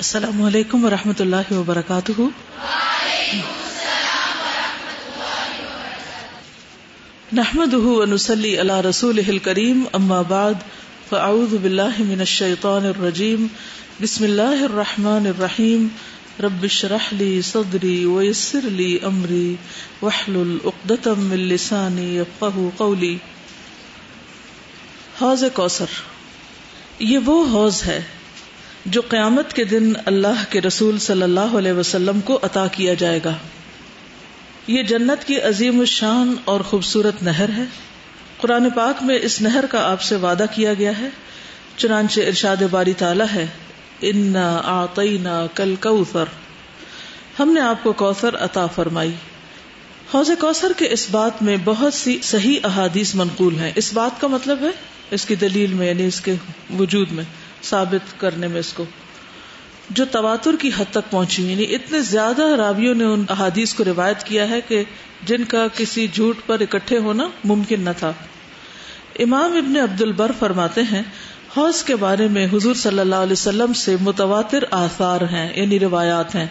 السلام علیکم ورحمۃ اللہ وبرکاتہ۔ نحمد ونسلی علی رسول کریم اما بعد، فاعوذ باللہ من الشیطان الرجیم، بسم اللہ الرحمن الرحیم۔ رب اشرح لی صدری ویسر لی امری، واحلل عقدۃ من لسانی یفقهوا قولی۔ حوض کوثر، یہ وہ حوض ہے جو قیامت کے دن اللہ کے رسول صلی اللہ علیہ وسلم کو عطا کیا جائے گا۔ یہ جنت کی عظیم الشان اور خوبصورت نہر ہے۔ قرآن پاک میں اس نہر کا آپ سے وعدہ کیا گیا ہے۔ چنانچہ ارشاد باری تعالی ہے، انا آتینا کل کوثر ہم نے آپ کو کوثر عطا فرمائی۔ حوض کوثر کے اس بات میں بہت سی صحیح احادیث منقول ہیں۔ اس بات کا مطلب ہے اس کی دلیل میں یعنی اس کے وجود میں۔ ثابت کرنے میں اس کو، جو تواتر کی حد تک پہنچی یعنی اتنے زیادہ راویوں نے ان احادیث کو روایت کیا ہے کہ جن کا کسی جھوٹ پر اکٹھے ہونا ممکن نہ تھا۔ امام ابن عبد البر فرماتے ہیں، حوض کے بارے میں حضور صلی اللہ علیہ وسلم سے متواتر آثار ہیں یعنی روایات ہیں۔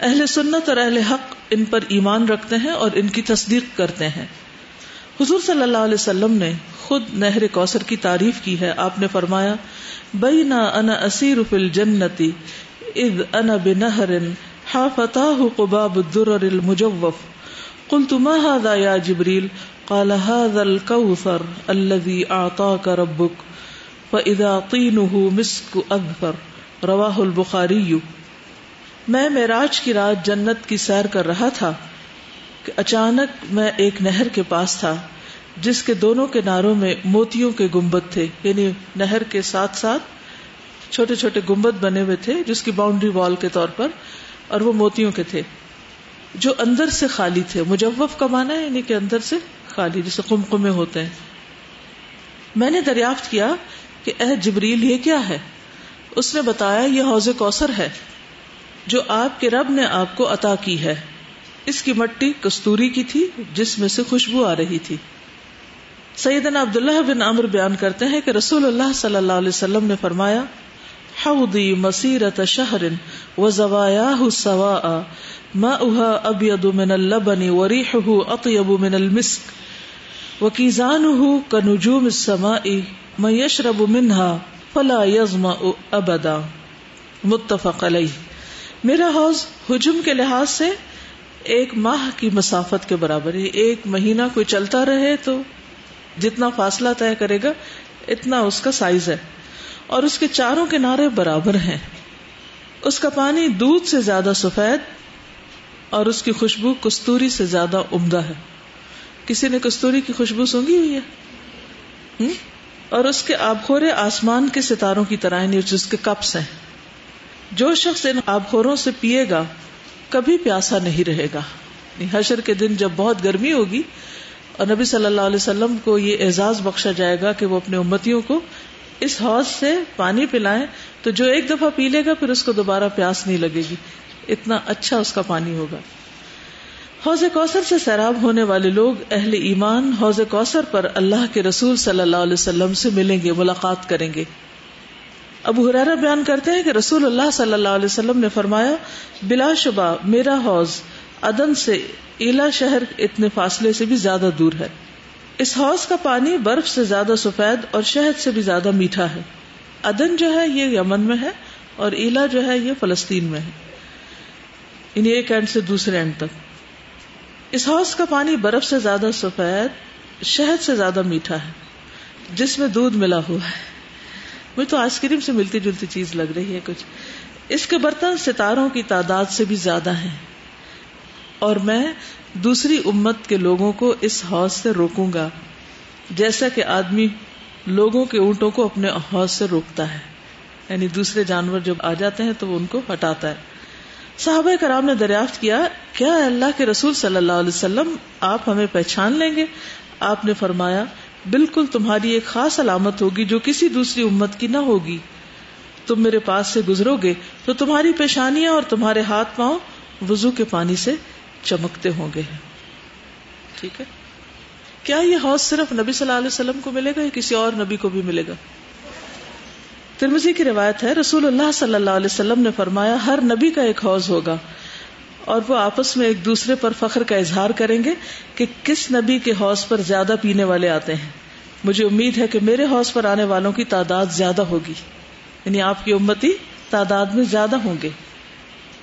اہل سنت اور اہل حق ان پر ایمان رکھتے ہیں اور ان کی تصدیق کرتے ہیں۔ حضور صلی اللہ علیہ وسلم نے خود نہر کوثر کی تعریف کی ہے۔ آپ نے فرمایا، بینا انا اسیر فی الجنتی اذ انا بنہر حافتاہ قباب الدرر المجوف۔ قلت، ما هذا یا جبریل؟ قال، هذا الكوثر الذي اعطاك ربك فاذا طينه مسك اذفر رواہ البخاری۔ میں معراج کی رات جنت کی سیر کر رہا تھا۔ کہ اچانک میں ایک نہر کے پاس تھا، جس کے دونوں کناروں میں موتیوں کے گمبد تھے یعنی نہر کے ساتھ ساتھ چھوٹے چھوٹے گمبد بنے ہوئے تھے، جس کی باؤنڈری وال کے طور پر، اور وہ موتیوں کے تھے، جو اندر سے خالی تھے۔ مجوف کا مانا ہے یعنی کہ اندر سے خالی، جسے کم ہوتے ہیں۔ میں نے دریافت کیا کہ اہ جبریل، یہ کیا ہے؟ اس نے بتایا، یہ حوض کوثر ہے، جو آپ کے رب نے آپ کو عطا کی ہے۔ اس کی مٹی کستوری کی تھی جس میں سے خوشبو آ رہی تھی۔ سیدنا عبداللہ بن عمر بیان کرتے ہیں کہ رسول اللہ صلی اللہ علیہ وسلم نے فرمایا، حوضی مسیرت شہر و زوایاہ سواء ماؤها ابیض من اللبن وریحه اطیب من المسک وکیزانه کنجوم السماء، من یشرب منها فلا یظمأ ابدا۔ متفق علیہ۔ میرا حوض حجم کے لحاظ سے ایک ماہ کی مسافت کے برابر ہے ایک مہینہ کوئی چلتا رہے تو جتنا فاصلہ طے کرے گا، اتنا اس کا سائز ہے۔ اور اس کے چاروں کنارے برابر ہیں۔ اس کا پانی دودھ سے زیادہ سفید اور اس کی خوشبو کستوری سے زیادہ عمدہ ہے۔ کسی نے کستوری کی خوشبو سونگی ہوئی ہے؟ اور اس کے آبخورے آسمان کے ستاروں کی طرح یعنی جس کے کپس ہیں۔ جو شخص ان آبخوروں سے پیے گا کبھی پیاسا نہیں رہے گا۔ یعنی حشر کے دن جب بہت گرمی ہوگی اور نبی صلی اللہ علیہ وسلم کو یہ اعزاز بخشا جائے گا کہ وہ اپنے امتیوں کو اس حوض سے پانی پلائیں، تو جو ایک دفعہ پی لے گا، پھر اس کو دوبارہ پیاس نہیں لگے گی۔ اتنا اچھا اس کا پانی ہوگا۔ حوض کوثر سے سیراب ہونے والے لوگ اہل ایمان حوض کوثر پر اللہ کے رسول صلی اللہ علیہ وسلم سے ملیں گے، ملاقات کریں گے۔ ابو حرارا بیان کرتے ہیں کہ رسول اللہ صلی اللہ علیہ وسلم نے فرمایا، بلا شبہ میرا حوض ادن سے ایلا شہر اتنے فاصلے سے بھی زیادہ دور ہے۔ اس حوض کا پانی برف سے زیادہ سفید اور شہد سے بھی زیادہ میٹھا ہے۔ ادن جو ہے یہ یمن میں ہے اور ایلا جو ہے یہ فلسطین میں ہے۔ یعنی ایک اینڈ سے دوسرے اینڈ تک۔ اس حوض کا پانی برف سے زیادہ سفید، شہد سے زیادہ میٹھا ہے، جس میں دودھ ملا ہوا ہے۔ مجھے تو آئس کریم سے ملتی جلتی چیز لگ رہی ہے کچھ۔ اس کے برتن ستاروں کی تعداد سے بھی زیادہ ہیں۔ اور میں دوسری امت کے لوگوں کو اس حوض سے روکوں گا، جیسا کہ آدمی لوگوں کے اونٹوں کو اپنے حوض سے روکتا ہے۔ یعنی دوسرے جانور جب آ جاتے ہیں تو وہ ان کو ہٹاتا ہے۔ صحابہ کرام نے دریافت کیا کیا اللہ کے رسول صلی اللہ علیہ وسلم آپ ہمیں پہچان لیں گے؟ آپ نے فرمایا بالکل تمہاری ایک خاص علامت ہوگی جو کسی دوسری امت کی نہ ہوگی۔ تم میرے پاس سے گزرو گے تو تمہاری پیشانیاں اور تمہارے ہاتھ پاؤں وزو کے پانی سے چمکتے ہوں گے۔ ٹھیک ہے۔ کیا یہ حوض صرف نبی صلی اللہ علیہ وسلم کو ملے گا یا کسی اور نبی کو بھی ملے گا؟ ترمزی کی روایت ہے، رسول اللہ صلی اللہ علیہ وسلم نے فرمایا، ہر نبی کا ایک حوض ہوگا۔ اور وہ آپس میں ایک دوسرے پر فخر کا اظہار کریں گے کہ کس نبی کے حوض پر زیادہ پینے والے آتے ہیں۔ مجھے امید ہے کہ میرے حوض پر آنے والوں کی تعداد زیادہ ہوگی۔ یعنی آپ کی امتی تعداد میں زیادہ ہوں گے۔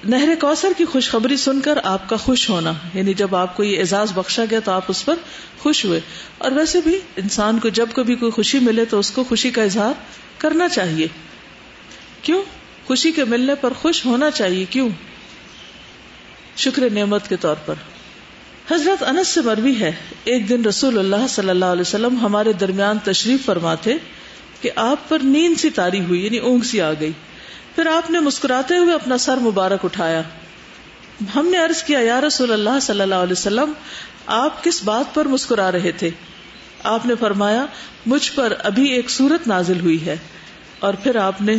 نہر کوثر کی خوشخبری سن کر آپ کا خوش ہونا۔ یعنی جب آپ کو یہ اعزاز بخشا گیا تو آپ اس پر خوش ہوئے۔ اور ویسے بھی انسان کو جب کبھی کوئی خوشی ملے تو اس کو خوشی کا اظہار کرنا چاہیے۔ کیوں؟ خوشی کے ملنے پر خوش ہونا چاہیے۔ کیوں؟ شکر نعمت کے طور پر۔ حضرت انس سے مروی ہے، ایک دن رسول اللہ صلی اللہ علیہ وسلم ہمارے درمیان تشریف فرما تھے کہ آپ پر نیند سی تاری ہوئی یعنی اونگ سی آ گئی۔ پھر آپ نے مسکراتے ہوئے اپنا سر مبارک اٹھایا۔ ہم نے عرض کیا، یا رسول اللہ صلی اللہ علیہ وسلم، آپ کس بات پر مسکرا رہے تھے؟ آپ نے فرمایا، مجھ پر ابھی ایک صورت نازل ہوئی ہے۔ اور پھر آپ نے،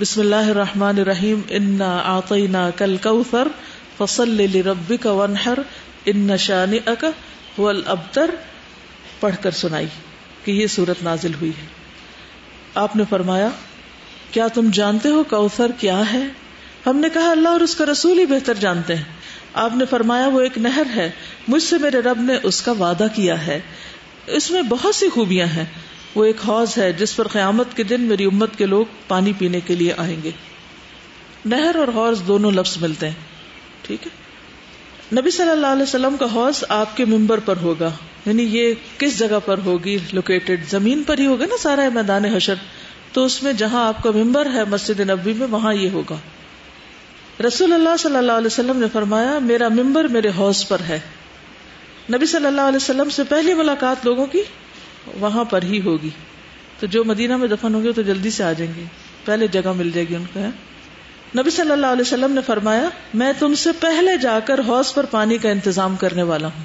بسم اللہ الرحمن الرحیم، انا آطینا کل کوثر فصل ربی کا ونہر ان نشان اکا الابتر، پڑھ کر سنائی کہ یہ صورت نازل ہوئی ہے۔ آپ نے فرمایا، کیا تم جانتے ہو کوثر کیا ہے؟ ہم نے کہا، اللہ اور اس کا رسول ہی بہتر جانتے ہیں۔ آپ نے فرمایا، وہ ایک نہر ہے۔ مجھ سے میرے رب نے اس کا وعدہ کیا ہے۔ اس میں بہت سی خوبیاں ہیں۔ وہ ایک حوض ہے جس پر قیامت کے دن میری امت کے لوگ پانی پینے کے لیے آئیں گے۔ نہر اور حوض دونوں لفظ ملتے ہیں۔ ٹھیک ہے؟ نبی صلی اللہ علیہ وسلم کا حوض آپ کے ممبر پر ہوگا۔ یعنی یہ کس جگہ پر ہوگی؟ لوکیٹڈ زمین پر ہی ہوگا نا سارا میدان حشر؟ تو اس میں جہاں آپ کا ممبر ہے مسجد نبی میں، وہاں یہ ہوگا۔ رسول اللہ صلی اللہ علیہ وسلم نے فرمایا، میرا ممبر میرے حوض پر ہے۔ نبی صلی اللہ علیہ وسلم سے پہلی ملاقات لوگوں کی وہاں پر ہی ہوگی۔ تو جو مدینہ میں دفن ہوں گے تو جلدی سے آ جائیں گے۔ پہلے جگہ مل جائے گی ان کو نبی صلی اللہ علیہ وسلم نے فرمایا، میں تم سے پہلے جا کر حوض پر پانی کا انتظام کرنے والا ہوں۔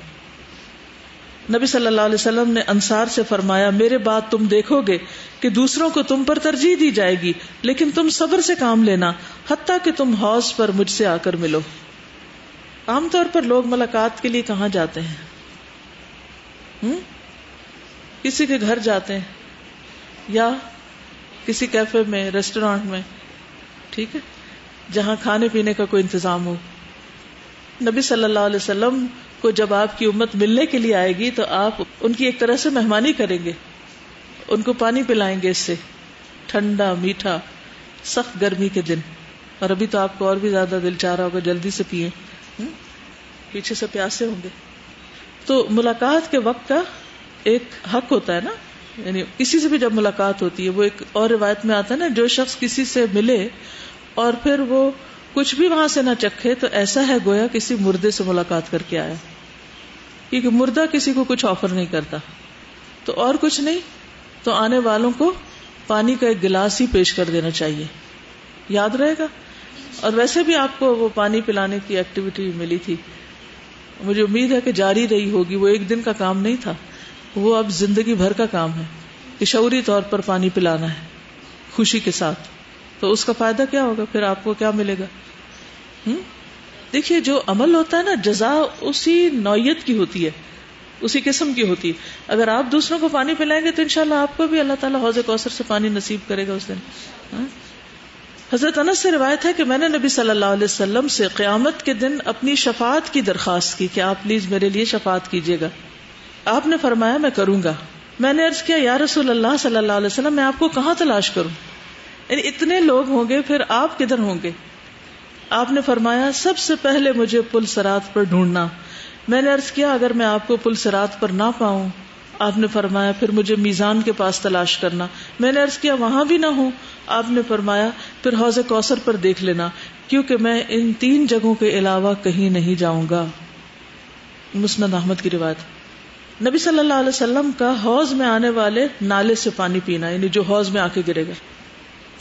نبی صلی اللہ علیہ وسلم نے انصار سے فرمایا، میرے بات تم دیکھو گے کہ دوسروں کو تم پر ترجیح دی جائے گی، لیکن تم صبر سے کام لینا، حتیٰ کہ تم حوض پر مجھ سے آ کر ملو۔ عام طور پر لوگ ملاقات کے لیے کہاں جاتے ہیں؟ کسی کے گھر جاتے ہیں یا کسی کیفے میں ریسٹورینٹ میں، ٹھیک ہے؟ جہاں کھانے پینے کا کوئی انتظام ہو۔ نبی صلی اللہ علیہ وسلم کو جب آپ کی امت ملنے کے لیے آئے گی تو آپ ان کی ایک طرح سے مہمانی کریں گے۔ ان کو پانی پلائیں گے اس سے۔ ٹھنڈا، میٹھا، سخت گرمی کے دن۔ اور ابھی تو آپ کو اور بھی زیادہ دل چاہ رہا ہوگا جلدی سے پیئے پیچھے سے پیاسے ہوں گے۔ تو ملاقات کے وقت کا ایک حق ہوتا ہے نا۔ یعنی کسی سے بھی جب ملاقات ہوتی ہے، وہ ایک اور روایت میں آتا ہے نا، جو شخص کسی سے ملے اور پھر وہ کچھ بھی وہاں سے نہ چکھے تو ایسا ہے گویا کسی مردے سے ملاقات کر کے آیا۔ کیونکہ مردہ کسی کو کچھ آفر نہیں کرتا۔ تو اور کچھ نہیں، تو آنے والوں کو پانی کا ایک گلاس ہی پیش کر دینا چاہیے۔ یاد رہے گا؟ اور ویسے بھی آپ کو وہ پانی پلانے کی ایکٹیویٹی ملی تھی۔ مجھے امید ہے کہ جاری رہی ہوگی۔ وہ ایک دن کا کام نہیں تھا۔ وہ اب زندگی بھر کا کام ہے۔ کہ شعوری طور پر پانی پلانا ہے۔ خوشی کے ساتھ۔ تو اس کا فائدہ کیا ہوگا؟ پھر آپ کو کیا ملے گا؟ ہوں دیکھیے، جو عمل ہوتا ہے نا، جزا اسی نوعیت کی ہوتی ہے، اسی قسم کی ہوتی ہے۔ اگر آپ دوسروں کو پانی پلائیں گے تو انشاءاللہ آپ کو بھی اللہ تعالیٰ حوض کوثر سے پانی نصیب کرے گا اس دن۔ ہاں؟ حضرت انس سے روایت ہے کہ میں نے نبی صلی اللہ علیہ وسلم سے قیامت کے دن اپنی شفاعت کی درخواست کی کہ آپ پلیز میرے لیے شفاعت کیجیے گا۔ آپ نے فرمایا، میں کروں گا۔ میں نے ارض کیا، یا رسول اللہ صلی اللہ علیہ وسلم، میں آپ کو کہاں تلاش کروں؟ یعنی اتنے لوگ ہوں گے، پھر آپ کدھر ہوں گے؟ آپ نے فرمایا، سب سے پہلے مجھے پل سرات پر ڈھونڈنا۔ میں نے ارض کیا، اگر میں آپ کو پل سرات پر نہ پاؤں، آپ نے فرمایا، پھر مجھے میزان کے پاس تلاش کرنا۔ میں نے ارض کیا، وہاں بھی نہ ہوں۔ آپ نے فرمایا، پھر حوض کوثر پر دیکھ لینا، کیونکہ میں ان تین جگہوں کے علاوہ کہیں نہیں جاؤں گا۔ مسند احمد کی روایت۔ نبی صلی اللہ علیہ وسلم کا حوض میں آنے والے نالے سے پانی پینا یعنی جو حوض میں آ کے گرے گا۔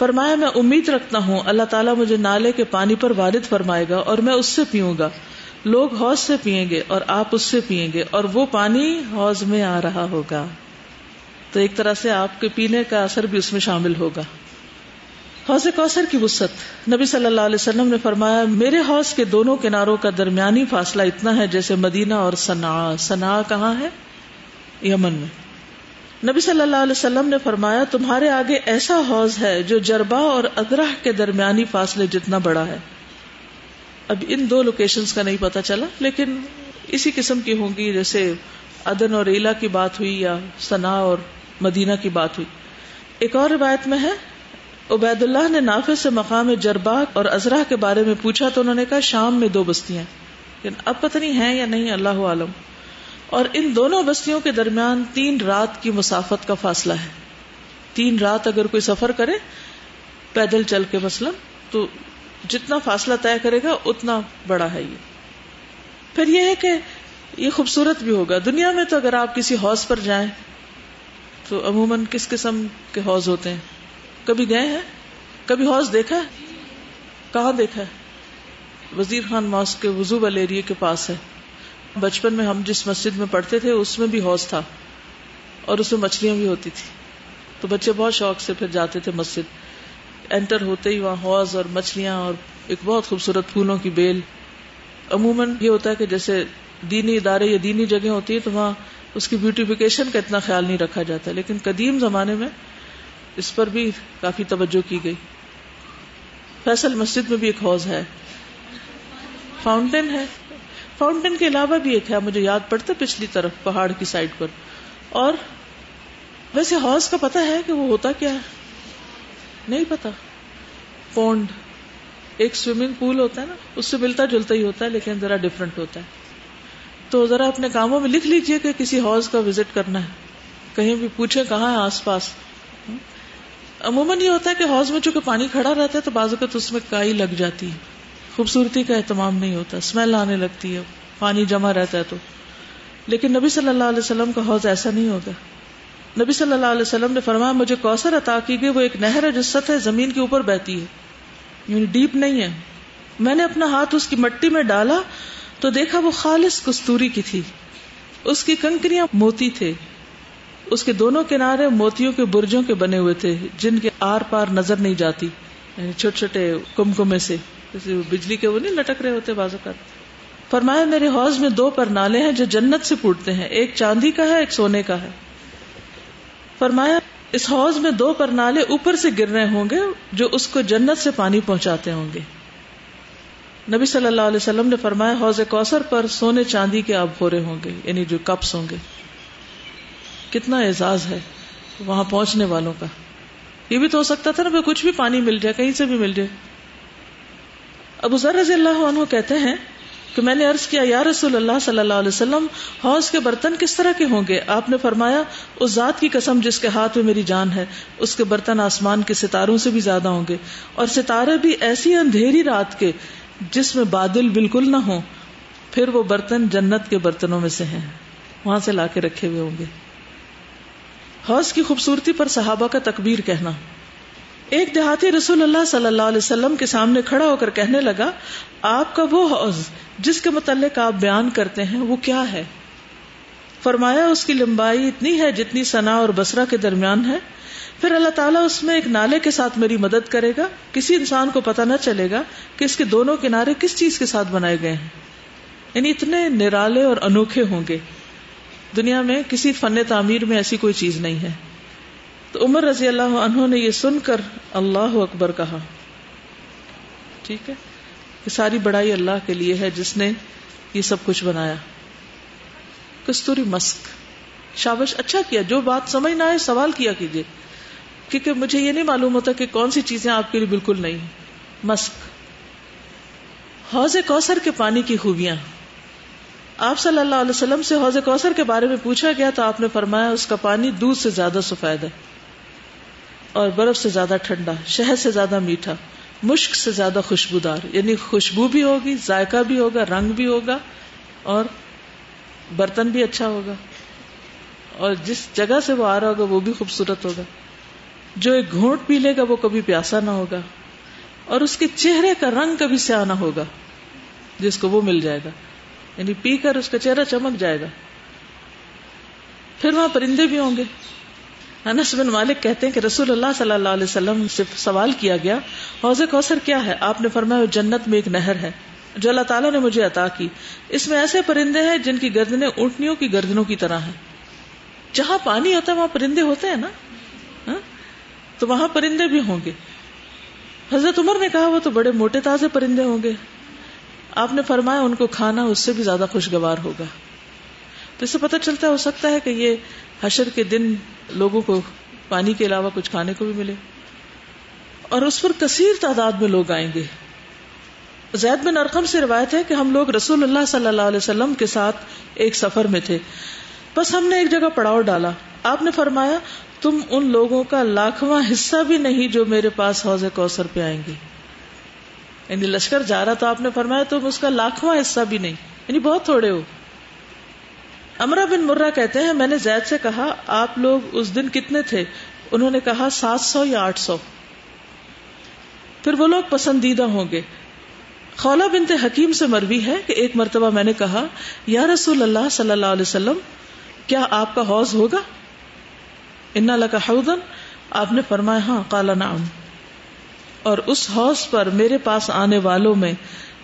فرمایا، میں امید رکھتا ہوں اللہ تعالیٰ مجھے نالے کے پانی پر وارد فرمائے گا اور میں اس سے پیوں گا۔ لوگ حوض سے پیئیں گے اور آپ اس سے پیئیں گے اور وہ پانی حوض میں آ رہا ہوگا۔ تو ایک طرح سے آپ کے پینے کا اثر بھی اس میں شامل ہوگا۔ حوض کوثر کی وسط نبی صلی اللہ علیہ وسلم نے فرمایا، میرے حوض کے دونوں کناروں کا درمیانی فاصلہ اتنا ہے جیسے مدینہ اور سنا سنا کہاں ہے؟ یمن میں۔ نبی صلی اللہ علیہ وسلم نے فرمایا، تمہارے آگے ایسا حوض ہے جو جربا اور ادرہ کے درمیانی فاصلے جتنا بڑا ہے۔ اب ان دو لوکیشنز کا نہیں پتا چلا، لیکن اسی قسم کی ہوں گی، جیسے ادن اور ایلا کی بات ہوئی یا سنا اور مدینہ کی بات ہوئی۔ ایک اور روایت میں ہے عبید اللہ نے نافذ سے مقام جربا اور ازرا کے بارے میں پوچھا تو انہوں نے کہا، شام میں دو بستیاں لیکن اب پتہ نہیں ہے یا نہیں، اللہ عالم اور ان دونوں بستیوں کے درمیان تین رات کی مسافت کا فاصلہ ہے۔ تین رات اگر کوئی سفر کرے، پیدل چل کے مثلا، تو جتنا فاصلہ طے کرے گا، اتنا بڑا ہے یہ۔ پھر یہ ہے کہ یہ خوبصورت بھی ہوگا۔ دنیا میں تو اگر آپ کسی حوض پر جائیں، تو عموماً کس قسم کے حوض ہوتے ہیں؟ کبھی گئے ہیں؟ کبھی حوض دیکھا ہے؟ کہاں دیکھا ہے؟ وزیر خان ماسک کے وزو والے ایریے کے پاس ہے۔ بچپن میں ہم جس مسجد میں پڑھتے تھے، اس میں بھی حوض تھا اور اس میں مچھلیاں بھی ہوتی تھی تو بچے بہت شوق سے پھر جاتے تھے مسجد۔ انٹر ہوتے ہی وہاں حوض اور مچھلیاں اور ایک بہت خوبصورت پھولوں کی بیل۔ عموماً یہ ہوتا ہے کہ جیسے دینی ادارے یا دینی جگہ ہوتی ہے تو وہاں اس کی بیوٹیفیکیشن کا اتنا خیال نہیں رکھا جاتا۔ لیکن قدیم زمانے میں اس پر بھی کافی توجہ کی گئی۔ فیصل مسجد میں بھی ایک حوض ہے۔ فاؤنٹین ہے۔ فاؤنٹین کے علاوہ بھی ایک ہے، مجھے یاد پڑتا پچھلی طرف، پہاڑ کی سائڈ پر۔ اور ویسے ہاؤس کا پتا ہے کہ وہ ہوتا کیا ہے؟ نہیں پتا پونڈ ایک سوئمنگ پول ہوتا ہے نا، اس سے ملتا جلتا ہی ہوتا ہے، لیکن ذرا ڈفرنٹ ہوتا ہے۔ تو ذرا اپنے کاموں میں لکھ لیجیے کہ کسی ہاؤس کا وزٹ کرنا ہے۔ کہیں بھی پوچھے کہاں ہے آس پاس عموماً یہ ہوتا ہے کہ ہاؤس میں چونکہ پانی کھڑا رہتا ہے، تو بازو کا تو اس میں کائی لگ جاتی ہے۔ خوبصورتی کا اہتمام نہیں ہوتا اسمیل آنے لگتی ہے، پانی جمع رہتا ہے تو۔ لیکن نبی صلی اللہ علیہ وسلم کا حوض ایسا نہیں ہوگا نبی صلی اللہ علیہ وسلم نے فرمایا، مجھے کوثر عطا کی گئی، وہ ایک نہر ہے جو سطح زمین کے اوپر بہتی ہے۔ یعنی ڈیپ نہیں ہے۔ میں نے اپنا ہاتھ اس کی مٹی میں ڈالا تو دیکھا وہ خالص کستوری کی تھی۔ اس کی کنکریاں موتی تھے۔ اس کے دونوں کنارے موتیوں کے برجوں کے بنے ہوئے تھے، جن کے آر پار نظر نہیں جاتی یعنی چھوٹے چھوٹے کمکمے سے۔ بجلی کے وہ نہیں لٹک رہے ہوتے بازو کا۔ فرمایا، میرے حوض میں دو پر نالے ہیں جو جنت سے پھوٹتے ہیں۔ ایک چاندی کا ہے، ایک سونے کا ہے۔ فرمایا، اس حوض میں دو پر نالے اوپر سے گر رہے ہوں گے جو اس کو جنت سے پانی پہنچاتے ہوں گے۔ نبی صلی اللہ علیہ وسلم نے فرمایا، حوض کوثر پر سونے چاندی کے آب ہو ہوں گے یعنی جو کپس ہوں گے۔ کتنا اعزاز ہے وہاں پہنچنے والوں کا۔ یہ بھی تو ہو سکتا تھا نا کچھ بھی پانی مل جائے، کہیں سے بھی مل جائے۔ ابو ذر رضی اللہ عنہ کہتے ہیں کہ میں نے عرض کیا، یا رسول اللہ صلی اللہ علیہ وسلم، حوض کے برتن کس طرح کے ہوں گے؟ آپ نے فرمایا، اس ذات کی قسم جس کے ہاتھ میں میری جان ہے، اس کے برتن آسمان کے ستاروں سے بھی زیادہ ہوں گے۔ اور ستارے بھی ایسی اندھیری رات کے، جس میں بادل بالکل نہ ہوں، پھر وہ برتن جنت کے برتنوں میں سے ہیں۔ وہاں سے لا کے رکھے ہوئے ہوں گے۔ حوض کی خوبصورتی پر صحابہ کا تکبیر کہنا۔ ایک دیہاتی رسول اللہ صلی اللہ علیہ وسلم کے سامنے کھڑا ہو کر کہنے لگا، آپ کا وہ حوض جس کے متعلق آپ بیان کرتے ہیں، وہ کیا ہے؟ فرمایا، اس کی لمبائی اتنی ہے جتنی سنا اور بسرا کے درمیان ہے۔ پھر اللہ تعالیٰ اس میں ایک نالے کے ساتھ میری مدد کرے گا۔ کسی انسان کو پتا نہ چلے گا کہ اس کے دونوں کنارے کس چیز کے ساتھ بنائے گئے ہیں۔ یعنی اتنے نرالے اور انوکھے ہوں گے۔ دنیا میں کسی فن تعمیر میں ایسی کوئی چیز نہیں ہے۔ تو عمر رضی اللہ عنہ نے یہ سن کر اللہ اکبر کہا، ٹھیک ہے کہ ساری بڑائی اللہ کے لیے ہے، جس نے یہ سب کچھ بنایا۔ کستوری مسک، شابش اچھا کیا، جو بات سمجھ نہ آئے سوال کیا کیجیے کیونکہ مجھے یہ نہیں معلوم ہوتا کہ کون سی چیزیں آپ کے لیے بالکل نہیں مسک، حوض کوثر کے پانی کی خوبیاں۔ آپ صلی اللہ علیہ وسلم سے حوض کوثر کے بارے میں پوچھا گیا تو آپ نے فرمایا، اس کا پانی دودھ سے زیادہ سفید ہے۔ اور برف سے زیادہ ٹھنڈا، شہد سے زیادہ میٹھا، مشک سے زیادہ خوشبودار یعنی خوشبو بھی ہوگی، ذائقہ بھی ہوگا، رنگ بھی ہوگا اور برتن بھی اچھا ہوگا۔ اور جس جگہ سے وہ آ رہا ہوگا، وہ بھی خوبصورت ہوگا۔ جو ایک گھونٹ پی لے گا، وہ کبھی پیاسا نہ ہوگا۔ اور اس کے چہرے کا رنگ کبھی سیاہ نہ ہوگا، جس کو وہ مل جائے گا۔ یعنی پی کر اس کا چہرہ چمک جائے گا۔ پھر وہاں پرندے بھی ہوں گے۔ انس بن مالک کہتے ہیں کہ رسول اللہ صلی اللہ علیہ وسلم سے سوال کیا گیا، حوض کوثر کیا ہے؟ آپ نے فرمایا، جنت میں ایک نہر ہے، جو اللہ تعالیٰ نے مجھے عطا کی۔ اس میں ایسے پرندے ہیں جن کی گردنیں اونٹنیوں کی گردنوں کی طرح ہیں۔ جہاں پانی ہوتا ہے، وہاں پرندے ہوتے ہیں نا؟ ہاں؟ تو وہاں پرندے بھی ہوں گے۔ حضرت عمر نے کہا، وہ تو بڑے موٹے تازے پرندے ہوں گے۔ آپ نے فرمایا، ان کو کھانا اس سے بھی زیادہ خوشگوار ہوگا۔ تو اس سے پتہ چلتا ہے، ہو سکتا ہے کہ یہ حشر کے دن لوگوں کو پانی کے علاوہ کچھ کھانے کو بھی ملے۔ اور اس پر کثیر تعداد میں لوگ آئیں گے۔ زید بن ارقم سے روایت ہے کہ ہم لوگ رسول اللہ صلی اللہ علیہ وسلم کے ساتھ ایک سفر میں تھے۔ بس ہم نے ایک جگہ پڑاؤ ڈالا۔ آپ نے فرمایا، تم ان لوگوں کا لاکھواں حصہ بھی نہیں جو میرے پاس حوض کوثر پہ آئیں گے۔ یعنی لشکر جا رہا تو آپ نے فرمایا، تم اس کا لاکھواں حصہ بھی نہیں یعنی بہت تھوڑے ہو۔ امرا بن مرہ کہتے ہیں، میں نے زید سے کہا، آپ لوگ اس دن کتنے تھے؟ انہوں نے کہا، سات سو یا آٹھ سو۔ پھر وہ لوگ پسندیدہ ہوں گے۔ خولا بنت حکیم سے مروی ہے کہ ایک مرتبہ میں نے کہا، یا رسول اللہ صلی اللہ علیہ وسلم، کیا آپ کا حوض ہوگا؟ ان کا حودن آپ نے فرمایا ہاں کالا نام اور اس حوض پر میرے پاس آنے والوں میں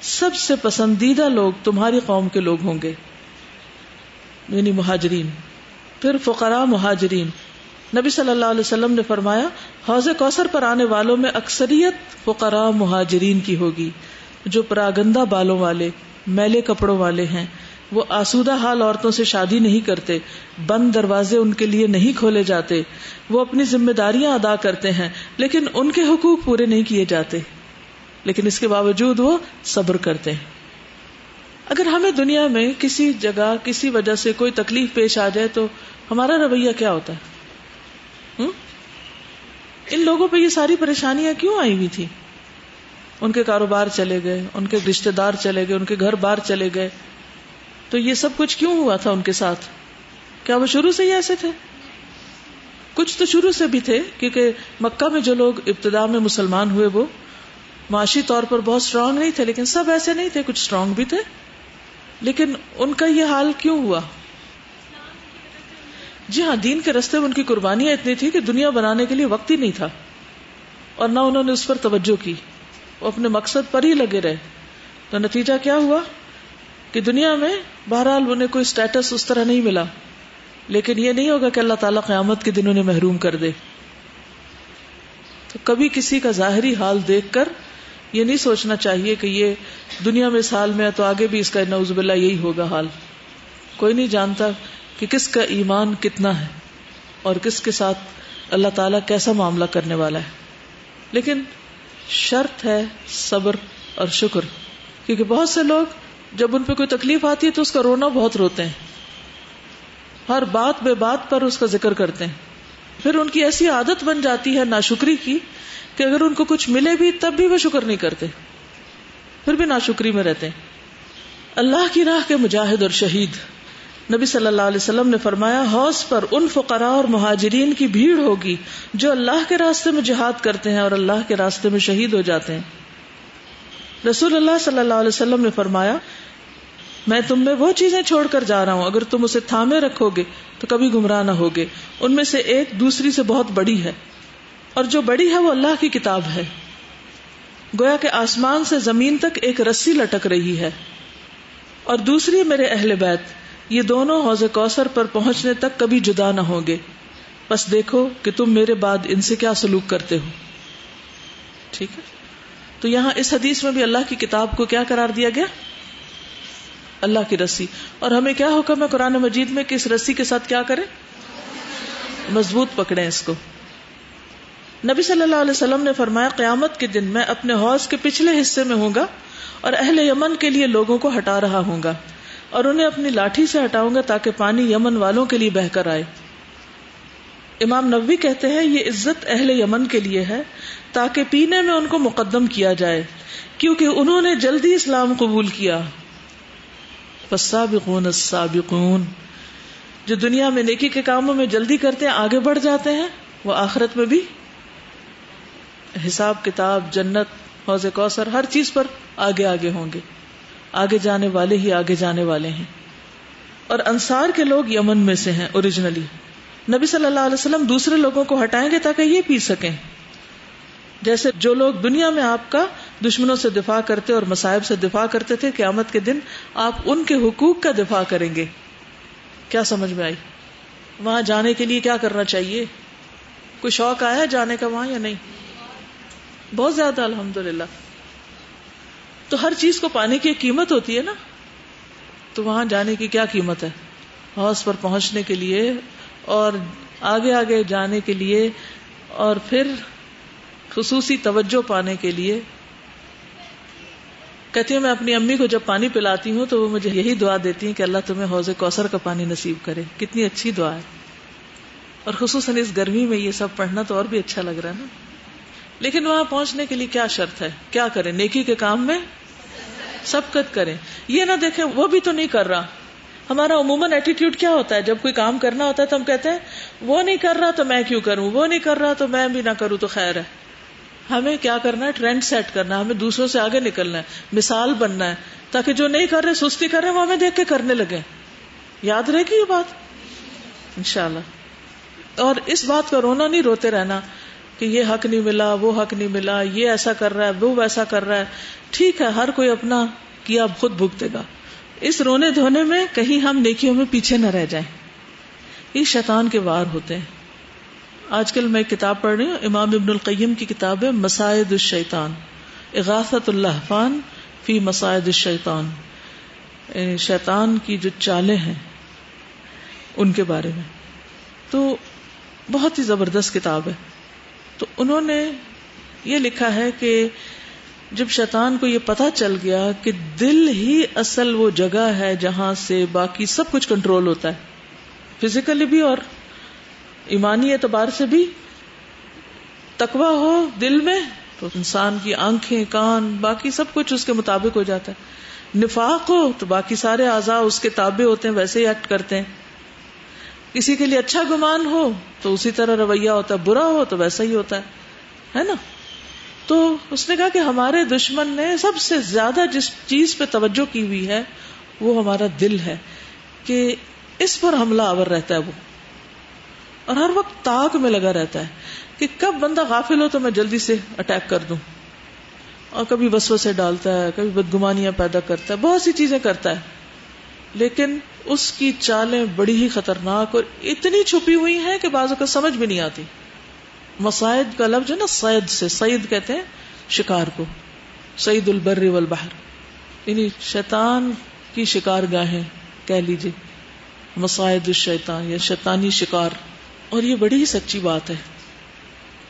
سب سے پسندیدہ لوگ تمہاری قوم کے لوگ ہوں گے۔ یعنی مہاجرین، پھر فقراء مہاجرین۔ نبی صلی اللہ علیہ وسلم نے فرمایا، حوض کوثر پر آنے والوں میں اکثریت فقراء مہاجرین کی ہوگی، جو پراگندہ بالوں والے، میلے کپڑوں والے ہیں۔ وہ آسودہ حال عورتوں سے شادی نہیں کرتے، بند دروازے ان کے لیے نہیں کھولے جاتے۔ وہ اپنی ذمہ داریاں ادا کرتے ہیں، لیکن ان کے حقوق پورے نہیں کیے جاتے۔ لیکن اس کے باوجود وہ صبر کرتے ہیں۔ اگر ہمیں دنیا میں کسی جگہ کسی وجہ سے کوئی تکلیف پیش آ جائے تو ہمارا رویہ کیا ہوتا ہے؟ ان لوگوں پہ یہ ساری پریشانیاں کیوں آئی ہوئی تھی؟ ان کے کاروبار چلے گئے، ان کے رشتے دار چلے گئے، ان کے گھر بار چلے گئے۔ تو یہ سب کچھ کیوں ہوا تھا ان کے ساتھ؟ کیا وہ شروع سے ہی ایسے تھے؟ کچھ تو شروع سے بھی تھے، کیونکہ مکہ میں جو لوگ ابتدا میں مسلمان ہوئے، وہ معاشی طور پر بہت اسٹرانگ نہیں تھے، لیکن سب ایسے نہیں تھے، کچھ اسٹرانگ بھی تھے۔ لیکن ان کا یہ حال کیوں ہوا؟ جی ہاں دین کے رستے میں ان کی قربانیاں اتنی تھی کہ دنیا بنانے کے لیے وقت ہی نہیں تھا، اور نہ انہوں نے اس پر توجہ کی، وہ اپنے مقصد پر ہی لگے رہے۔ تو نتیجہ کیا ہوا؟ کہ دنیا میں بہرحال انہیں کوئی اسٹیٹس اس طرح نہیں ملا۔ لیکن یہ نہیں ہوگا کہ اللہ تعالیٰ قیامت کے دن انہیں محروم کر دے۔ تو کبھی کسی کا ظاہری حال دیکھ کر یہ نہیں سوچنا چاہیے کہ یہ دنیا میں اس حال میں ہے تو آگے بھی اس کا نوز باللہ یہی ہوگا حال۔ کوئی نہیں جانتا کہ کس کا ایمان کتنا ہے اور کس کے ساتھ اللہ تعالیٰ کیسا معاملہ کرنے والا ہے۔ لیکن شرط ہے صبر اور شکر، کیونکہ بہت سے لوگ جب ان پہ کوئی تکلیف آتی ہے تو اس کا رونا بہت روتے ہیں۔ ہر بات بے بات پر اس کا ذکر کرتے ہیں۔ پھر ان کی ایسی عادت بن جاتی ہے ناشکری کی کہ اگر ان کو کچھ ملے بھی تب بھی وہ شکر نہیں کرتے۔ پھر بھی ناشکری میں رہتے۔ ہیں اللہ کی راہ کے مجاہد اور شہید۔ نبی صلی اللہ علیہ وسلم نے فرمایا، حوض پر ان فقراء اور مہاجرین کی بھیڑ ہوگی جو اللہ کے راستے میں جہاد کرتے ہیں اور اللہ کے راستے میں شہید ہو جاتے ہیں۔ رسول اللہ صلی اللہ علیہ وسلم نے فرمایا، میں تم میں وہ چیزیں چھوڑ کر جا رہا ہوں۔ اگر تم اسے تھامے رکھو گے تو کبھی گمراہ نہ ہوگے۔ ان میں سے ایک دوسری سے بہت بڑی ہے۔ اور جو بڑی ہے وہ اللہ کی کتاب ہے۔ گویا کہ آسمان سے زمین تک ایک رسی لٹک رہی ہے۔ اور دوسری، میرے اہل بیت، یہ دونوں حوض کوثر پر پہنچنے تک کبھی جدا نہ ہوں گے۔ بس دیکھو کہ تم میرے بعد ان سے کیا سلوک کرتے ہو۔ ٹھیک ہے؟ تو یہاں اس حدیث میں بھی اللہ کی کتاب کو کیا قرار دیا گیا؟ اللہ کی رسی۔ اور ہمیں کیا حکم ہے قرآن مجید میں کہ اس رسی کے ساتھ کیا کریں؟ مضبوط پکڑے اس کو۔ نبی صلی اللہ علیہ وسلم نے فرمایا، قیامت کے دن میں اپنے حوض کے پچھلے حصے میں ہوں گا اور اہل یمن کے لیے لوگوں کو ہٹا رہا ہوں گا اور انہیں اپنی لاٹھی سے ہٹاؤں گا تاکہ پانی یمن والوں کے لیے بہ کر آئے۔ امام نبوی کہتے ہیں، یہ عزت اہل یمن کے لیے ہے تاکہ پینے میں ان کو مقدم کیا جائے، کیونکہ انہوں نے جلدی اسلام قبول کیا۔ السابقون، جو دنیا میں نیکی کے کاموں میں جلدی کرتے ہیں، آگے بڑھ جاتے ہیں، وہ آخرت میں بھی حساب کتاب، جنت حوض کوثر، ہر چیز پر آگے آگے ہوں گے۔ آگے جانے والے ہی آگے جانے والے ہیں۔ اور انصار کے لوگ یمن میں سے ہیں اوریجنلی نبی صلی اللہ علیہ وسلم دوسرے لوگوں کو ہٹائیں گے تاکہ یہ پی سکیں۔ جیسے جو لوگ دنیا میں آپ کا دشمنوں سے دفاع کرتے اور مسائب سے دفاع کرتے تھے، قیامت کے دن آپ ان کے حقوق کا دفاع کریں گے۔ کیا سمجھ میں آئی؟ وہاں جانے کے لیے کیا کرنا چاہیے؟ کوئی شوق آیا جانے کا وہاں یا نہیں؟ بہت زیادہ الحمد للہ تو ہر چیز کو پانے کی ایک قیمت ہوتی ہے نا۔ تو وہاں جانے کی کیا قیمت ہے؟ ہاؤس پر پہنچنے کے لیے اور آگے آگے جانے کے لیے اور پھر خصوصی توجہ پانے کے لیے۔ کہتی ہوں میں اپنی امی کو جب پانی پلاتی ہوں تو وہ مجھے یہی دعا دیتی ہیں کہ اللہ تمہیں حوض کوثر کا پانی نصیب کرے۔ کتنی اچھی دعا ہے۔ اور خصوصاً اس گرمی میں یہ سب پڑھنا تو اور بھی اچھا لگ رہا ہے نا۔ لیکن وہاں پہنچنے کے لیے کیا شرط ہے؟ کیا کریں؟ نیکی کے کام میں سبقت کریں۔ یہ نہ دیکھیں، وہ بھی تو نہیں کر رہا۔ ہمارا عموماً ایٹیٹیوڈ کیا ہوتا ہے؟ جب کوئی کام کرنا ہوتا ہے تو ہم کہتے ہیں، وہ نہیں کر رہا تو میں کیوں کروں؟ وہ نہیں کر رہا تو میں بھی نہ کروں، تو خیر ہے۔ ہمیں کیا کرنا ہے؟ ٹرینڈ سیٹ کرنا ہے۔ ہمیں دوسروں سے آگے نکلنا ہے۔ مثال بننا ہے۔ تاکہ جو نہیں کر رہے، سستی کر رہے وہ ہمیں دیکھ کے کرنے لگے یاد رہے گی یہ بات؟ انشاءاللہ۔ اور اس بات کا رونا نہیں، روتے رہنا۔ کہ یہ حق نہیں ملا، وہ حق نہیں ملا، یہ ایسا کر رہا ہے، وہ ویسا کر رہا ہے۔ ٹھیک ہے، ہر کوئی اپنا کیا خود بھگتے گا۔ اس رونے دھونے میں کہیں ہم نیکیوں میں پیچھے نہ رہ جائیں۔ یہ شیطان کے وار ہوتے ہیں۔ آج کل میں کتاب پڑھ رہی ہوں، امام ابن القیم کی کتاب ہے مسائد الشیطان۔ اغاثت اللہ فان فی مسائد الشیطان۔ شیطان کی جو چالیں ہیں ان کے بارے میں۔ تو بہت ہی زبردست کتاب ہے۔ تو انہوں نے یہ لکھا ہے کہ جب شیطان کو یہ پتا چل گیا کہ دل ہی اصل وہ جگہ ہے جہاں سے باقی سب کچھ کنٹرول ہوتا ہے، فزیکلی بھی اور ایمانی اعتبار سے بھی تکوا ہو دل میں تو انسان کی آنکھیں، کان، باقی سب کچھ اس کے مطابق ہو جاتا ہے۔ نفاق ہو تو باقی سارے اعضاء اس کے تابع ہوتے ہیں، ویسے ہی ایکٹ کرتے ہیں۔ کسی کے لیے اچھا گمان ہو تو اسی طرح رویہ ہوتا ہے، برا ہو تو ویسا ہی ہوتا ہے نا؟ تو اس نے کہا کہ ہمارے دشمن نے سب سے زیادہ جس چیز پہ توجہ کی ہوئی ہے، وہ ہمارا دل ہے کہ اس پر حملہ آور رہتا ہے وہ۔ اور ہر وقت تاک میں لگا رہتا ہے کہ کب بندہ غافل ہو تو میں جلدی سے اٹیک کر دوں۔ اور کبھی بسو سے ڈالتا ہے، کبھی بدگمانیاں پیدا کرتا ہے، بہت سی چیزیں کرتا ہے۔ لیکن اس کی چالیں بڑی ہی خطرناک اور اتنی چھپی ہوئی ہیں کہ بعض کا سمجھ بھی نہیں آتی۔ مسائد کا لفظ ہے نا سعید سے سعید کہتے ہیں شکار کو۔ سعید البر والبحر۔ یعنی شیطان کی شکار گاہیں، کہہ لیجیے مسائد الشیطان یا شیطانی شکار۔ اور یہ بڑی ہی سچی بات ہے۔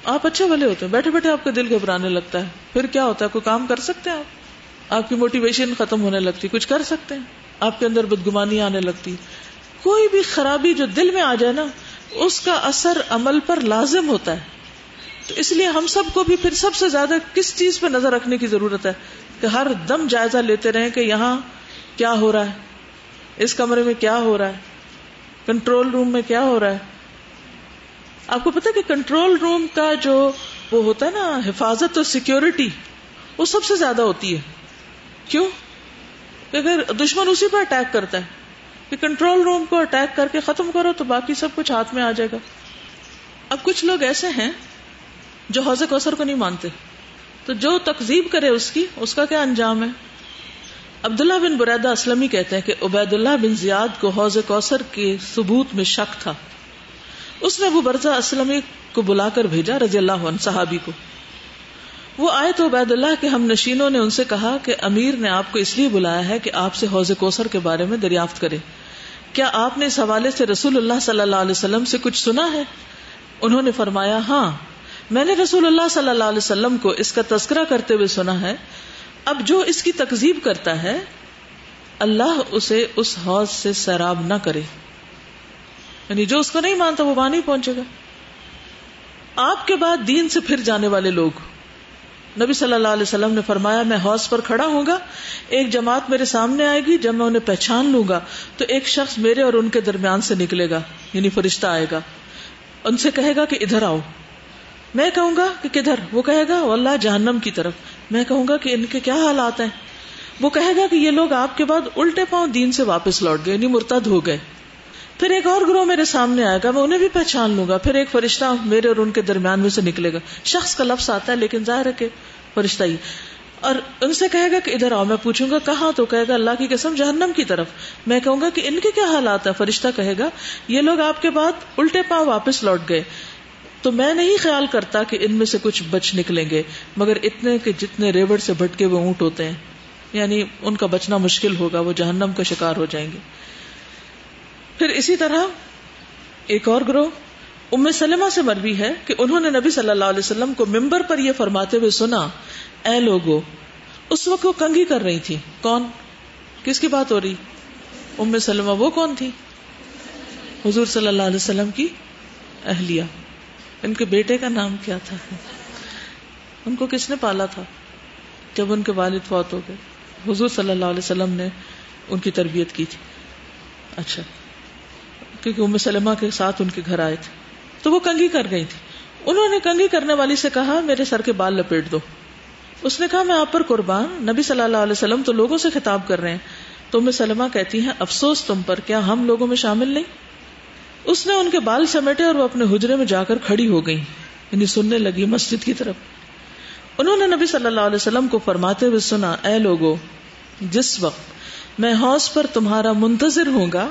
آپ اچھے بھلے ہوتے ہیں، بیٹھے بیٹھے آپ کا دل گھبرانے لگتا ہے۔ پھر کیا ہوتا ہے؟ کوئی کام کر سکتے ہیں آپ؟ آپ کی موٹیویشن ختم ہونے لگتی، کچھ کر سکتے ہیں۔ آپ کے اندر بدگمانی آنے لگتی۔ کوئی بھی خرابی جو دل میں آ جائے نا، اس کا اثر عمل پر لازم ہوتا ہے۔ تو اس لیے ہم سب کو بھی پھر سب سے زیادہ کس چیز پہ نظر رکھنے کی ضرورت ہے؟ کہ ہر دم جائزہ لیتے رہیں کہ یہاں کیا ہو رہا ہے؟ اس کمرے میں کیا ہو رہا ہے؟ کنٹرول روم میں کیا ہو رہا ہے؟ آپ کو پتا کہ کنٹرول روم کا جو وہ ہوتا ہے نا، حفاظت اور سیکورٹی وہ سب سے زیادہ ہوتی ہے۔ کیوں؟ کہ اگر دشمن اسی پہ اٹیک کرتا ہے کہ کنٹرول روم کو اٹیک کر کے ختم کرو تو باقی سب کچھ ہاتھ میں آ جائے گا۔ اب کچھ لوگ ایسے ہیں جو حوض کوثر کو نہیں مانتے۔ تو جو تقزیب کرے اس کی، اس کا کیا انجام ہے؟ عبداللہ بن بریدہ اسلمی کہتے ہیں کہ عبید اللہ بن زیاد کو حوض کوثر کے ثبوت میں شک تھا۔ اس نے ابو برزا اسلمی کو بلا کر بھیجا رضی اللہ عنہ صحابی کو۔ وہ آئے تو عبید اللہ کے ہم نشینوں نے ان سے کہا کہ امیر نے آپ کو اس لیے بلایا ہے کہ آپ سے حوض کوثر کے بارے میں دریافت کرے کیا آپ نے اس حوالے سے رسول اللہ صلی اللہ علیہ وسلم سے کچھ سنا ہے؟ انہوں نے فرمایا ہاں میں نے رسول اللہ صلی اللہ علیہ وسلم کو اس کا تذکرہ کرتے ہوئے سنا ہے۔ اب جو اس کی تکزیب کرتا ہے، اللہ اسے اس حوض سے سیراب نہ کرے۔ یعنی جو اس کو نہیں مانتا وہ وہاں نہیں پہنچے گا۔ آپ کے بعد دین سے پھر جانے والے لوگ۔ نبی صلی اللہ علیہ وسلم نے فرمایا، میں حوض پر کھڑا ہوں گا، ایک جماعت میرے سامنے آئے گی، جب میں انہیں پہچان لوں گا، تو ایک شخص میرے اور ان کے درمیان سے نکلے گا یعنی فرشتہ آئے گا۔ ان سے کہے گا کہ ادھر آؤ۔ میں کہوں گا کہ کدھر؟ وہ کہے گا اللہ جہنم کی طرف۔ میں کہوں گا کہ ان کے کیا حالات ہیں؟ وہ کہے گا کہ یہ لوگ آپ کے بعد الٹے پاؤں دین سے واپس لوٹ گئے یعنی مرتد ہو گئے۔ پھر ایک اور گروہ میرے سامنے آئے گا، میں انہیں بھی پہچان لوں گا۔ پھر ایک فرشتہ میرے اور ان کے درمیان میں سے نکلے گا۔ شخص کا لفظ آتا ہے، لیکن ظاہر ہے کہ فرشتہ ہی۔ اور ان سے کہے گا کہ ادھر آؤ، میں پوچھوں گا کہاں؟ تو کہے گا اللہ کی قسم، جہنم کی طرف۔ میں کہوں گا کہ ان کے کیا حالات ہے فرشتہ کہے گا، یہ لوگ آپ کے بعد الٹے پاؤں واپس لوٹ گئے۔ تو میں نہیں خیال کرتا کہ ان میں سے کچھ بچ نکلیں گے، مگر اتنے کہ جتنے ریوڑ سے بھٹکے ہوئے اونٹ ہوتے ہیں یعنی ان کا بچنا مشکل ہوگا، وہ جہنم کا شکار ہو جائیں گے۔ پھر اسی طرح ایک اور گروہ ام سلمہ سے مروی ہے کہ انہوں نے نبی صلی اللہ علیہ وسلم کو ممبر پر یہ فرماتے ہوئے سنا، اے لوگو، اس وقت وہ کنگھی کر رہی تھی۔ کون؟ کس کی بات ہو رہی؟ ام سلمہ، وہ کون تھی؟ حضور صلی اللہ علیہ وسلم کی اہلیہ۔ ان کے بیٹے کا نام کیا تھا؟ ان کو کس نے پالا تھا جب ان کے والد فوت ہو گئے؟ حضور صلی اللہ علیہ وسلم نے ان کی تربیت کی تھی۔ اچھا۔ کیونکہ ام سلمہ کے ساتھ ان کے گھر آئے تھے۔ تو وہ کنگھی کر گئی تھی۔ انہوں نے کنگھی کرنے والی سے کہا، میرے سر کے بال لپیٹ دو۔ اس نے کہا، میں آپ پر قربان، نبی صلی اللہ علیہ وسلم تو لوگوں سے خطاب کر رہے ہیں۔ تو ام سلمہ کہتی ہیں، افسوس تم پر، کیا ہم لوگوں میں شامل نہیں؟ اس نے ان کے بال سمیٹے اور وہ اپنے حجرے میں جا کر کھڑی ہو گئی یعنی سننے لگی مسجد کی طرف۔ انہوں نے نبی صلی اللہ علیہ وسلم کو فرماتے ہوئے سنا، اے لوگو، جس وقت میں حوض پر تمہارا منتظر ہوں گا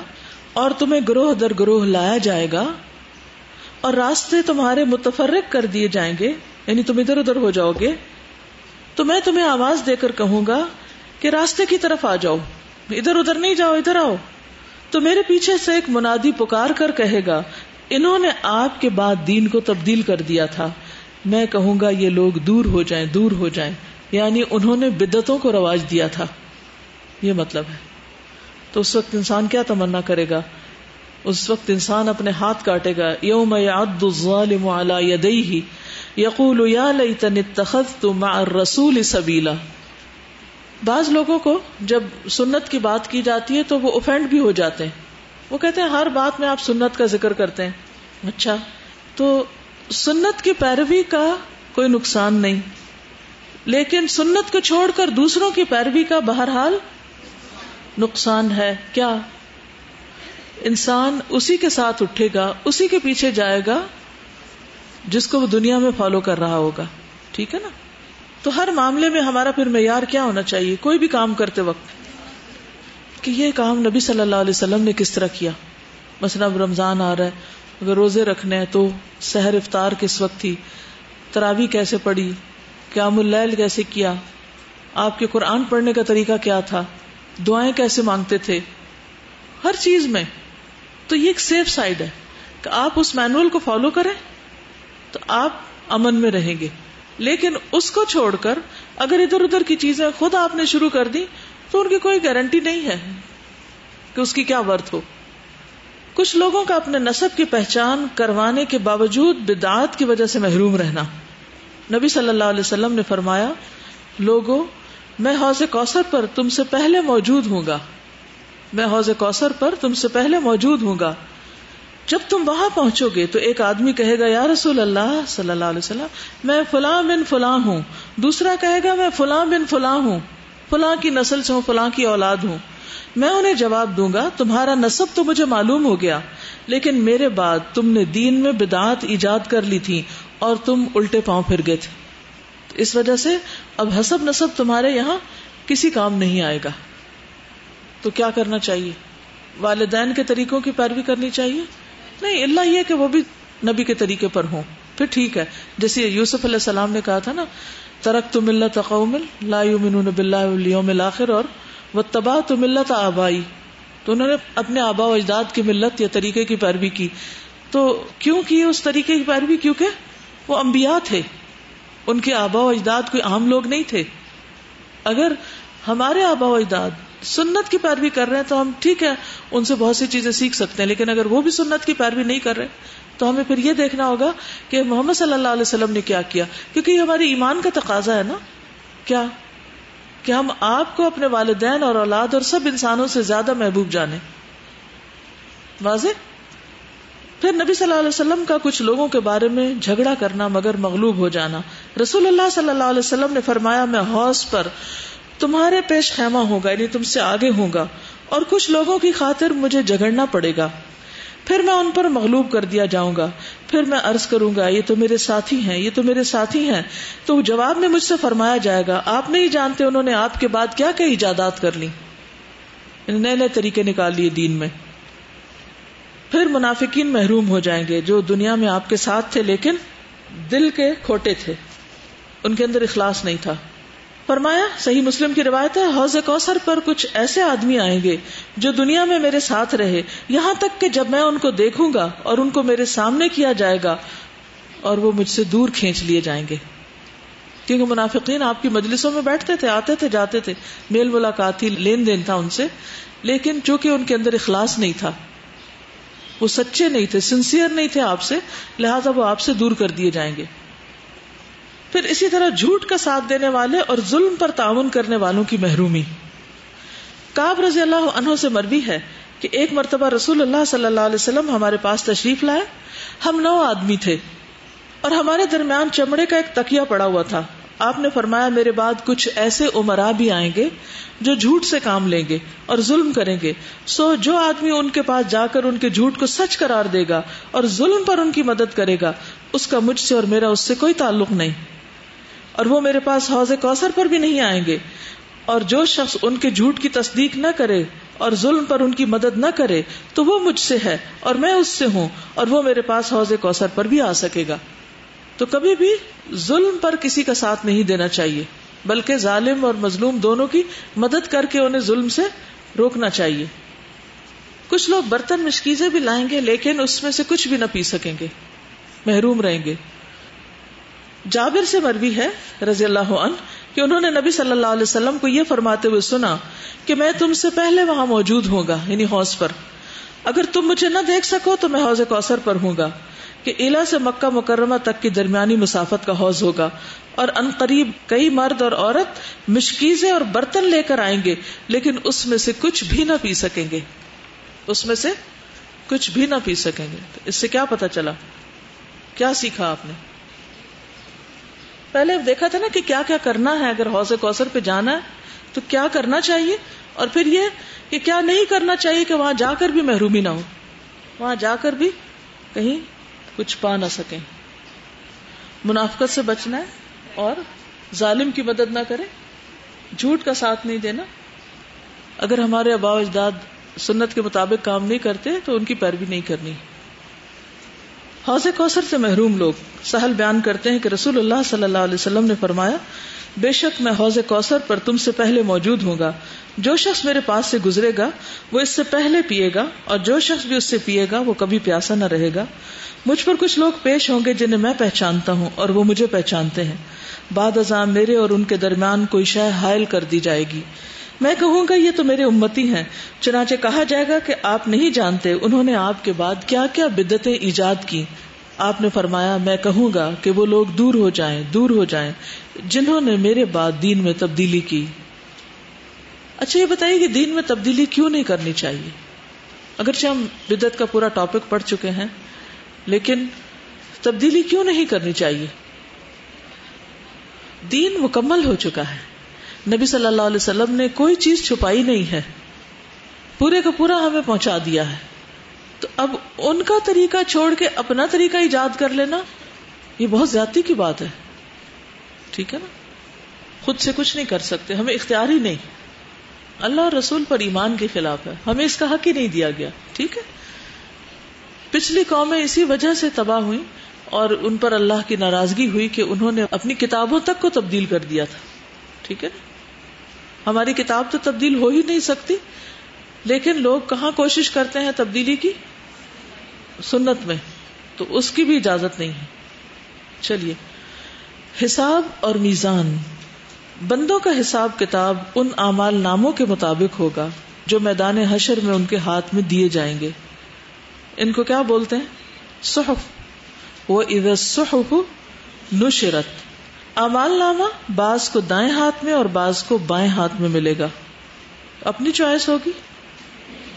اور تمہیں گروہ در گروہ لایا جائے گا اور راستے تمہارے متفرق کر دیے جائیں گے یعنی تم ادھر ادھر ہو جاؤ گے، تو میں تمہیں آواز دے کر کہوں گا کہ راستے کی طرف آ جاؤ، ادھر ادھر نہیں جاؤ، ادھر آؤ۔ تو میرے پیچھے سے ایک منادی پکار کر کہے گا، انہوں نے آپ کے بعد دین کو تبدیل کر دیا تھا۔ میں کہوں گا، یہ لوگ دور ہو جائیں، دور ہو جائیں۔ یعنی انہوں نے بدتوں کو رواج دیا تھا۔ یہ مطلب ہے۔ تو اس وقت انسان کیا تمنا کرے گا؟ اس وقت انسان اپنے ہاتھ کاٹے گا۔ یوم یعد الظالم علی یدیہ۔ یقول یا لیتن اتخذت مع الرسول سبیلا۔ بعض لوگوں کو جب سنت کی بات کی جاتی ہے تو وہ اوفینڈ بھی ہو جاتے ہیں۔ وہ کہتے ہیں، ہر بات میں آپ سنت کا ذکر کرتے ہیں۔ اچھا تو سنت کی پیروی کا کوئی نقصان نہیں۔ لیکن سنت کو چھوڑ کر دوسروں کی پیروی کا بہرحال نقصان ہے کیا؟ انسان اسی کے ساتھ اٹھے گا، اسی کے پیچھے جائے گا، جس کو وہ دنیا میں فالو کر رہا ہوگا۔ ٹھیک ہے نا؟ تو ہر معاملے میں ہمارا پھر معیار کیا ہونا چاہیے؟ کوئی بھی کام کرتے وقت۔ کہ یہ کام نبی صلی اللہ علیہ وسلم نے کس طرح کیا؟ مثلا رمضان آ رہا ہے، اگر روزے رکھنے ہیں تو سحر افطار کس وقت تھی؟ تراوی کیسے پڑی قیام اللیل کیسے کیا؟ آپ کے قرآن پڑھنے کا طریقہ کیا تھا؟ دعائیں کیسے مانگتے تھے؟ ہر چیز میں۔ تو یہ ایک سیف سائڈ ہے کہ آپ اس مینول کو فالو کریں تو آپ امن میں رہیں گے۔ لیکن اس کو چھوڑ کر اگر ادھر ادھر کی چیزیں خود آپ نے شروع کر دی تو ان کی کوئی گارنٹی نہیں ہے کہ اس کی کیا ورت ہو۔ کچھ لوگوں کا اپنے نصب کی پہچان کروانے کے باوجود بدعات کی وجہ سے محروم رہنا۔ نبی صلی اللہ علیہ وسلم نے فرمایا، لوگوں میں حوض کوثر پر تم سے پہلے موجود ہوں گا۔ میں حوض کوثر پر تم سے پہلے موجود ہوں گا۔ جب تم وہاں پہنچو گے تو ایک آدمی کہے گا، یا رسول اللہ صلی اللہ علیہ وسلم، میں فلاں بن فلاں ہوں۔ دوسرا کہے گا، میں فلاں بن فلاں ہوں۔ فلاں کی نسل سے ہوں، فلاں کی اولاد ہوں۔ میں انہیں جواب دوں گا، تمہارا نصب تو مجھے معلوم ہو گیا، لیکن میرے بعد تم نے دین میں بدعت ایجاد کر لی تھی اور تم الٹے پاؤں پھر گئے تھے۔ اس وجہ سے اب حسب نصب تمہارے یہاں کسی کام نہیں آئے گا۔ تو کیا کرنا چاہیے؟ والدین کے طریقوں کی پیروی کرنی چاہیے؟ نہیں، اللہ یہ کہ وہ بھی نبی کے طریقے پر ہوں۔ پھر ٹھیک ہے، جیسے یوسف علیہ السلام نے کہا تھا نا ترک تو ملت قوم لا یؤمنون باللہ والیوم الاخر اور وہ تباہ تو ملت آبائی۔ تو انہوں نے اپنے آبا و اجداد کی ملت یا طریقے کی پیروی کی۔ تو کیوں کی اس طریقے کی پیروی؟ کیونکہ وہ انبیاء تھے۔ ان کے آبا و اجداد کوئی عام لوگ نہیں تھے۔ اگر ہمارے آبا و اجداد سنت کی پیروی کر رہے ہیں تو ہم ٹھیک ہے، ان سے بہت سی چیزیں سیکھ سکتے ہیں، لیکن اگر وہ بھی سنت کی پیروی نہیں کر رہے، تو ہمیں پھر یہ دیکھنا ہوگا کہ محمد صلی اللہ علیہ وسلم نے کیا کیا۔ کیونکہ یہ ہماری ایمان کا تقاضا ہے نا۔ کیا؟ کہ ہم آپ کو اپنے والدین اور اولاد اور سب انسانوں سے زیادہ محبوب جانے واضح؟ پھر نبی صلی اللہ علیہ وسلم کا کچھ لوگوں کے بارے میں جھگڑا کرنا مگر مغلوب ہو جانا۔ رسول اللہ صلی اللہ علیہ وسلم نے فرمایا، میں حوض پر تمہارے پیش خیمہ ہوگا یعنی تم سے آگے ہوگا اور کچھ لوگوں کی خاطر مجھے جگڑنا پڑے گا۔ پھر میں ان پر مغلوب کر دیا جاؤں گا۔ پھر میں عرض کروں گا، یہ تو میرے ساتھی ہیں، یہ تو میرے ساتھی ہیں۔ تو جواب میں مجھ سے فرمایا جائے گا، آپ نہیں جانتے انہوں نے آپ کے بعد کیا کیا ایجادات کر لی۔ یعنی نئے نئے طریقے نکال لیے دین میں۔ پھر منافقین محروم ہو جائیں گے جو دنیا میں آپ کے ساتھ تھے لیکن دل کے کھوٹے تھے۔ ان کے اندر اخلاص نہیں تھا۔ فرمایا، صحیح مسلم کی روایت ہے، حوض کوثر پر کچھ ایسے آدمی آئیں گے جو دنیا میں میرے ساتھ رہے۔ یہاں تک کہ جب میں ان کو دیکھوں گا اور ان کو میرے سامنے کیا جائے گا اور وہ مجھ سے دور کھینچ لیے جائیں گے۔ کیونکہ منافقین آپ کی مجلسوں میں بیٹھتے تھے، آتے تھے، جاتے تھے۔ میل ملاقات ہی لین دین تھا ان سے، لیکن چونکہ ان کے اندر اخلاص نہیں تھا وہ سچے نہیں تھے سنسیئر نہیں تھے آپ سے، لہذا وہ آپ سے دور کر دیے جائیں گے۔ پھر اسی طرح جھوٹ کا ساتھ دینے والے اور ظلم پر تعاون کرنے والوں کی محرومی۔ کاب رضی اللہ عنہ سے مربی ہے کہ ایک مرتبہ رسول اللہ صلی اللہ علیہ وسلم ہمارے پاس تشریف لائے۔ ہم نو آدمی تھے اور ہمارے درمیان چمڑے کا ایک تکیا پڑا ہوا تھا۔ آپ نے فرمایا میرے بعد کچھ ایسے عمرا بھی آئیں گے جو جھوٹ سے کام لیں گے اور ظلم کریں گے۔ سو جو آدمی ان کے پاس جا کر ان کے جھوٹ کو سچ قرار دے گا اور ظلم پر ان کی مدد کرے گا، اس کا مجھ سے اور میرا اس سے کوئی تعلق نہیں۔ اور وہ میرے پاس حوض کوثر پر بھی نہیں آئیں گے۔ اور جو شخص ان کے جھوٹ کی تصدیق نہ کرے اور ظلم پر ان کی مدد نہ کرے، تو وہ مجھ سے ہے اور میں اس سے ہوں اور وہ میرے پاس حوض کوثر پر بھی آ سکے گا۔ تو کبھی بھی ظلم پر کسی کا ساتھ نہیں دینا چاہیے، بلکہ ظالم اور مظلوم دونوں کی مدد کر کے انہیں ظلم سے روکنا چاہیے۔ کچھ لوگ برتن مشکیزیں بھی لائیں گے، لیکن اس میں سے کچھ بھی نہ پی سکیں گے۔ محروم رہیں گے۔ جابر سے مروی ہے، رضی اللہ عنہ، کہ انہوں نے نبی صلی اللہ علیہ وسلم کو یہ فرماتے ہوئے سنا کہ میں تم سے پہلے وہاں موجود ہوں گا یعنی حوض پر۔ اگر تم مجھے نہ دیکھ سکو تو میں حوض کوثر پر ہوں گا۔ کہ الا سے مکہ مکرمہ تک کی درمیانی مسافت کا حوض ہوگا اور ان قریب کئی مرد اور عورت مشکیزیں اور برتن لے کر آئیں گے، لیکن اس میں سے کچھ بھی نہ پی سکیں گے۔ اس میں سے کچھ بھی نہ پی سکیں گے۔ اس سے کیا پتا چلا؟ کیا سیکھا آپ نے؟ پہلے دیکھا تھا نا کہ کیا کیا کرنا ہے، اگر حوض کوثر پہ جانا ہے تو کیا کرنا چاہیے؟ اور پھر یہ کہ کیا نہیں کرنا چاہیے کہ وہاں جا کر بھی محرومی نہ ہو۔ وہاں جا کر بھی کہیں کچھ پا نہ سکیں۔ منافقت سے بچنا ہے اور ظالم کی مدد نہ کرے جھوٹ کا ساتھ نہیں دینا۔ اگر ہمارے ابا اجداد سنت کے مطابق کام نہیں کرتے تو ان کی پیروی نہیں کرنی۔ حوض کوثر سے محروم لوگ سہل بیان کرتے ہیں کہ رسول اللہ صلی اللہ علیہ وسلم نے فرمایا، بے شک میں حوض کوثر پر تم سے پہلے موجود ہوں گا۔ جو شخص میرے پاس سے گزرے گا، وہ اس سے پہلے پیے گا، اور جو شخص بھی اس سے پیے گا، وہ کبھی پیاسا نہ رہے گا۔ مجھ پر کچھ لوگ پیش ہوں گے جنہیں میں پہچانتا ہوں، اور وہ مجھے پہچانتے ہیں۔ بعد ازاں میرے اور ان کے درمیان کوئی شہ حائل کر دی جائے گی۔ میں کہوں گا، یہ تو میرے امتی ہیں۔ چنانچہ کہا جائے گا کہ آپ نہیں جانتے انہوں نے آپ کے بعد کیا کیا بدتیں ایجاد کی۔ آپ نے فرمایا، میں کہوں گا کہ وہ لوگ دور ہو جائیں، دور ہو جائیں، جنہوں نے میرے بعد دین میں تبدیلی کی۔ اچھا یہ بتائیے کہ دین میں تبدیلی کیوں نہیں کرنی چاہیے؟ اگرچہ ہم بدت کا پورا ٹاپک پڑھ چکے ہیں، لیکن تبدیلی کیوں نہیں کرنی چاہیے؟ دین مکمل ہو چکا ہے۔ نبی صلی اللہ علیہ وسلم نے کوئی چیز چھپائی نہیں ہے۔ پورے کا پورا ہمیں پہنچا دیا ہے۔ تو اب ان کا طریقہ چھوڑ کے اپنا طریقہ ایجاد کر لینا، یہ بہت زیادتی کی بات ہے۔ ٹھیک ہے نا؟ خود سے کچھ نہیں کر سکتے، ہمیں اختیار ہی نہیں۔ اللہ اور رسول پر ایمان کے خلاف ہے۔ ہمیں اس کا حق ہی نہیں دیا گیا۔ ٹھیک ہے؟ پچھلی قومیں اسی وجہ سے تباہ ہوئی اور ان پر اللہ کی ناراضگی ہوئی کہ انہوں نے اپنی کتابوں تک کو تبدیل کر دیا تھا۔ ٹھیک ہے؟ نا ہماری کتاب تو تبدیل ہو ہی نہیں سکتی، لیکن لوگ کہاں کوشش کرتے ہیں تبدیلی کی؟ سنت میں۔ تو اس کی بھی اجازت نہیں ہے۔ چلیے، حساب اور میزان۔ بندوں کا حساب کتاب ان اعمال ناموں کے مطابق ہوگا جو میدان حشر میں ان کے ہاتھ میں دیے جائیں گے۔ ان کو کیا بولتے ہیں؟ صحف۔ وہ ادھر صحف نشرت۔ امال نامہ بعض کو دائیں ہاتھ میں اور بعض کو بائیں ہاتھ میں ملے گا۔ اپنی چوائس ہوگی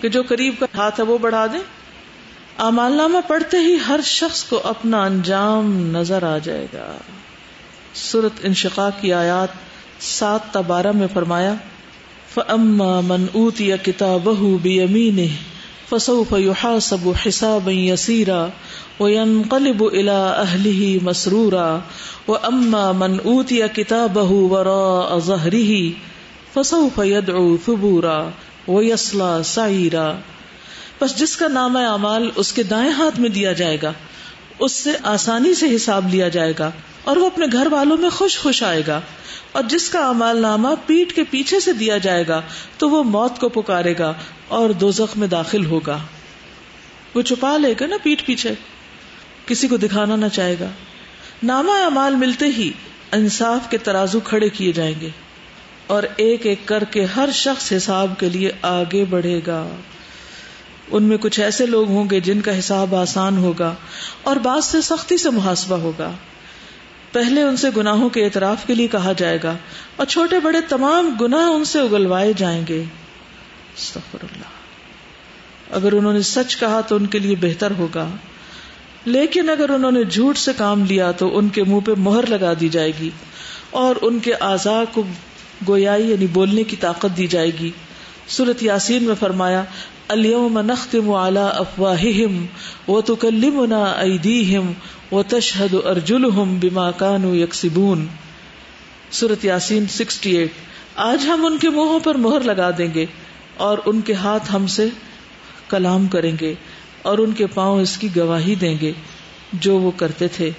کہ جو قریب کا ہاتھ ہے وہ بڑھا دیں۔ امال نامہ پڑھتے ہی ہر شخص کو اپنا انجام نظر آ جائے گا۔ سورت انشقا کی آیات سات تبارہ میں فرمایا، فَأَمَّا مَنْ أُوتِيَ كِتَابَهُ بِيَمِينِهِ فسوف يحاسب حسابا يسيرا وينقلب الى اهله مسرورا واما من اوتي كتابه وراء ظهره فسوف يدعو ثبورا ويصلى سعيرا۔ بس جس کا نام اعمال اس کے دائیں ہاتھ میں دیا جائے گا اس سے آسانی سے حساب لیا جائے گا اور وہ اپنے گھر والوں میں خوش خوش آئے گا اور جس کا امال نامہ پیٹ کے پیچھے سے دیا جائے گا تو وہ موت کو پکارے گا اور دو میں داخل ہوگا۔ وہ چھپا لے گا نا پیٹ پیچھے۔ کسی کو دکھانا نہ چاہے گا۔ نامہ امال ملتے ہی انصاف کے ترازو کھڑے کیے جائیں گے اور ایک ایک کر کے ہر شخص حساب کے لیے آگے بڑھے گا۔ ان میں کچھ ایسے لوگ ہوں گے جن کا حساب آسان ہوگا اور بعض سے سختی سے محاسبہ ہوگا۔ پہلے ان سے گناہوں کے اعتراف کے لیے کہا جائے گا اور چھوٹے بڑے تمام گناہ ان سے اگلوائے جائیں گے۔ اللہ۔ اگر انہوں نے سچ کہا تو ان کے لیے بہتر ہوگا۔ لیکن اگر انہوں نے جھوٹ سے کام لیا تو ان کے منہ پہ مہر لگا دی جائے گی اور ان کے اعضاء کو گویائی یعنی بولنے کی طاقت دی جائے گی۔ سورت یاسین میں فرمایا اليوم نختم على افواههم وتكلمنا ايديهم وتشهد ارجلهم بما كانوا يكسبون۔ سورۃ یاسین 68 آج ہم ان کے منہوں پر مہر لگا دیں گے اور ان کے ہاتھ ہم سے کلام کریں گے اور ان کے پاؤں اس کی گواہی دیں گے جو وہ کرتے تھے۔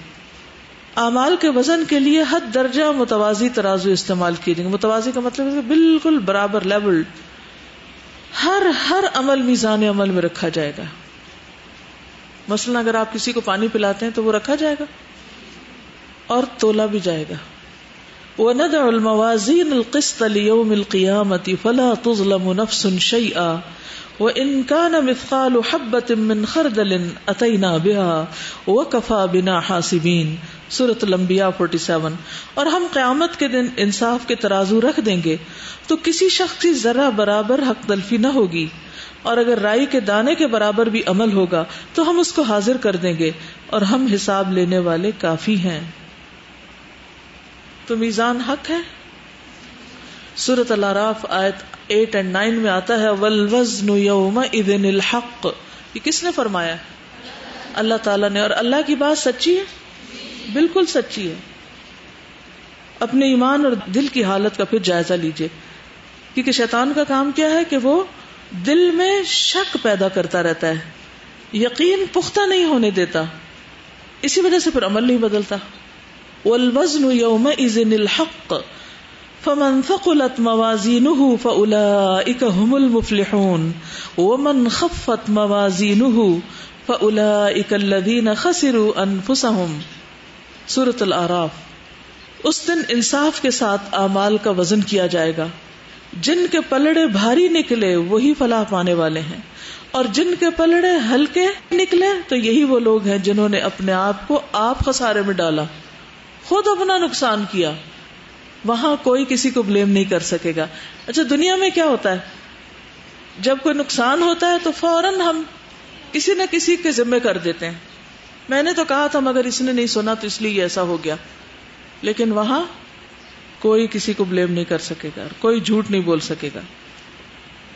اعمال کے وزن کے لیے حد درجہ متوازی ترازو استعمال کیے جائیں گے متوازی کا مطلب ہے بالکل برابر لیول۔ ہر ہر عمل میزان عمل میں رکھا جائے گا۔ مثلاً اگر آپ کسی کو پانی پلاتے ہیں تو وہ رکھا جائے گا اور تولا بھی جائے گا۔ وَنَدْعُ الْمَوَازِينَ الْقِسْطَ لِيَوْمِ الْقِيَامَةِ فَلَا تُظْلَمُ نَفْسٌ شَيْئًا وَإِن كَانَ مِثْقَالُ حَبَّةٍ مِّنْ خَرْدَلٍ أَتَيْنَا بِهَا وَكَفَى بِنَا حَاسِبِينَ۔ سورت المبیا فورٹی سیون اور ہم قیامت کے دن انصاف کے ترازو رکھ دیں گے۔ تو کسی شخص کی ذرا برابر حق تلفی نہ ہوگی۔ اور اگر رائی کے دانے کے برابر بھی عمل ہوگا، تو ہم اس کو حاضر کر دیں گے۔ اور ہم حساب لینے والے کافی ہیں۔ تو میزان حق ہے؟ سورت اللہ آیت ایٹ اینڈ نائن میں آتا ہے ولوزن یوم الحق۔ یہ کس نے فرمایا؟ اللہ تعالیٰ نے۔ اور اللہ کی بات سچی ہے؟ بالکل سچی ہے۔ اپنے ایمان اور دل کی حالت کا پھر جائزہ لیجیے کیونکہ شیطان کا کام کیا ہے کہ وہ دل میں شک پیدا کرتا رہتا ہے۔ یقین پختہ نہیں ہونے دیتا۔ اسی وجہ سے پھر عمل نہیں بدلتا۔ والوزن يومئذ الحق۔ فمن ثقلت موازينه فاولئك هم المفلحون ومن خفت موازينه فاولئك الذين خسروا انفسهم سورت العراف اس دن انصاف کے ساتھ اعمال کا وزن کیا جائے گا. جن کے پلڑے بھاری نکلے وہی فلاح پانے والے ہیں. اور جن کے پلڑے ہلکے نکلے تو یہی وہ لوگ ہیں جنہوں نے اپنے آپ کو آپ خسارے میں ڈالا. خود اپنا نقصان کیا. وہاں کوئی کسی کو بلیم نہیں کر سکے گا۔ اچھا دنیا میں کیا ہوتا ہے؟ جب کوئی نقصان ہوتا ہے تو فوراً ہم کسی نہ کسی کے ذمے کر دیتے ہیں۔ میں نے تو کہا تھا، مگر اس نے نہیں سنا تو اس لیے ایسا ہو گیا۔ لیکن وہاں کوئی کسی کو بلیم نہیں کر سکے گا کوئی جھوٹ نہیں بول سکے گا۔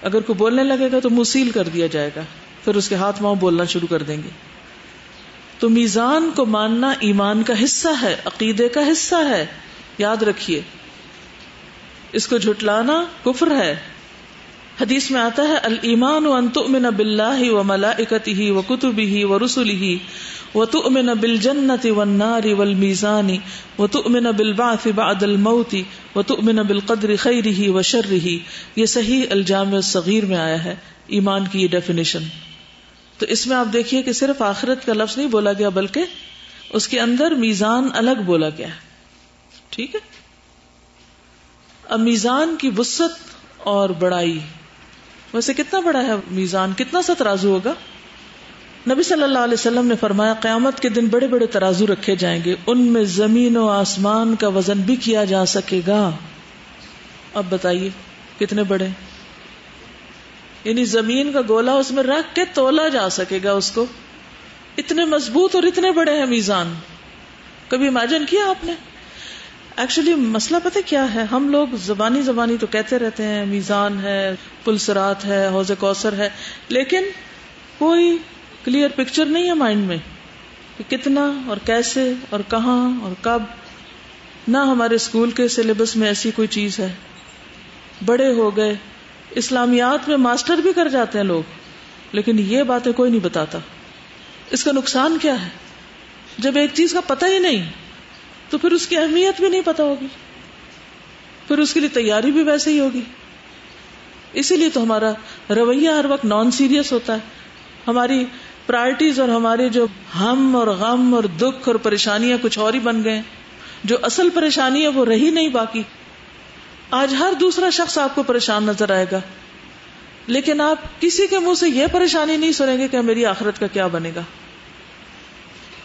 اگر کوئی بولنے لگے گا تو مسیل کر دیا جائے گا۔ پھر اس کے ہاتھ ماؤں بولنا شروع کر دیں گے۔ تو میزان کو ماننا ایمان کا حصہ ہے، عقیدے کا حصہ ہے۔ یاد رکھیے اس کو جھٹلانا کفر ہے۔ حدیث میں آتا ہے المان و انت من بلّہ و ملا اکتی و کتبی و رسولی وتؤمن بالجنة والنار والميزان وتؤمن بالبعث بعد الموت وتؤمن بالقدر خيره وشره یہ صحیح الجامع الصغیر میں آیا ہے، ایمان کی یہ ڈیفینیشن تو اس میں آپ دیکھیے کہ صرف آخرت کا لفظ نہیں بولا گیا، بلکہ اس کے اندر میزان الگ بولا گیا ٹھیک ہے؟ اب میزان کی وسط اور بڑائی ویسے کتنا بڑا ہے میزان؟ کتنا سا ترازو ہوگا؟ نبی صلی اللہ علیہ وسلم نے فرمایا، قیامت کے دن بڑے بڑے ترازو رکھے جائیں گے۔ ان میں زمین و آسمان کا وزن بھی کیا جا سکے گا۔ اب بتائیے، کتنے بڑے؟ یعنی زمین کا گولا اس میں رکھ کے تولا جا سکے گا اس کو۔ اتنے مضبوط اور اتنے بڑے ہیں میزان۔ کبھی امیجن کیا آپ نے؟ ایکچولی مسئلہ پتہ کیا ہے؟ ہم لوگ زبانی زبانی تو کہتے رہتے ہیں، میزان ہے، پلسرات ہے، حوض کوثر ہے، لیکن کوئی کلیئر پکچر نہیں ہے مائنڈ میں کہ کتنا اور کیسے اور کہاں اور کب۔ نہ ہمارے اسکول کے سلیبس میں ایسی کوئی چیز ہے۔ بڑے ہو گئے۔ اسلامیات میں ماسٹر بھی کر جاتے ہیں لوگ، لیکن یہ باتیں کوئی نہیں بتاتا۔ اس کا نقصان کیا ہے؟ جب ایک چیز کا پتہ ہی نہیں تو پھر اس کی اہمیت بھی نہیں پتا ہوگی۔ پھر اس کے لیے تیاری بھی ویسے ہی ہوگی۔ اسی لیے تو ہمارا رویہ ہر وقت نان سیریس ہوتا ہے۔ ہماری پرائرٹیز اور ہمارے جو ہم اور غم اور دکھ اور پریشانیاں کچھ اور ہی بن گئے جو اصل پریشانی ہے وہ رہی نہیں باقی۔ آج ہر دوسرا شخص آپ کو پریشان نظر آئے گا۔ لیکن آپ کسی کے منہ سے یہ پریشانی نہیں سنیں گے کہ میری آخرت کا کیا بنے گا۔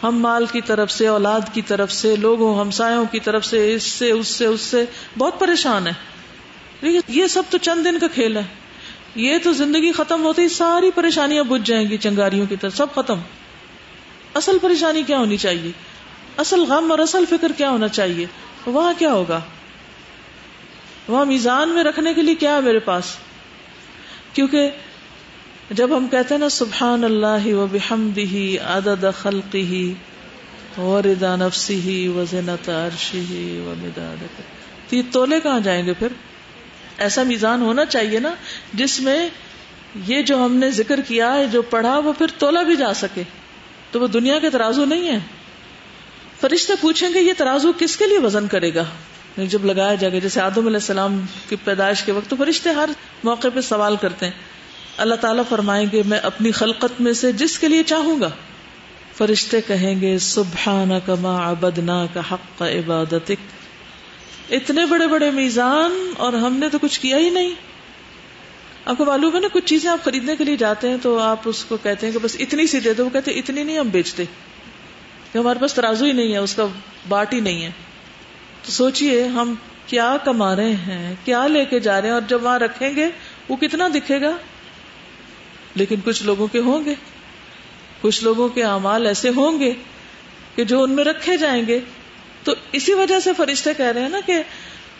ہم مال کی طرف سے، اولاد کی طرف سے، لوگوں، ہمسایوں کی طرف سے، اس سے اس سے اس سے بہت پریشان ہے لیکن یہ سب تو چند دن کا کھیل ہے۔ یہ تو زندگی ختم ہوتی ساری پریشانیاں بج جائیں گی چنگاریوں کی طرف۔ سب ختم۔ اصل پریشانی کیا ہونی چاہیے؟ اصل غم اور اصل فکر کیا ہونا چاہیے؟ وہاں کیا ہوگا؟ وہاں میزان میں رکھنے کے لیے کیا ہے میرے پاس؟ کیونکہ جب ہم کہتے ہیں نا سبحان اللہ و بحمدہ عدد خلقہ ورضا نفسہ وزنت عرشہ ومداد تو یہ تولے کہاں جائیں گے پھر؟ ایسا میزان ہونا چاہیے نا جس میں یہ جو ہم نے ذکر کیا ہے، جو پڑھا وہ پھر تولا بھی جا سکے۔ تو وہ دنیا کے ترازو نہیں ہے فرشتے پوچھیں گے، یہ ترازو کس کے لیے وزن کرے گا؟ جب لگایا جائے گا، جیسے آدم علیہ السلام کی پیدائش کے وقت تو فرشتے ہر موقع پہ سوال کرتے ہیں۔ اللہ تعالیٰ فرمائیں گے، میں اپنی خلقت میں سے جس کے لیے چاہوں گا۔ فرشتے کہیں گے سبحان کما ابدنا کا حق عبادت اتنے بڑے بڑے میزان اور ہم نے تو کچھ کیا ہی نہیں۔ آپ کو معلوم ہے نا، کچھ چیزیں آپ خریدنے کے لیے جاتے ہیں تو آپ اس کو کہتے ہیں کہ بس اتنی سی دے دو۔ وہ کہتے ہیں، اتنی نہیں ہم بیچتے۔ کہ ہمارے پاس ترازو ہی نہیں ہے، اس کا باٹ ہی نہیں ہے۔ تو سوچئے، ہم کیا کما رہے ہیں، کیا لے کے جا رہے ہیں اور جب وہاں رکھیں گے، وہ کتنا دکھے گا؟ لیکن کچھ لوگوں کے ہوں گے۔ کچھ لوگوں کے اعمال ایسے ہوں گے کہ جو ان میں رکھے جائیں گے۔ تو اسی وجہ سے فرشتے کہہ رہے ہیں نا کہ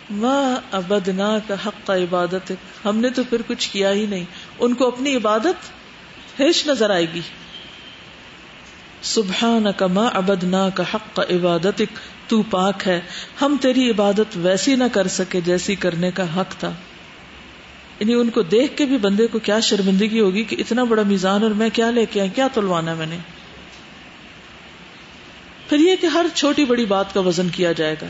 ماں ابدنا کا حق کا عبادت ہم نے تو پھر کچھ کیا ہی نہیں۔ ان کو اپنی عبادت ہش نظر آئے گی۔ سبحان کا ماں ابدنا کا حق کا عبادت تو پاک ہے۔ ہم تیری عبادت ویسی نہ کر سکے جیسی کرنے کا حق تھا۔ یعنی ان کو دیکھ کے بھی بندے کو کیا شرمندگی ہوگی کہ اتنا بڑا میزان اور میں کیا لے کے آئی کیا تلوانا میں نے؟ پھر یہ کہ ہر چھوٹی بڑی بات کا وزن کیا جائے گا۔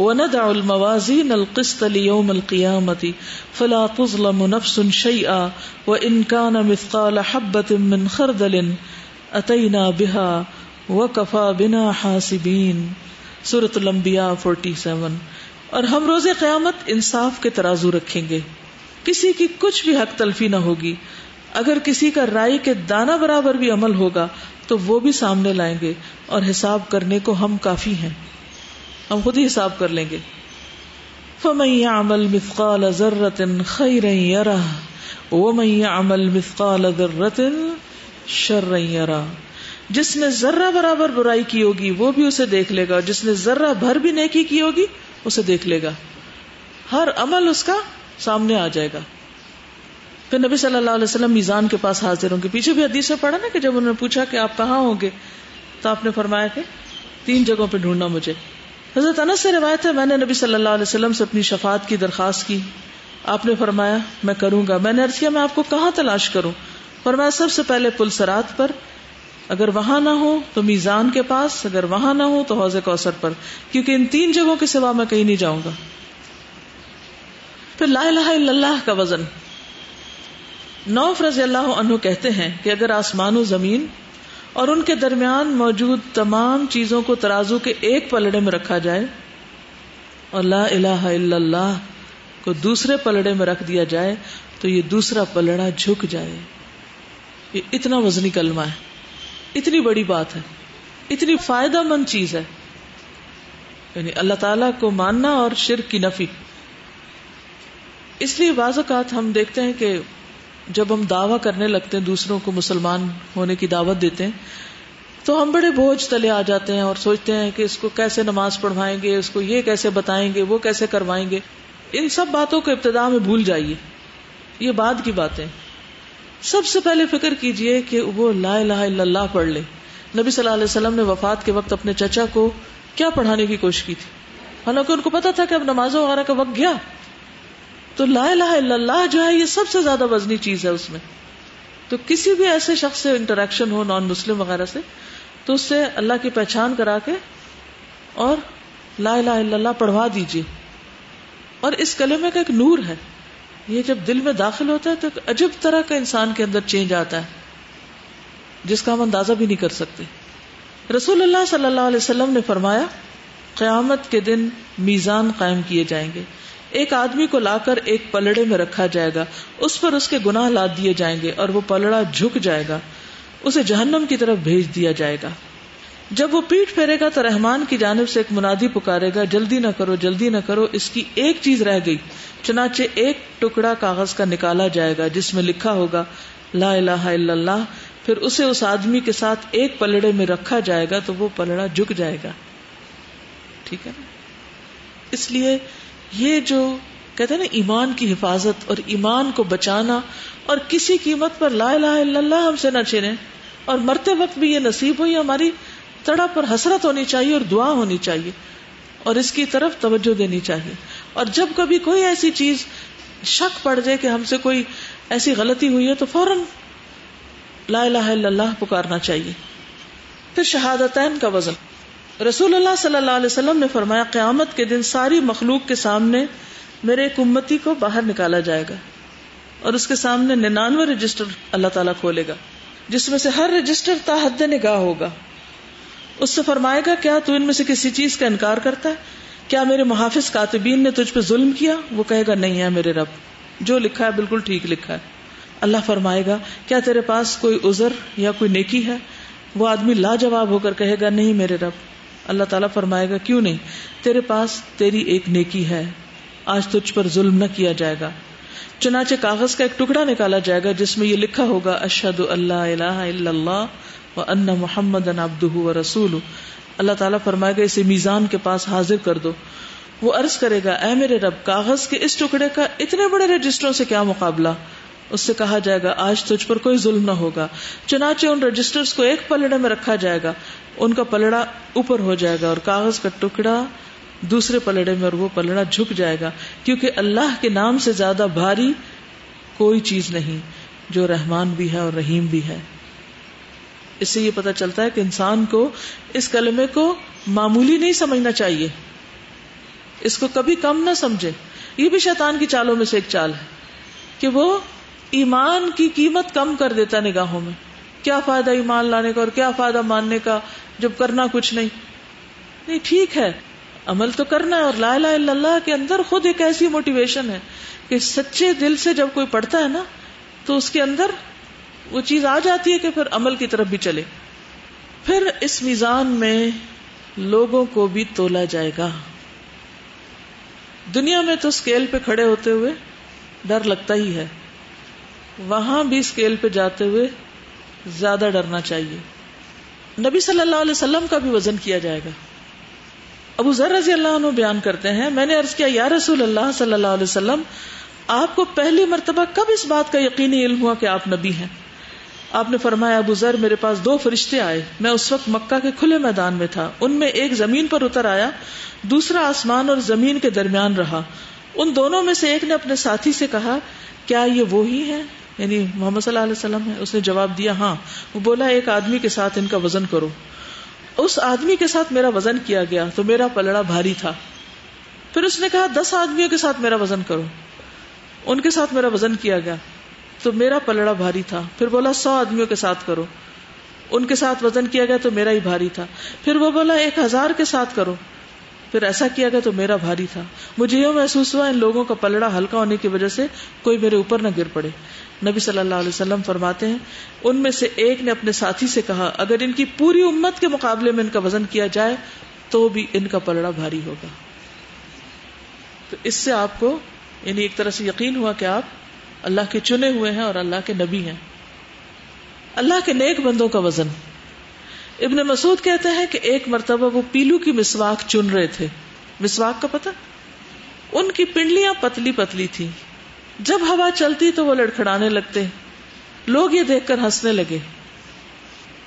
وَنَدَعُ الْمَوَازِينَ الْقِسْطَ لِيَوْمِ الْقِيَامَةِ فَلَا تُظْلَمُ نَفْسٌ شَيْئًا وَإِن كَانَ مِثْقَالَ حَبَّةٍ مِّنْ خَرْدَلٍ أَتَيْنَا بِهَا وَكَفَى بِنَا حَاسِبِينَ۔ سورت الانبیاء 47 اور ہم روز قیامت انصاف کے ترازو رکھیں گے۔ کسی کی کچھ بھی حق تلفی نہ ہوگی۔ اگر کسی کا رائی کے دانا برابر بھی عمل ہوگا، تو وہ بھی سامنے لائیں گے اور حساب کرنے کو ہم کافی ہیں۔ ہم خود ہی حساب کر لیں گے۔ فمن عمل مثقال ذرة خيرا يره، ومن يعمل مثقال ذرة شرا يره۔ جس نے ذرہ برابر برائی کی ہوگی، وہ بھی اسے دیکھ لے گا جس نے ذرہ بھر بھی نیکی کی ہوگی، اسے دیکھ لے گا۔ ہر عمل اس کا سامنے آ جائے گا۔ پھر نبی صلی اللہ علیہ وسلم میزان کے پاس حاضر ہوں گے۔ پیچھے بھی حدیث میں پڑھا نا کہ جب انہوں نے پوچھا کہ آپ کہاں ہوں گے، تو آپ نے فرمایا کہ تین جگہوں پہ ڈھونڈنا مجھے۔ حضرت انس سے روایت ہے، میں نے نبی صلی اللہ علیہ وسلم سے اپنی شفاعت کی درخواست کی۔ آپ نے فرمایا، میں کروں گا۔ میں نے عرض کیا، میں آپ کو کہاں تلاش کروں؟ فرمایا، سب سے پہلے پل سرات پر۔ اگر وہاں نہ ہو تو میزان کے پاس، اگر وہاں نہ ہو تو حوض کوثر پر۔ کیونکہ ان تین جگہوں کے سوا میں کہیں نہیں جاؤں گا۔ پھر لا الہ الا اللہ کا وزن۔ نوف رضی اللہ عنہ کہتے ہیں کہ اگر آسمان و زمین اور ان کے درمیان موجود تمام چیزوں کو ترازو کے ایک پلڑے میں رکھا جائے اور لا الہ الا اللہ کو دوسرے پلڑے میں رکھ دیا جائے تو یہ دوسرا پلڑا جھک جائے۔ یہ اتنا وزنی کلمہ ہے۔ اتنی بڑی بات ہے۔ اتنی فائدہ مند چیز ہے۔ یعنی اللہ تعالی کو ماننا اور شرک کی نفی۔ اس لیے بعض اوقات ہم دیکھتے ہیں کہ جب ہم دعوی کرنے لگتے ہیں، دوسروں کو مسلمان ہونے کی دعوت دیتے ہیں، تو ہم بڑے بوجھ تلے آ جاتے ہیں اور سوچتے ہیں کہ اس کو کیسے نماز پڑھوائیں گے، اس کو یہ کیسے بتائیں گے، وہ کیسے کروائیں گے۔ ان سب باتوں کو ابتدا میں بھول جائیے۔ یہ بعد کی باتیں۔ سب سے پہلے فکر کیجیے کہ وہ لا الہ الا اللہ پڑھ لے۔ نبی صلی اللہ علیہ وسلم نے وفات کے وقت اپنے چچا کو کیا پڑھانے کی کوشش کی تھی؟ حالانکہ ان کو پتا تھا کہ اب نمازوں وغیرہ کا وقت گیا۔ تو لا الہ الا اللہ جو ہے یہ سب سے زیادہ وزنی چیز ہے اس میں۔ تو کسی بھی ایسے شخص سے انٹریکشن ہو نان مسلم وغیرہ سے، تو اس سے اللہ کی پہچان کرا کے اور لا الہ الا اللہ پڑھوا دیجیے اور اس کلمے کا ایک نور ہے۔ یہ جب دل میں داخل ہوتا ہے تو ایک عجب طرح کا انسان کے اندر چینج آتا ہے، جس کا ہم اندازہ بھی نہیں کر سکتے۔ رسول اللہ صلی اللہ علیہ وسلم نے فرمایا، قیامت کے دن میزان قائم کیے جائیں گے۔ ایک آدمی کو لا کر ایک پلڑے میں رکھا جائے گا۔ اس پر اس کے گناہ لاد دیے جائیں گے اور وہ پلڑا جھک جائے گا۔ اسے جہنم کی طرف بھیج دیا جائے گا۔ جب وہ پیٹ پھیرے گا تو رحمان کی جانب سے ایک منادی پکارے گا۔ جلدی نہ کرو، جلدی نہ کرو۔ اس کی ایک چیز رہ گئی۔ چنانچہ ایک ٹکڑا کاغذ کا نکالا جائے گا جس میں لکھا ہوگا، لا الہ الا اللہ۔ پھر اسے اس آدمی کے ساتھ ایک پلڑے میں رکھا جائے گا تو وہ پلڑا جھک جائے گا۔ ٹھیک ہے نا؟ اس لیے یہ جو کہتے ہیں نا ایمان کی حفاظت اور ایمان کو بچانا اور کسی قیمت پر لا الہ الا اللہ ہم سے نہ چھینے اور مرتے وقت بھی یہ نصیب ہوئی ہماری تڑپ پر حسرت ہونی چاہیے اور دعا ہونی چاہیے اور اس کی طرف توجہ دینی چاہیے اور جب کبھی کوئی ایسی چیز شک پڑ جائے کہ ہم سے کوئی ایسی غلطی ہوئی ہے تو فوراً لا الہ الا اللہ پکارنا چاہیے۔ پھر شہادتین کا وزن۔ رسول اللہ صلی اللہ علیہ وسلم نے فرمایا، قیامت کے دن ساری مخلوق کے سامنے میرے ایک امتی کو باہر نکالا جائے گا۔ اور اس کے سامنے ننانوے رجسٹر اللہ تعالیٰ کھولے گا، جس میں سے ہر رجسٹر تاحد نگاہ ہوگا۔ اس سے فرمائے گا، کیا تو ان میں سے کسی چیز کا انکار کرتا ہے؟ کیا میرے محافظ کاتبین نے تجھ پہ ظلم کیا؟ وہ کہے گا، نہیں ہے میرے رب، جو لکھا ہے بالکل ٹھیک لکھا ہے۔ اللہ فرمائے گا، کیا تیرے پاس کوئی عذر یا کوئی نیکی ہے؟ وہ آدمی لاجواب ہو کر کہے گا، نہیں میرے رب۔ اللہ تعالیٰ فرمائے گا، کیوں نہیں؟ تیرے پاس تیری ایک نیکی ہے، آج تجھ پر ظلم نہ کیا جائے گا۔ چنانچہ کاغذ کا ایک ٹکڑا نکالا جائے گا، جس میں یہ لکھا ہوگا اشد اللہ الہ الا اللہ و ان محمد و رسول اللہ تعالیٰ فرمائے گا، اسے میزان کے پاس حاضر کر دو۔ وہ عرض کرے گا، اے میرے رب، کاغذ کے اس ٹکڑے کا اتنے بڑے رجسٹروں سے کیا مقابلہ؟ اس سے کہا جائے گا، آج تجھ پر کوئی ظلم نہ ہوگا۔ چنانچہ ان رجسٹر کو ایک پلڑے میں رکھا جائے گا۔ ان کا پلڑا اوپر ہو جائے گا اور کاغذ کا ٹکڑا دوسرے پلڑے میں اور وہ پلڑا جھک جائے گا۔ کیونکہ اللہ کے نام سے زیادہ بھاری کوئی چیز نہیں، جو رحمان بھی ہے اور رحیم بھی ہے۔ اس سے یہ پتا چلتا ہے کہ انسان کو اس کلمے کو معمولی نہیں سمجھنا چاہیے۔ اس کو کبھی کم نہ سمجھے۔ یہ بھی شیطان کی چالوں میں سے ایک چال ہے کہ وہ ایمان کی قیمت کم کر دیتا نگاہوں میں۔ کیا فائدہ ایمان لانے کا اور کیا فائدہ ماننے کا جب کرنا کچھ نہیں؟ نہیں، ٹھیک ہے۔ عمل تو کرنا ہے اور لا الہ الا اللہ کے اندر خود ایک ایسی موٹیویشن ہے کہ سچے دل سے جب کوئی پڑھتا ہے نا، تو اس کے اندر وہ چیز آ جاتی ہے کہ پھر عمل کی طرف بھی چلے۔ پھر اس میزان میں لوگوں کو بھی تولا جائے گا۔ دنیا میں تو اسکیل پہ کھڑے ہوتے ہوئے ڈر لگتا ہی ہے۔ وہاں بھی اسکیل پہ جاتے ہوئے زیادہ ڈرنا چاہیے۔ نبی صلی اللہ علیہ وسلم کا بھی وزن کیا جائے گا۔ ابو ذر رضی اللہ عنہ بیان کرتے ہیں، میں نے عرض کیا، یا رسول اللہ صلی اللہ علیہ وسلم، آپ کو پہلی مرتبہ کب اس بات کا یقینی علم ہوا کہ آپ نبی ہیں؟ آپ نے فرمایا، ابو ذر، میرے پاس دو فرشتے آئے۔ میں اس وقت مکہ کے کھلے میدان میں تھا۔ ان میں ایک زمین پر اتر آیا، دوسرا آسمان اور زمین کے درمیان رہا۔ ان دونوں میں سے ایک نے اپنے ساتھی سے کہا، کیا یہ وہی ہے یعنی محمد صلی اللہ علیہ وسلم ہے اس نے جواب دیا ہاں وہ بولا، ایک آدمی کے ساتھ ان کا وزن کرو۔ اس آدمی کے ساتھ میرا وزن کیا گیا تو میرا پلڑا بھاری تھا۔ پھر اس نے کہا، دس آدمیوں کے ساتھ میرا وزن کرو۔ ان کے ساتھ میرا وزن کیا گیا تو میرا پلڑا بھاری تھا۔ پھر بولا، سو آدمیوں کے ساتھ کرو۔ ان کے ساتھ وزن کیا گیا تو میرا ہی بھاری تھا۔ پھر وہ بولا، ایک ہزار کے ساتھ کرو۔ پھر ایسا کیا گیا تو میرا بھاری تھا۔ مجھے یہ محسوس ہوا، ان لوگوں کا پلڑا ہلکا ہونے کی وجہ سے کوئی میرے اوپر نہ گر پڑے۔ نبی صلی اللہ علیہ وسلم فرماتے ہیں، ان میں سے ایک نے اپنے ساتھی سے کہا، اگر ان کی پوری امت کے مقابلے میں ان کا وزن کیا جائے، تو بھی ان کا پلڑا بھاری ہوگا۔ تو اس سے آپ کو یعنی ایک طرح سے یقین ہوا کہ آپ اللہ کے چنے ہوئے ہیں اور اللہ کے نبی ہیں۔ اللہ کے نیک بندوں کا وزن۔ ابن مسعود کہتے ہیں کہ ایک مرتبہ وہ پیلو کی مسواک چن رہے تھے۔ مسواک کا پتہ؟ ان کی پنڈلیاں پتلی پتلی تھی جب ہوا چلتی تو وہ لڑکھڑانے لگتے لوگ یہ دیکھ کر ہنسنے لگے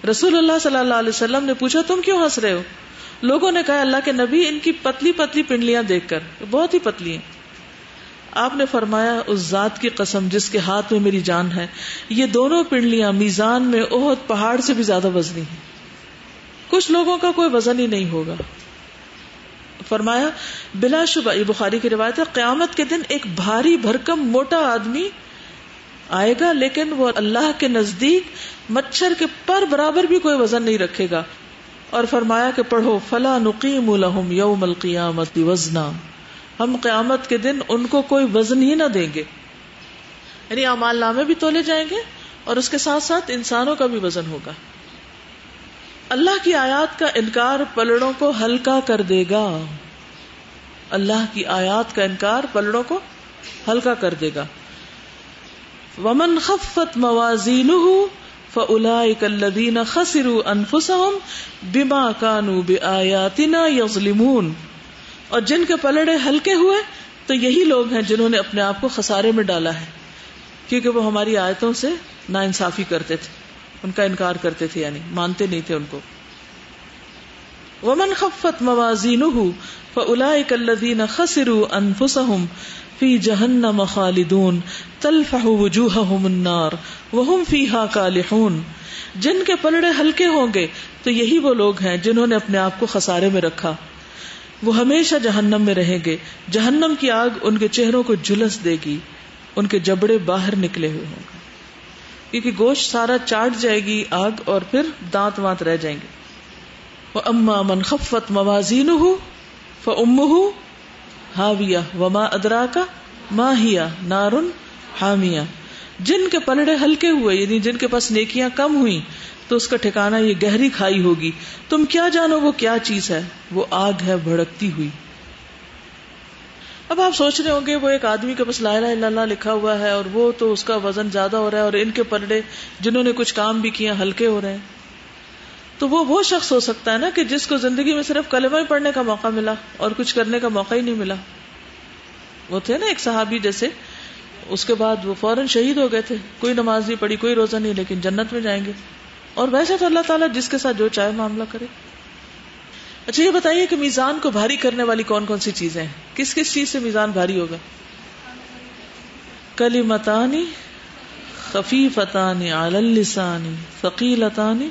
رسول اللہ صلی اللہ علیہ وسلم نے پوچھا، تم کیوں ہنس رہے ہو؟ لوگوں نے کہا، اللہ کے نبی ان کی پتلی پتلی پنڈلیاں دیکھ کر، بہت ہی پتلی ہیں۔ آپ نے فرمایا، اس ذات کی قسم جس کے ہاتھ میں میری جان ہے، یہ دونوں پنڈلیاں میزان میں اہد پہاڑ سے بھی زیادہ وزنی ہیں۔ کچھ لوگوں کا کوئی وزن ہی نہیں ہوگا۔ فرمایا، بلا شبہ، یہ بخاری کی روایت ہے، قیامت کے دن ایک بھاری بھرکم موٹا آدمی آئے گا، لیکن وہ اللہ کے نزدیک مچھر کے پر برابر بھی کوئی وزن نہیں رکھے گا۔ اور فرمایا کہ پڑھو، فلا نقیم لهم یوم القیامت وزنا ہم قیامت کے دن ان کو کوئی وزن ہی نہ دیں گے۔ یعنی امال نامے بھی تولے جائیں گے اور اس کے ساتھ ساتھ انسانوں کا بھی وزن ہوگا۔ اللہ کی آیات کا انکار پلڑوں کو ہلکا کر دے گا۔ اللہ کی آیات کا انکار پلڑوں کو ہلکا کر دے گا۔ ومن خفت موازین الذين خسروا انفسهم بما كانوا بآياتنا يظلمون۔ اور جن کے پلڑے ہلکے ہوئے، تو یہی لوگ ہیں جنہوں نے اپنے آپ کو خسارے میں ڈالا ہے، کیونکہ وہ ہماری آیتوں سے نا انصافی کرتے تھے۔ ان کا انکار کرتے تھے یعنی مانتے نہیں تھے ان کو۔ ومن خفت موازینه فاولئک الذین خسروا انفسهم فی جہنم خالدون تلفح وجوہهم النار وهم فیها کالحون جن کے پلڑے ہلکے ہوں گے، تو یہی وہ لوگ ہیں جنہوں نے اپنے آپ کو خسارے میں رکھا۔ وہ ہمیشہ جہنم میں رہیں گے، جہنم کی آگ ان کے چہروں کو جلس دے گی، ان کے جبڑے باہر نکلے ہوئے ہوں گے۔ کیونکہ گوشت سارا چاٹ جائے گی آگ اور پھر دانت وانت رہ جائیں گے۔ وہ اما من خفت موازین ہو فم ہاویہ وما ادرا کا ماہیا نارن حامیہ جن کے پلڑے ہلکے ہوئے یعنی جن کے پاس نیکیاں کم ہوئی تو اس کا ٹھکانا یہ گہری کھائی ہوگی۔ تم کیا جانو وہ کیا چیز ہے؟ وہ آگ ہے، بھڑکتی ہوئی۔ اب آپ سوچ رہے ہوں گے وہ ایک آدمی کے پاس لا الہ الا اللہ لکھا ہوا ہے اور وہ تو اس کا وزن زیادہ ہو رہا ہے اور ان کے پلڑے جنہوں نے کچھ کام بھی کیا ہلکے ہو رہے ہیں۔ تو وہ وہ شخص ہو سکتا ہے نا کہ جس کو زندگی میں صرف کلمہ ہی پڑھنے کا موقع ملا اور کچھ کرنے کا موقع ہی نہیں ملا۔ وہ تھے نا ایک صحابی جیسے۔ اس کے بعد وہ فوراً شہید ہو گئے تھے۔ کوئی نماز نہیں پڑھی، کوئی روزہ نہیں، لیکن جنت میں جائیں گے۔ اور ویسے تو اللہ تعالیٰ جس کے ساتھ جو چاہے معاملہ کرے۔ اچھا یہ بتائیے کہ میزان کو بھاری کرنے والی کون کون سی چیزیں ہیں؟ کس کس چیز سے میزان بھاری ہوگا؟ کلی متانی خفی فتانی عالسانی فقیلتانی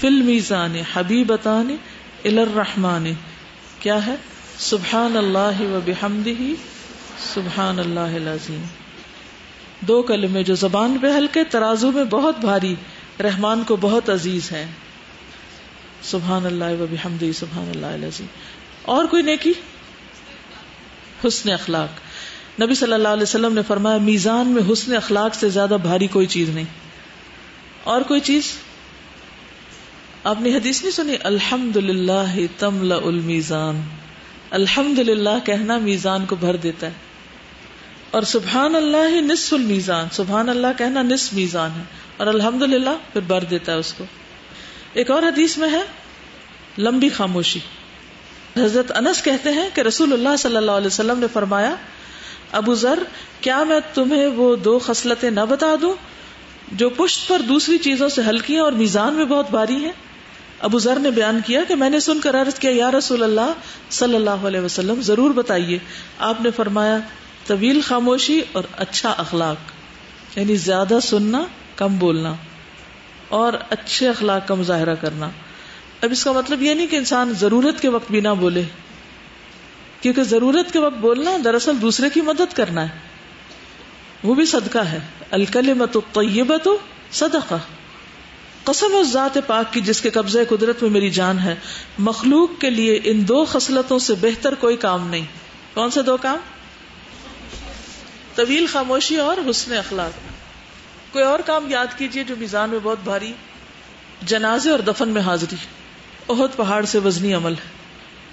فل میزانی حبیبتانی الرحمانی۔ کیا ہے؟ سبحان اللہ و بحمدہ سبحان اللہ العظیم۔ دو کلمے جو زبان پہ ہلکے ترازو میں بہت بھاری، رحمان کو بہت عزیز ہے سبحان اللہ و بحمدی، سبحان اللہ العظیم۔ اور کوئی نیکی؟ حسن اخلاق۔ نبی صلی اللہ علیہ وسلم نے فرمایا، میزان میں حسن اخلاق سے زیادہ بھاری کوئی چیز نہیں۔ اور کوئی چیز؟ آپ نے حدیث نہیں سنی؟ الحمد للہ تملا المیزان۔ الحمد للہ کہنا میزان کو بھر دیتا ہے۔ اور سبحان اللہ نصف المیزان۔ سبحان اللہ کہنا نصف میزان ہے۔ اور الحمد للہ پھر بھر دیتا ہے اس کو۔ ایک اور حدیث میں ہے، لمبی خاموشی۔ حضرت انس کہتے ہیں کہ رسول اللہ صلی اللہ علیہ وسلم نے فرمایا، ابو ذر، کیا میں تمہیں وہ دو خصلتیں نہ بتا دوں جو پشت پر دوسری چیزوں سے ہلکی ہیں اور میزان میں بہت بھاری ہیں؟ ابو ذر نے بیان کیا کہ میں نے سن کر عرض کیا، یا رسول اللہ صلی اللہ علیہ وسلم، ضرور بتائیے۔ آپ نے فرمایا، طویل خاموشی اور اچھا اخلاق یعنی زیادہ سننا، کم بولنا۔ اور اچھے اخلاق کا مظاہرہ کرنا۔ اب اس کا مطلب یہ نہیں کہ انسان ضرورت کے وقت بھی نہ بولے، کیونکہ ضرورت کے وقت بولنا دراصل دوسرے کی مدد کرنا ہے۔ وہ بھی صدقہ ہے۔ الکل مت طیبت صدقہ۔ قسم اس ذات پاک کی جس کے قبضے قدرت میں میری جان ہے۔ مخلوق کے لیے ان دو خصلتوں سے بہتر کوئی کام نہیں۔ کون سے دو کام؟ طویل خاموشی اور حسن اخلاق۔ کوئی اور کام یاد کیجیے جو میزان میں بہت بھاری، جنازے اور دفن میں حاضری۔ بہت پہاڑ سے وزنی عمل ہے۔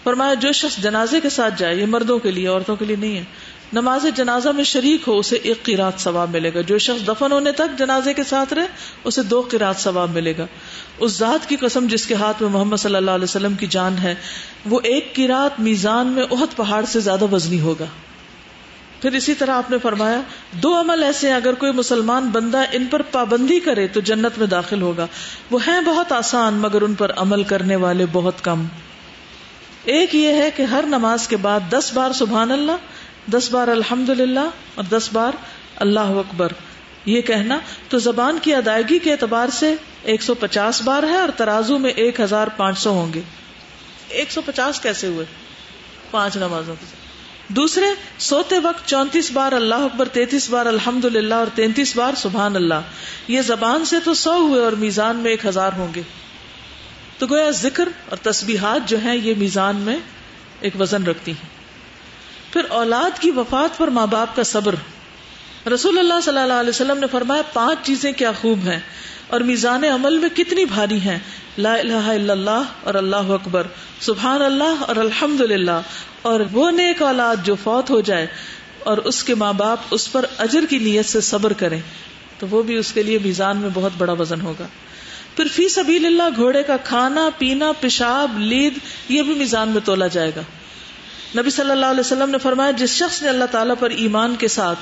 فرمایا، جو شخص جنازے کے ساتھ جائے، یہ مردوں کے لیے، عورتوں کے لیے نہیں ہے۔ نماز جنازہ میں شریک ہو، اسے ایک قیرات ثواب ملے گا۔ جو شخص دفن ہونے تک جنازے کے ساتھ رہے، اسے دو قیرات ثواب ملے گا۔ اس ذات کی قسم جس کے ہاتھ میں محمد صلی اللہ علیہ وسلم کی جان ہے، وہ ایک قیرات میزان میں اہت پہاڑ سے زیادہ وزنی ہوگا۔ پھر اسی طرح آپ نے فرمایا، دو عمل ایسے ہیں، اگر کوئی مسلمان بندہ ان پر پابندی کرے تو جنت میں داخل ہوگا۔ وہ ہیں بہت آسان، مگر ان پر عمل کرنے والے بہت کم۔ ایک یہ ہے کہ ہر نماز کے بعد دس بار سبحان اللہ، دس بار الحمد للہ اور دس بار اللہ اکبر۔ یہ کہنا، تو زبان کی ادائیگی کے اعتبار سے ایک سو پچاس بار ہے اور ترازو میں ایک ہزار پانچ سو ہوں گے۔ ایک سو پچاس کیسے ہوئے؟ پانچ نمازوں کے دوسرے، سوتے وقت چونتیس بار اللہ اکبر، تینتیس بار الحمد للہ اور تینتیس بار سبحان اللہ۔ یہ زبان سے تو سو ہوئے اور میزان میں ایک ہزار ہوں گے۔ تو گویا ذکر اور تسبیحات جو ہیں، یہ میزان میں ایک وزن رکھتی ہیں۔ پھر اولاد کی وفات پر ماں باپ کا صبر۔ رسول اللہ صلی اللہ علیہ وسلم نے فرمایا، پانچ چیزیں کیا خوب ہیں۔ اور میزان عمل میں کتنی بھاری ہیں۔ لا الہ الا اللہ اور اللہ اکبر۔ سبحان اللہ اور الحمد للہ اور وہ نیک اولاد جو فوت ہو جائے اور اس کے ماں باپ اس پر اجر کی نیت سے صبر کریں، تو وہ بھی اس کے لیے میزان میں بہت بڑا وزن ہوگا۔ پھر فی سبیل اللہ گھوڑے کا کھانا، پینا، پیشاب، لید، یہ بھی میزان میں تولا جائے گا۔ نبی صلی اللہ علیہ وسلم نے فرمایا، جس شخص نے اللہ تعالیٰ پر ایمان کے ساتھ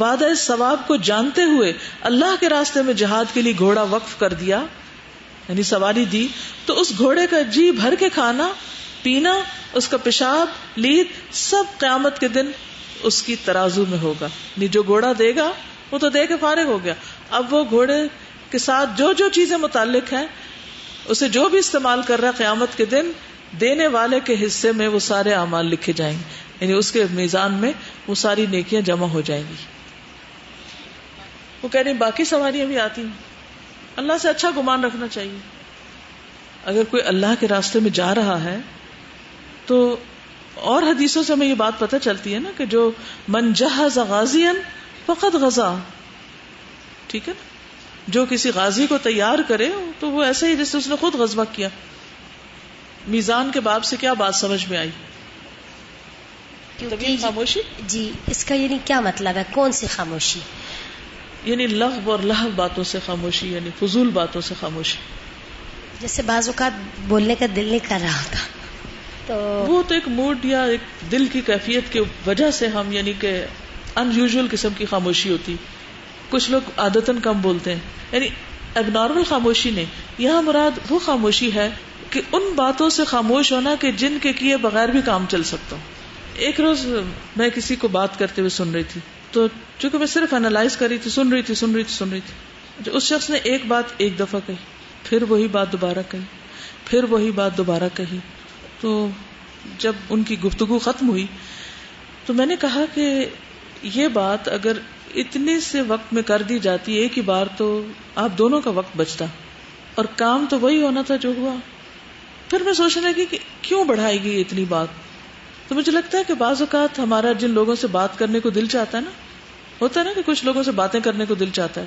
وعدہ ثواب کو جانتے ہوئے اللہ کے راستے میں جہاد کے لیے گھوڑا وقف کر دیا یعنی سواری دی، تو اس گھوڑے کا جی بھر کے کھانا، پینا، اس کا پیشاب، لید، سب قیامت کے دن اس کی ترازو میں ہوگا۔ یعنی جو گھوڑا دے گا، وہ تو دے کے فارغ ہو گیا۔ اب وہ گھوڑے کے ساتھ جو جو چیزیں متعلق ہیں، اسے جو بھی استعمال کر رہا ہے قیامت کے دن، دینے والے کے حصے میں وہ سارے اعمال لکھے جائیں گے۔ یعنی اس کے میزان میں وہ ساری نیکیاں جمع ہو جائیں گی۔ وہ کہہ رہے باقی سواریاں بھی آتی ہیں۔ اللہ سے اچھا گمان رکھنا چاہیے۔ اگر کوئی اللہ کے راستے میں جا رہا ہے تو اور حدیثوں سے ہمیں یہ بات پتہ چلتی ہے نا کہ جو من جہاز غازی فقط غزہ ٹھیک ہے نا؟ جو کسی غازی کو تیار کرے تو وہ ایسے ہی جیسے اس نے خود غزبہ کیا۔ میزان کے باب سے کیا بات سمجھ میں آئی؟ خاموشی؟ جی اس کا یعنی کیا مطلب ہے؟ کون سی خاموشی؟ یعنی لغ اور لہو باتوں سے خاموشی یعنی فضول باتوں سے خاموشی۔ جیسے بعض اوقات بولنے کا دل نہیں کر رہا ہوتا۔ تو وہ تو ایک موڈ یا ایک دل کی کیفیت کی وجہ سے ہم یعنی کہ ان یوژل قسم کی خاموشی ہوتی۔ کچھ لوگ عادتن کم بولتے ہیں۔ یعنی اب نارمل خاموشی نہیں یہاں مراد وہ خاموشی ہے کہ ان باتوں سے خاموش ہونا کہ جن کے کیے بغیر بھی کام چل سکتا ہوں۔ ایک روز میں کسی کو بات کرتے ہوئے سن رہی تھی۔ تو چونکہ میں صرف اینالائز کر رہی تھی، سن رہی تھی، سن رہی تھی، سن رہی تھی۔ اس شخص نے ایک بات ایک دفعہ کہی، پھر وہی بات دوبارہ کہی، پھر وہی بات دوبارہ کہی۔ تو جب ان کی گفتگو ختم ہوئی، تو میں نے کہا کہ یہ بات اگر اتنے سے وقت میں کر دی جاتی ایک ہی بار، تو آپ دونوں کا وقت بچتا۔ اور کام تو وہی ہونا تھا جو ہوا۔ پھر میں سوچنے لگی کہ کیوں بڑھائی گئی اتنی بات؟ تو مجھے لگتا ہے کہ بعض اوقات ہمارا جن لوگوں سے بات کرنے کو دل چاہتا ہے نا، ہوتا ہے نا کہ کچھ لوگوں سے باتیں کرنے کو دل چاہتا ہے۔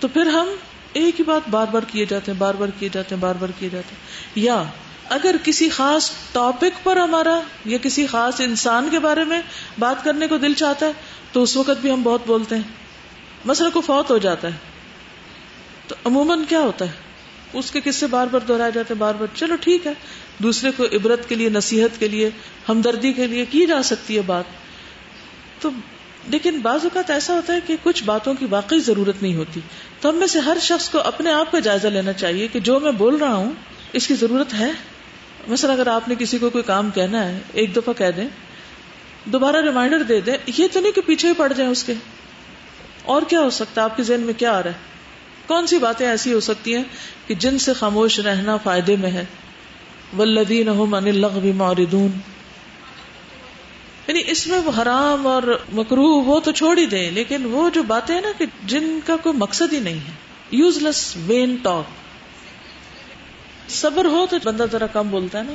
تو پھر ہم ایک ہی بات بار بار کیے جاتے ہیں، بار بار کیے جاتے ہیں، بار بار کیے جاتے ہیں۔ یا اگر کسی خاص ٹاپک پر ہمارا یا کسی خاص انسان کے بارے میں بات کرنے کو دل چاہتا ہے، تو اس وقت بھی ہم بہت بولتے ہیں۔ مسئلہ کو فوت ہو جاتا ہے۔ تو عموماً کیا ہوتا ہے؟ اس کے قصے بار بار دہرائے جاتے ہیں، بار بار۔ چلو ٹھیک ہے۔ دوسرے کو عبرت کے لیے، نصیحت کے لیے، ہمدردی کے لیے کی جا سکتی ہے بات۔ تو لیکن بعض اوقات ایسا ہوتا ہے کہ کچھ باتوں کی واقعی ضرورت نہیں ہوتی۔ تو ہم میں سے ہر شخص کو اپنے آپ کا جائزہ لینا چاہیے کہ جو میں بول رہا ہوں، اس کی ضرورت ہے۔ مثلا اگر آپ نے کسی کو کوئی کام کہنا ہے، ایک دفعہ کہہ دیں، دوبارہ ریمائنڈر دے دیں، یہ تو نہیں کہ پیچھے ہی پڑ جائیں اس کے۔ اور کیا ہو سکتا ہے؟ آپ کے ذہن میں کیا آ رہا ہے؟ کون سی باتیں ایسی ہو سکتی ہیں کہ جن سے خاموش رہنا فائدے میں ہے؟ ولدین معردون یعنی اس میں وہ حرام اور مکرو وہ تو چھوڑ ہی دیں، لیکن وہ جو باتیں نا کہ جن کا کوئی مقصد ہی نہیں ہے۔ یوز لیس وین ٹاک صبر ہو تو بندہ ذرا کم بولتا ہے نا۔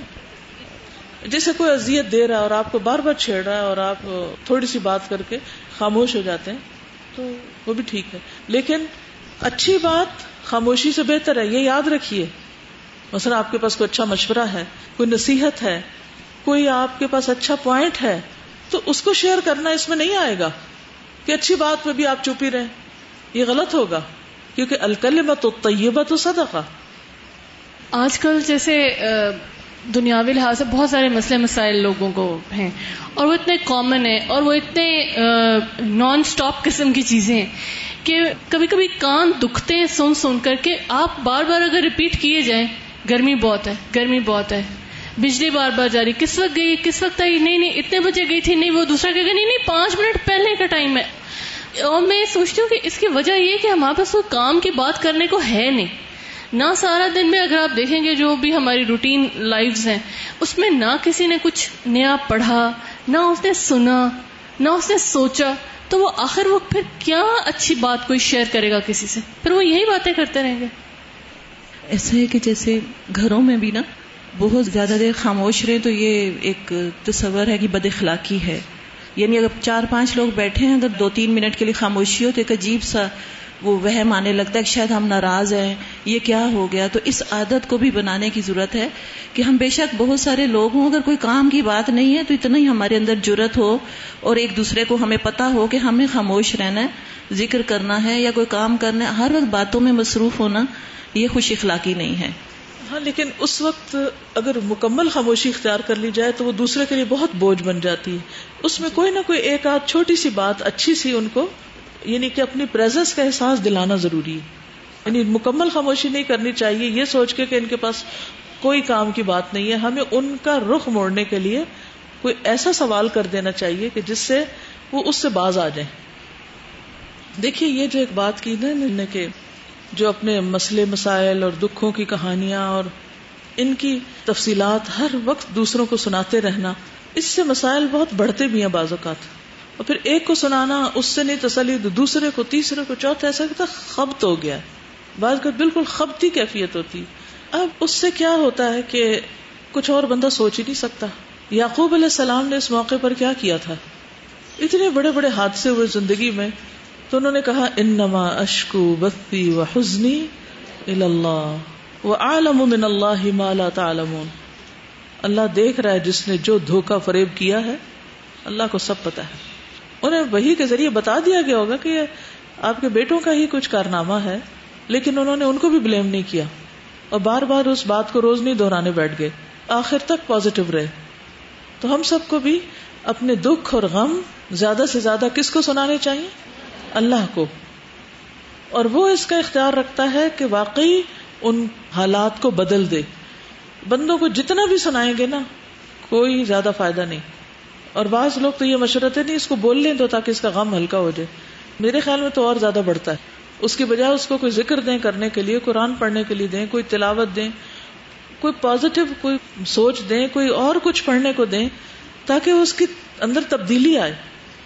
جیسے کوئی اذیت دے رہا ہے اور آپ کو بار بار چھیڑ رہا ہے اور آپ تھوڑی سی بات کر کے خاموش ہو جاتے ہیں، تو وہ بھی ٹھیک ہے۔ لیکن اچھی بات خاموشی سے بہتر ہے، یہ یاد رکھیے۔ مثلا آپ کے پاس کوئی اچھا مشورہ ہے، کوئی نصیحت ہے، کوئی آپ کے پاس اچھا پوائنٹ ہے، تو اس کو شیئر کرنا اس میں نہیں آئے گا کہ اچھی بات میں بھی آپ چپ ہی رہیں۔ یہ غلط ہوگا، کیونکہ الکل میں تو طیبہ تو صدقہ۔ آج کل جیسے دنیاوی لحاظ سے بہت سارے مسئلے مسائل لوگوں کو ہیں، اور وہ اتنے کامن ہیں، اور وہ اتنے نان سٹاپ قسم کی چیزیں ہیں۔ کہ کبھی کبھی کان دکھتے ہیں سن سن کر کے آپ بار بار اگر ریپیٹ کیے جائیں، گرمی بہت ہے، گرمی بہت ہے، بجلی بار بار جاری، کس وقت گئی، کس وقت آئی؟ نہیں نہیں، اتنے بجے گئی تھی، نہیں، وہ دوسرا کہ نہیں نہیں، پانچ منٹ پہلے کا ٹائم ہے۔ اور میں سوچتی ہوں کہ اس کی وجہ یہ کہ ہمارے پاس کوئی کام کی بات کرنے کو ہے نہیں۔ نہ سارا دن میں اگر آپ دیکھیں گے جو بھی ہماری روٹین لائفز ہیں، اس میں نہ کسی نے کچھ نیا پڑھا، نہ اس نے سنا، نہ اس نے سوچا۔ تو وہ آخر وہ پھر کیا اچھی بات کوئی شیئر کرے گا کسی سے؟ پھر وہ یہی باتیں کرتے رہیں گے۔ ایسا ہے کہ جیسے گھروں میں بھی نا، بہت زیادہ دیر خاموش رہے تو یہ ایک تصور ہے کہ بد اخلاقی ہے۔ یعنی اگر چار پانچ لوگ بیٹھے ہیں، اگر دو تین منٹ کے لیے خاموشی ہو تو ایک عجیب سا وہ وہم آنے لگتا ہے کہ شاید ہم ناراض ہیں، یہ کیا ہو گیا؟ تو اس عادت کو بھی بنانے کی ضرورت ہے کہ ہم بے شک بہت سارے لوگ ہوں، اگر کوئی کام کی بات نہیں ہے تو اتنا ہی ہمارے اندر جرت ہو اور ایک دوسرے کو ہمیں پتا ہو کہ ہمیں خاموش رہنا ہے، ذکر کرنا ہے یا کوئی کام کرنا ہے، ہر وقت باتوں میں مصروف ہونا یہ خوش اخلاقی نہیں ہے۔ ہاں لیکن اس وقت اگر مکمل خاموشی اختیار کر لی جائے تو وہ دوسرے کے لیے بہت بوجھ بن جاتی ہے۔ اس میں کوئی نہ کوئی ایک آدھ چھوٹی سی بات، اچھی سی ان کو یعنی کہ اپنی پریزنس کا احساس دلانا ضروری ہے۔ یعنی مکمل خاموشی نہیں کرنی چاہیے، یہ سوچ کے کہ ان کے پاس کوئی کام کی بات نہیں ہے۔ ہمیں ان کا رخ موڑنے کے لیے کوئی ایسا سوال کر دینا چاہیے کہ جس سے وہ اس سے باز آ جائیں۔ دیکھیے، یہ جو ایک بات کی نا نے کہ جو اپنے مسئلے، مسائل اور دکھوں کی کہانیاں اور ان کی تفصیلات ہر وقت دوسروں کو سناتے رہنا، اس سے مسائل بہت بڑھتے بھی ہیں بعض اوقات۔ اور پھر ایک کو سنانا، اس سے نہیں تسلی، دوسرے کو، تیسرے کو چوتھا ایسا کہ خبت ہو گیا۔ بعض کا بالکل خبتی کیفیت ہوتی۔ اب اس سے کیا ہوتا ہے کہ کچھ اور بندہ سوچ ہی نہیں سکتا۔ یعقوب علیہ السلام نے اس موقع پر کیا کیا تھا؟ اتنے بڑے بڑے حادثے ہوئے زندگی میں تو انہوں نے کہا، انما اشکو بتی و حزنی اللہ وہ عالم من اللہ مالا تعلمون۔ اللہ دیکھ رہا ہے جس نے جو دھوکا فریب کیا ہے، اللہ کو سب پتا ہے۔ انہیں وہی کے ذریعے بتا دیا گیا ہوگا کہ آپ کے بیٹوں کا ہی کچھ کارنامہ ہے، لیکن انہوں نے ان کو بھی بلیم نہیں کیا۔ اور بار بار اس بات کو روز نہیں دہرانے بیٹھ گئے۔ آخر تک پازیٹو رہے۔ تو ہم سب کو بھی اپنے دکھ اور غم زیادہ سے زیادہ کس کو سنانے چاہیے؟ اللہ کو۔ اور وہ اس کا اختیار رکھتا ہے کہ واقعی ان حالات کو بدل دے۔ بندوں کو جتنا بھی سنائیں گے نا، کوئی زیادہ فائدہ نہیں۔ اور بعض لوگ تو یہ مشورت نہیں، اس کو بول لیں تو تاکہ اس کا غم ہلکا ہو جائے۔ میرے خیال میں تو اور زیادہ بڑھتا ہے۔ اس کی بجائے اس کو کوئی ذکر دیں کرنے کے لیے، قرآن پڑھنے کے لیے دیں، کوئی تلاوت دیں، کوئی پازیٹو کوئی سوچ دیں، کوئی اور کچھ پڑھنے کو دیں، تاکہ اس کی اندر تبدیلی آئے۔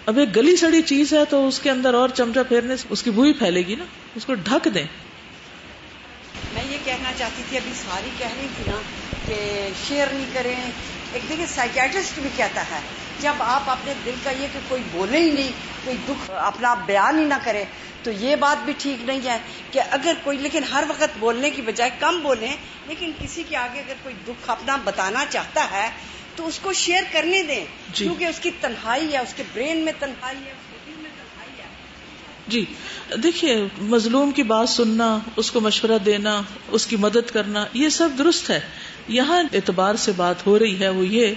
اب ایک گلی سڑی چیز ہے تو اس کے اندر اور چمچا پھیرنے سے اس کی بوئی پھیلے گی نا، اس کو ڈھک دیں۔ میں یہ کہنا چاہتی تھی، ابھی ساری کہہ رہی تھی نا کہ شیئر نہیں کریں۔ ایک دیکھیے سائکیٹرسٹ بھی کہتا ہے جب آپ اپنے دل کا یہ کہ کوئی بولے ہی نہیں کوئی دکھ اپنا بیان ہی نہ کرے تو یہ بات بھی ٹھیک نہیں ہے کہ اگر کوئی لیکن ہر وقت بولنے کی بجائے کم بولیں لیکن کسی کے آگے اگر کوئی دکھ اپنا بتانا چاہتا ہے تو اس کو شیئر کرنے دیں۔ جی۔ کیونکہ اس کی تنہائی ہے اس کے برین میں تنہائی ہے اس کے دل میں تنہائی ہے۔ جی۔ دیکھیے مظلوم کی بات سننا اس کو مشورہ دینا اس کی مدد کرنا یہ سب درست ہے۔ یہاں اعتبار سے بات ہو رہی ہے وہ یہ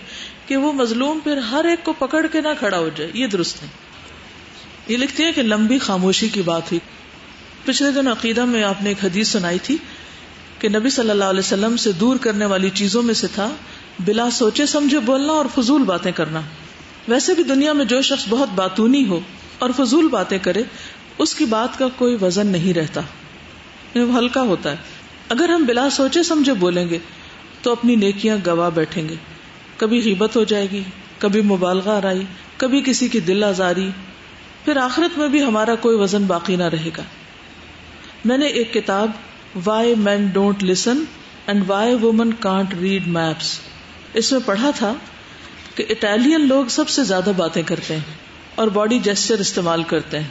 کہ وہ مظلوم پھر ہر ایک کو پکڑ کے نہ کھڑا ہو جائے، یہ درست ہے۔ یہ لکھتے ہیں کہ لمبی خاموشی کی بات ہوئی۔ پچھلے دن عقیدہ میں آپ نے ایک حدیث سنائی تھی کہ نبی صلی اللہ علیہ وسلم سے دور کرنے والی چیزوں میں سے تھا، بلا سوچے سمجھے بولنا اور فضول باتیں کرنا۔ ویسے بھی دنیا میں جو شخص بہت باتونی ہو اور فضول باتیں کرے، اس کی بات کا کوئی وزن نہیں رہتا۔ یعنی وہ ہلکا ہوتا ہے۔ اگر ہم بلا سوچے سمجھے بولیں گے تو اپنی نیکیاں گوا بیٹھیں گے۔ کبھی غیبت ہو جائے گی، کبھی مبالغہ آرائی کبھی کسی کی دل آزاری۔ پھر آخرت میں بھی ہمارا کوئی وزن باقی نہ رہے گا۔ میں نے ایک کتاب why men don't listen and why women can't read maps اس میں پڑھا تھا کہ اٹالین لوگ سب سے زیادہ باتیں کرتے ہیں اور باڈی جیسچر استعمال کرتے ہیں۔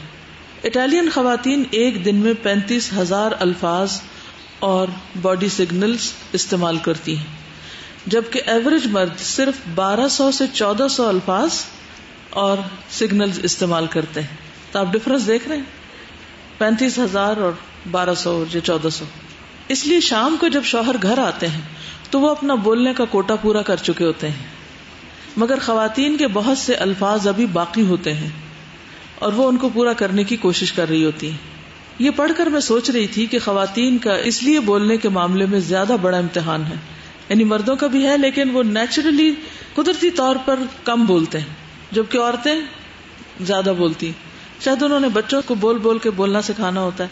اٹالین خواتین ایک دن میں پینتیس ہزار الفاظ اور باڈی سگنلز استعمال کرتی ہیں۔ جبکہ ایوریج مرد صرف بارہ سو سے چودہ سو الفاظ اور سگنلز استعمال کرتے ہیں۔ تو آپ ڈفرنس دیکھ رہے ہیں؟ پینتیس ہزار اور بارہ سو یا چودہ سو۔ اس لیے شام کو جب شوہر گھر آتے ہیں تو وہ اپنا بولنے کا کوٹا پورا کر چکے ہوتے ہیں۔ مگر خواتین کے بہت سے الفاظ ابھی باقی ہوتے ہیں اور وہ ان کو پورا کرنے کی کوشش کر رہی ہوتی ہیں۔ یہ پڑھ کر میں سوچ رہی تھی کہ خواتین کا اس لیے بولنے کے معاملے میں زیادہ بڑا امتحان ہے۔ یعنی مردوں کا بھی ہے، لیکن وہ نیچرلی قدرتی طور پر کم بولتے ہیں۔ جبکہ عورتیں زیادہ بولتی شاید انہوں نے بچوں کو بول بول کے بولنا سکھانا ہوتا ہے۔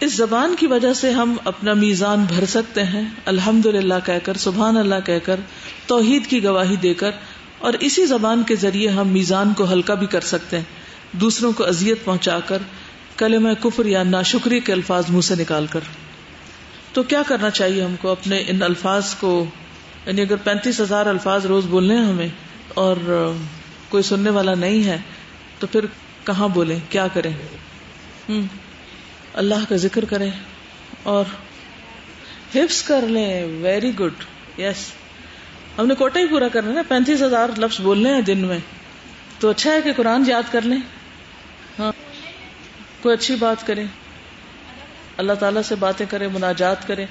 اس زبان کی وجہ سے ہم اپنا میزان بھر سکتے ہیں۔ الحمد للہ کہہ کر سبحان اللہ کہہ کر، توحید کی گواہی دے کر، اور اسی زبان کے ذریعے ہم میزان کو ہلکا بھی کر سکتے ہیں۔ دوسروں کو اذیت پہنچا کر کلمہ کفر یا ناشکری کے الفاظ منہ سے نکال کر۔ تو کیا کرنا چاہیے ہم کو اپنے ان الفاظ کو؟ یعنی اگر پینتیس ہزار الفاظ روز بولنے ہیں ہمیں اور کوئی سننے والا نہیں ہے، تو پھر کہاں بولیں؟ کیا کریں؟ اللہ کا ذکر کریں اور حفظ کر لیں۔ ویری گڈ یس ہم نے کوٹا ہی پورا کرنا نا۔ پینتیس ہزار لفظ بولنے ہیں دن میں۔ تو اچھا ہے کہ قرآن یاد کر لیں۔ ہاں۔ کوئی اچھی بات کریں اللہ تعالی سے باتیں کریں مناجات کریں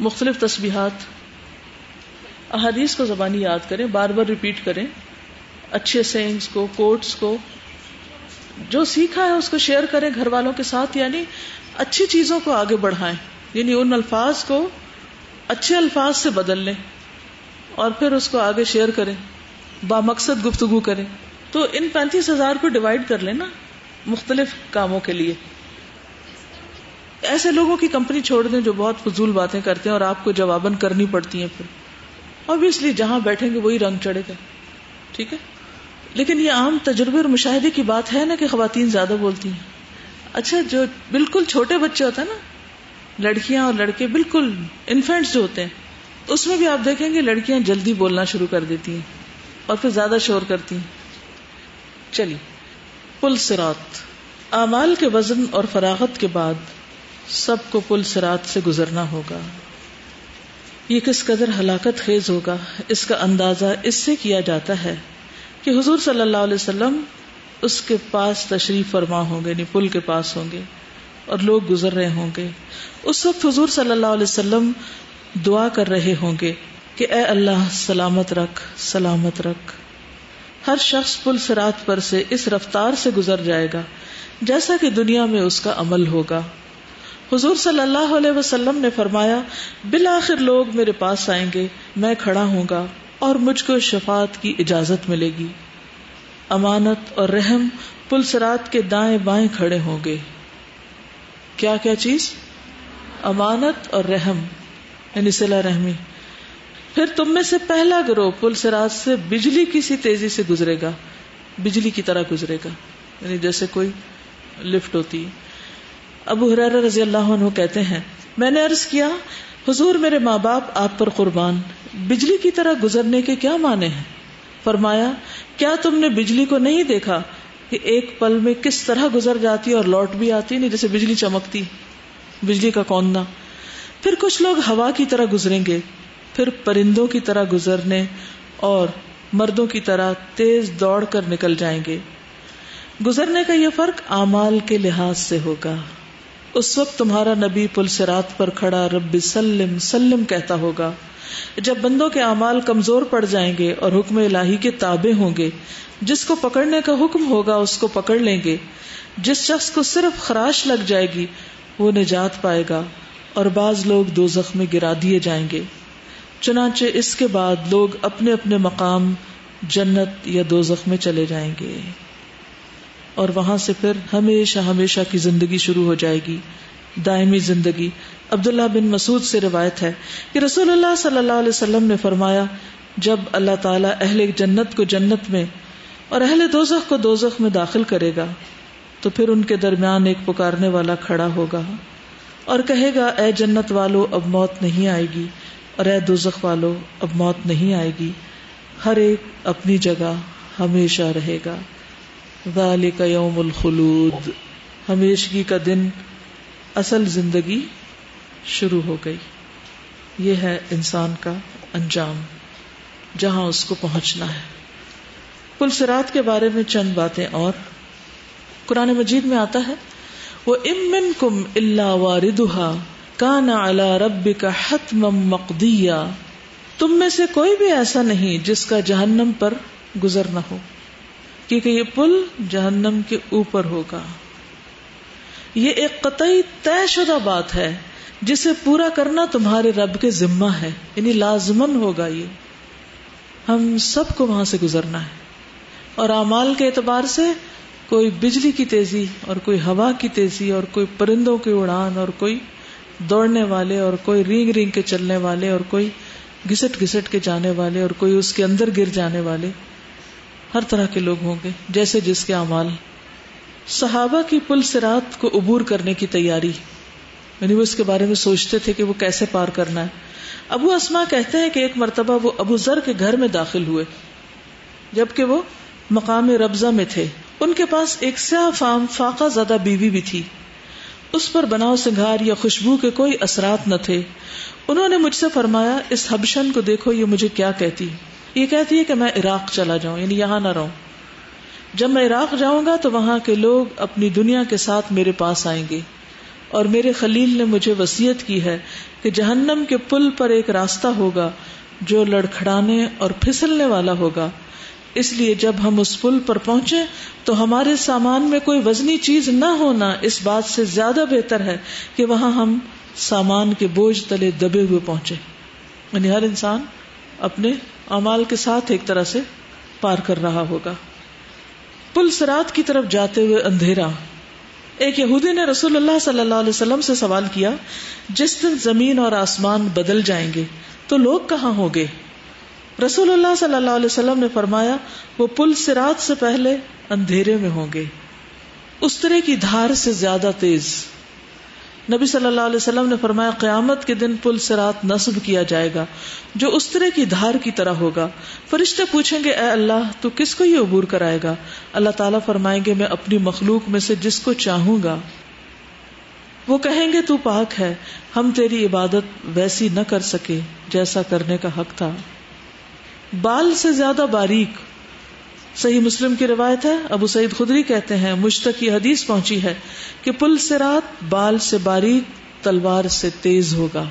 مختلف تسبیحات، احادیث کو زبانی یاد کریں، بار بار ریپیٹ کریں، اچھے سینگس کو کوٹس کو، جو سیکھا ہے اس کو شیئر کریں، گھر والوں کے ساتھ یعنی اچھی چیزوں کو آگے بڑھائیں یعنی ان الفاظ کو اچھے الفاظ سے بدل لیں، اور پھر اس کو آگے شیئر کریں، با مقصد گفتگو کریں۔ تو ان پینتیس ہزار کو ڈیوائڈ کر لیں نا۔ مختلف کاموں کے لیے۔ ایسے لوگوں کی کمپنی چھوڑ دیں جو بہت فضول باتیں کرتے ہیں اور آپ کو جواباً کرنی پڑتی ہیں پھر۔ اوبیسلی جہاں بیٹھیں گے وہی رنگ چڑھے گا۔ ٹھیک ہے؟ لیکن یہ عام تجربے اور مشاہدے کی بات ہے نا کہ خواتین زیادہ بولتی ہیں۔ اچھا جو بالکل چھوٹے بچے ہوتے ہیں نا، لڑکیاں اور لڑکے بالکل انفینٹس جو ہوتے ہیں، اس میں بھی آپ دیکھیں گے لڑکیاں جلدی بولنا شروع کر دیتی ہیں اور پھر زیادہ شور کرتی ہیں۔ چلیے۔ پل سرات اعمال کے وزن اور فراغت کے بعد سب کو پل سرات سے گزرنا ہوگا۔ یہ کس قدر ہلاکت خیز ہوگا، اس کا اندازہ اس سے کیا جاتا ہے کہ حضور صلی اللہ علیہ وسلم اس کے پاس تشریف فرما ہوں گے یعنی پل کے پاس ہوں گے اور لوگ گزر رہے ہوں گے۔ اس وقت حضور صلی اللہ علیہ وسلم دعا کر رہے ہوں گے کہ اے اللہ، سلامت رکھ سلامت رکھ۔ ہر شخص پل سرات پر سے اس رفتار سے گزر جائے گا، جیسا کہ دنیا میں اس کا عمل ہوگا۔ حضور صلی اللہ علیہ وسلم نے فرمایا، بالآخر لوگ میرے پاس آئیں گے، میں کھڑا ہوں گا اور مجھ کو شفات کی اجازت ملے گی۔ امانت اور رحم پلسرات کے دائیں بائیں کھڑے ہوں گے۔ کیا کیا چیز؟ امانت اور رحم یعنی صلح رحمی۔ پھر تم میں سے پہلا گروہ پل سرات سے بجلی کسی تیزی سے گزرے گا۔ بجلی کی طرح گزرے گا۔ یعنی جیسے کوئی لفٹ ہوتی۔ ابو حرار رضی اللہ عنہ کہتے ہیں، میں نے عرض کیا، حضور میرے ماں باپ، آپ پر قربان۔ بجلی کی طرح گزرنے کے کیا معنی ہیں؟ فرمایا، کیا تم نے بجلی کو نہیں دیکھا کہ ایک پل میں کس طرح گزر جاتی اور لوٹ بھی آتی؟ نہیں، جیسے بجلی چمکتی، بجلی کا کوندنا پھر کچھ لوگ ہوا کی طرح گزریں گے۔ پھر پرندوں کی طرح گزرنے اور مردوں کی طرح تیز دوڑ کر نکل جائیں گے۔ گزرنے کا یہ فرق اعمال کے لحاظ سے ہوگا۔ اس وقت تمہارا نبی پل سرات پر کھڑا رب سلم سلم کہتا ہوگا، جب بندوں کے اعمال کمزور پڑ جائیں گے اور حکم الہی کے تابع ہوں گے، جس کو پکڑنے کا حکم ہوگا اس کو پکڑ لیں گے۔ جس شخص کو صرف خراش لگ جائے گی، وہ نجات پائے گا اور بعض لوگ دو زخم گرا دیے جائیں گے۔ چنانچہ اس کے بعد لوگ اپنے اپنے مقام جنت یا دو زخم چلے جائیں گے۔ اور وہاں سے پھر ہمیشہ ہمیشہ کی زندگی شروع ہو جائے گی۔ دائمی زندگی۔ عبداللہ بن مسعود سے روایت ہے کہ رسول اللہ صلی اللہ علیہ وسلم نے فرمایا، جب اللہ تعالیٰ اہل جنت کو جنت میں اور اہل دوزخ کو دوزخ میں داخل کرے گا، تو پھر ان کے درمیان ایک پکارنے والا کھڑا ہوگا اور کہے گا، اے جنت والو، اب موت نہیں آئے گی۔ اور اے دوزخ والو، اب موت نہیں آئے گی۔ ہر ایک اپنی جگہ ہمیشہ رہے گا۔ ذالک یوم الخلود۔ ہمیشگی کا دن اصل زندگی شروع ہو گئی۔ یہ ہے انسان کا انجام، جہاں اس کو پہنچنا ہے۔ پل سرات کے بارے میں چند باتیں اور۔ قرآن مجید میں آتا ہے وہ امن کم اللہ واردہ کان اعلی رب کا حتم مقدیا تم میں سے کوئی بھی ایسا نہیں جس کا جہنم پر گزر نہ ہو، کیونکہ یہ پل جہنم کے اوپر ہوگا۔ یہ ایک قطعی طے شدہ بات ہے، جسے پورا کرنا تمہارے رب کے ذمہ ہے یعنی لازمن ہوگا یہ۔ ہم سب کو وہاں سے گزرنا ہے۔ اور اعمال کے اعتبار سے کوئی بجلی کی تیزی اور کوئی ہوا کی تیزی اور کوئی پرندوں کی اڑان اور کوئی دوڑنے والے اور کوئی رینگ رینگ کے چلنے والے اور کوئی گھسٹ گھسٹ کے جانے والے اور کوئی اس کے اندر گر جانے والے، ہر طرح کے لوگ ہوں گے، جیسے جس کے اعمال۔ صحابہ کی پل سرات کو عبور کرنے کی تیاری۔ یعنی وہ اس کے بارے میں سوچتے تھے کہ وہ کیسے پار کرنا ہے۔ ابو اسما کہتے ہیں کہ ایک مرتبہ وہ ابو ذر کے گھر میں داخل ہوئے، جبکہ وہ مقام ربضہ میں تھے۔ ان کے پاس ایک سیاہ فام، فاقہ زدہ بیوی بھی تھی۔ اس پر بناؤ سنگھار یا خوشبو کے کوئی اثرات نہ تھے۔ انہوں نے مجھ سے فرمایا، اس حبشن کو دیکھو، یہ مجھے کیا کہتی یہ کہتی ہے کہ میں عراق چلا جاؤں یعنی یہاں نہ رہوں۔ جب میں عراق جاؤں گا تو وہاں کے لوگ اپنی دنیا کے ساتھ میرے پاس آئیں گے۔ اور میرے خلیل نے مجھے وسیعت کی ہے کہ جہنم کے پل پر ایک راستہ ہوگا جو لڑکھڑانے اور پھسلنے والا ہوگا۔ اس لیے جب ہم اس پل پر پہنچے تو ہمارے سامان میں کوئی وزنی چیز نہ ہونا اس بات سے زیادہ بہتر ہے کہ وہاں ہم سامان کے بوجھ تلے دبے ہوئے پہنچے۔ یعنی ہر انسان اپنے امال کے ساتھ ایک طرح سے پار کر رہا ہوگا۔ پل سرات کی طرف جاتے ہوئے اندھیرا۔ ایک یہودی نے رسول اللہ صلی اللہ علیہ وسلم سے سوال کیا، جس دن زمین اور آسمان بدل جائیں گے، تو لوگ کہاں ہوں گے؟ رسول اللہ صلی اللہ علیہ وسلم نے فرمایا، وہ پل سرات سے پہلے اندھیرے میں ہوں گے۔ اس طرح کی دھار سے زیادہ تیز۔ نبی صلی اللہ علیہ وسلم نے فرمایا، قیامت کے دن پل سرات نصب کیا جائے گا، جو اس طرح کی دھار کی طرح ہوگا۔ فرشتے پوچھیں گے، اے اللہ، تو کس کو یہ عبور کرائے گا؟ اللہ تعالیٰ فرمائیں گے، میں اپنی مخلوق میں سے جس کو چاہوں گا۔ وہ کہیں گے، تو پاک ہے، ہم تیری عبادت ویسی نہ کر سکے جیسا کرنے کا حق تھا۔ بال سے زیادہ باریک۔ صحیح مسلم کی روایت ہے، ابو سعید خدری کہتے ہیں مشتق کی حدیث پہنچی ہے کہ پل سرات بال سے باریک، تلوار سے تیز ہوگا۔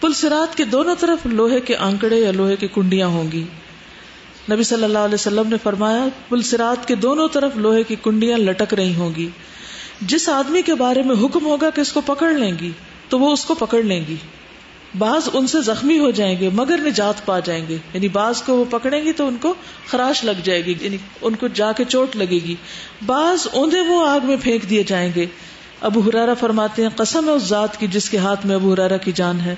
پل سرات کے دونوں طرف لوہے کے آنکڑے یا لوہے کی کنڈیاں ہوں گی۔ نبی صلی اللہ علیہ وسلم نے فرمایا، پل سرات کے دونوں طرف لوہے کی کنڈیاں لٹک رہی ہوں گی۔ جس آدمی کے بارے میں حکم ہوگا کہ اس کو پکڑ لیں گی، تو وہ اس کو پکڑ لیں گی۔ بعض ان سے زخمی ہو جائیں گے، مگر نجات پا جائیں گے۔ یعنی بعض کو وہ پکڑیں گی تو ان کو خراش لگ جائے گی یعنی ان کو جا کے چوٹ لگے گی۔ بعض اوندے وہ آگ میں پھینک دیے جائیں گے۔ ابو ہرارا فرماتے ہیں، قسم ہے اس ذات کی جس کے ہاتھ میں ابو ہرارا کی جان ہے۔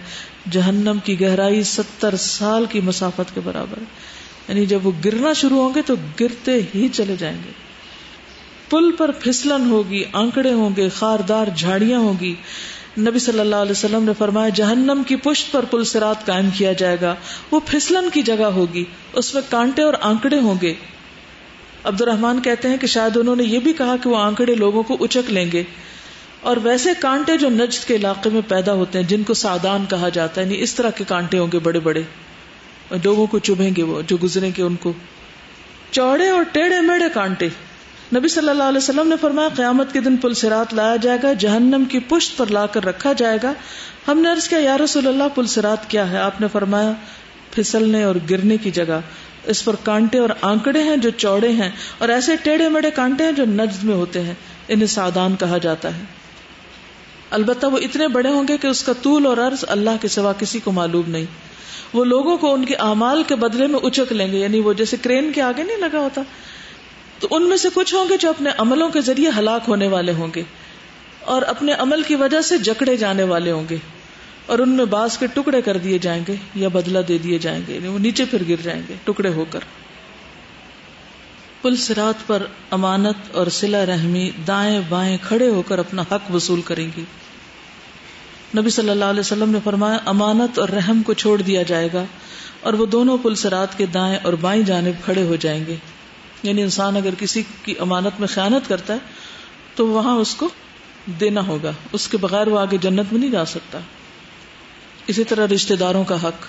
جہنم کی گہرائی ستر سال کی مسافت کے برابر یعنی جب وہ گرنا شروع ہوں گے تو گرتے ہی چلے جائیں گے۔ پل پر پھسلن ہوگی، آنکڑے ہوں گے، خاردار جھاڑیاں ہوں گی۔ نبی صلی اللہ علیہ وسلم نے فرمایا، جہنم کی پشت پر پل سرات قائم کیا جائے گا، وہ پھسلن کی جگہ ہوگی، اس میں کانٹے اور آنکڑے ہوں گے۔ عبد الرحمان کہتے ہیں کہ شاید انہوں نے یہ بھی کہا کہ وہ آنکڑے لوگوں کو اچک لیں گے۔ اور ویسے کانٹے جو نجد کے علاقے میں پیدا ہوتے ہیں، جن کو سادان کہا جاتا ہے یعنی اس طرح کے کانٹے ہوں گے بڑے بڑے۔ لوگوں کو چبھیں گے وہ، جو گزریں گے ان کو۔ چوڑے اور ٹیڑھے میڑے کانٹے۔ نبی صلی اللہ علیہ وسلم نے فرمایا، قیامت کے دن پل سرات لایا جائے گا، جہنم کی پشت پر لا کر رکھا جائے گا۔ ہم نے عرض کیا، یا رسول اللہ، پل سرات کیا ہے؟ آپ نے فرمایا، پھسلنے اور گرنے کی جگہ۔ اس پر کانٹے اور آنکڑے ہیں جو چوڑے ہیں، اور ایسے ٹیڑھے میڑے کانٹے ہیں جو نجد میں ہوتے ہیں۔ انہیں سادان کہا جاتا ہے۔ البتہ وہ اتنے بڑے ہوں گے کہ اس کا طول اور عرض اللہ کے سوا کسی کو معلوم نہیں۔ وہ لوگوں کو ان کے اعمال کے بدلے میں اچک لیں گے یعنی وہ جیسے کرین کے آگے نہیں لگا ہوتا۔ تو ان میں سے کچھ ہوں گے جو اپنے عملوں کے ذریعے ہلاک ہونے والے ہوں گے اور اپنے عمل کی وجہ سے جکڑے جانے والے ہوں گے اور ان میں باس کے ٹکڑے کر دیے جائیں گے یا بدلہ دے دیے جائیں گے یعنی وہ نیچے پھر گر جائیں گے، ٹکڑے ہو کر۔ پل سرات پر امانت اور سلا رحمی دائیں بائیں کھڑے ہو کر اپنا حق وصول کریں گی۔ نبی صلی اللہ علیہ وسلم نے فرمایا، امانت اور رحم کو چھوڑ دیا جائے گا اور وہ دونوں پل سرات کے دائیں اور بائیں جانب کھڑے ہو جائیں گے۔ یعنی انسان اگر کسی کی امانت میں خیانت کرتا ہے، تو وہاں اس کو دینا ہوگا۔ اس کے بغیر وہ آگے جنت میں نہیں جا سکتا۔ اسی طرح رشتے داروں کا حق۔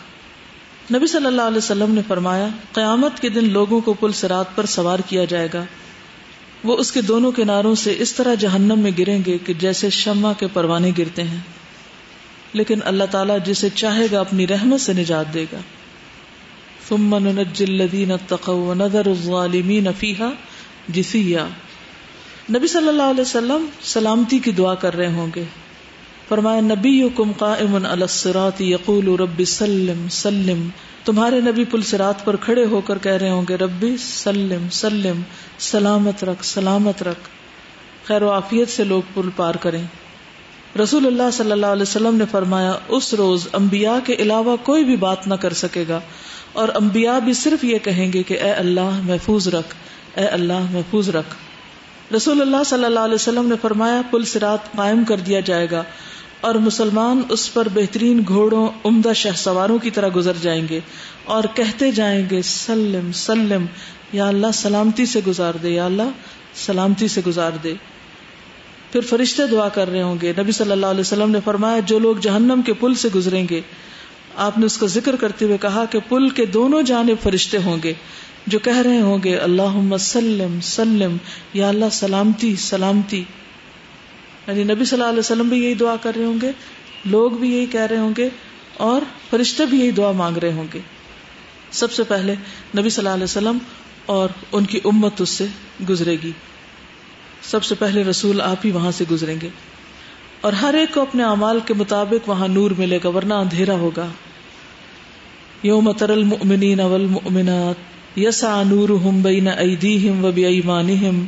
نبی صلی اللہ علیہ وسلم نے فرمایا، قیامت کے دن لوگوں کو پل سرات پر سوار کیا جائے گا۔ وہ اس کے دونوں کناروں سے اس طرح جہنم میں گریں گے کہ جیسے شمع کے پروانے گرتے ہیں۔ لیکن اللہ تعالیٰ جسے چاہے گا اپنی رحمت سے نجات دے گا۔ ثم ننجي الذين اتقوا ونذر الظالمين فيها جثيا نبی صلی اللہ علیہ وسلم سلامتی کی دعا کر رہے ہوں گے۔ فرمایا نبی کم قائم علی الصراط، یقول رب سلم سلم۔ تمہارے نبی پل سرات پر کھڑے ہو کر کہہ رہے ہوں گے ربی سلم سلم۔ سلامت رکھ سلامت رکھ۔ خیر و عافیت سے لوگ پل پار کریں۔ رسول اللہ صلی اللہ علیہ وسلم نے فرمایا، اس روز انبیاء کے علاوہ کوئی بھی بات نہ کر سکے گا۔ اور انبیاء بھی صرف یہ کہیں گے کہ اے اللہ محفوظ رکھ، اے اللہ محفوظ رکھ۔ رسول اللہ صلی اللہ علیہ وسلم نے فرمایا، پل سرات قائم کر دیا جائے گا اور مسلمان اس پر بہترین گھوڑوں، عمدہ شہ سواروں کی طرح گزر جائیں گے اور کہتے جائیں گے، سلم سلم، یا اللہ سلامتی سے گزار دے، یا اللہ سلامتی سے گزار دے۔ پھر فرشتے دعا کر رہے ہوں گے۔ نبی صلی اللہ علیہ وسلم نے فرمایا، جو لوگ جہنم کے پل سے گزریں گے آپ نے اس کا ذکر کرتے ہوئے کہا کہ پل کے دونوں جانب فرشتے ہوں گے جو کہہ رہے ہوں گے اللہ سلم سلم، یا اللہ سلامتی سلامتی. یعنی نبی صلی اللہ علیہ وسلم بھی یہی دعا کر رہے ہوں گے، لوگ بھی یہی کہہ رہے ہوں گے اور فرشتے بھی یہی دعا مانگ رہے ہوں گے۔ سب سے پہلے نبی صلی اللہ علیہ وسلم اور ان کی امت اس سے گزرے گی۔ سب سے پہلے رسول آپ ہی وہاں سے گزریں گے۔ اور ہر ایک کو اپنے اعمال کے مطابق وہاں نور ملے گا، ورنہ اندھیرا ہوگا۔ یوم تر المؤمنین والمؤمنات یسع نورهم بین ایدیہم و بیایمانہم۔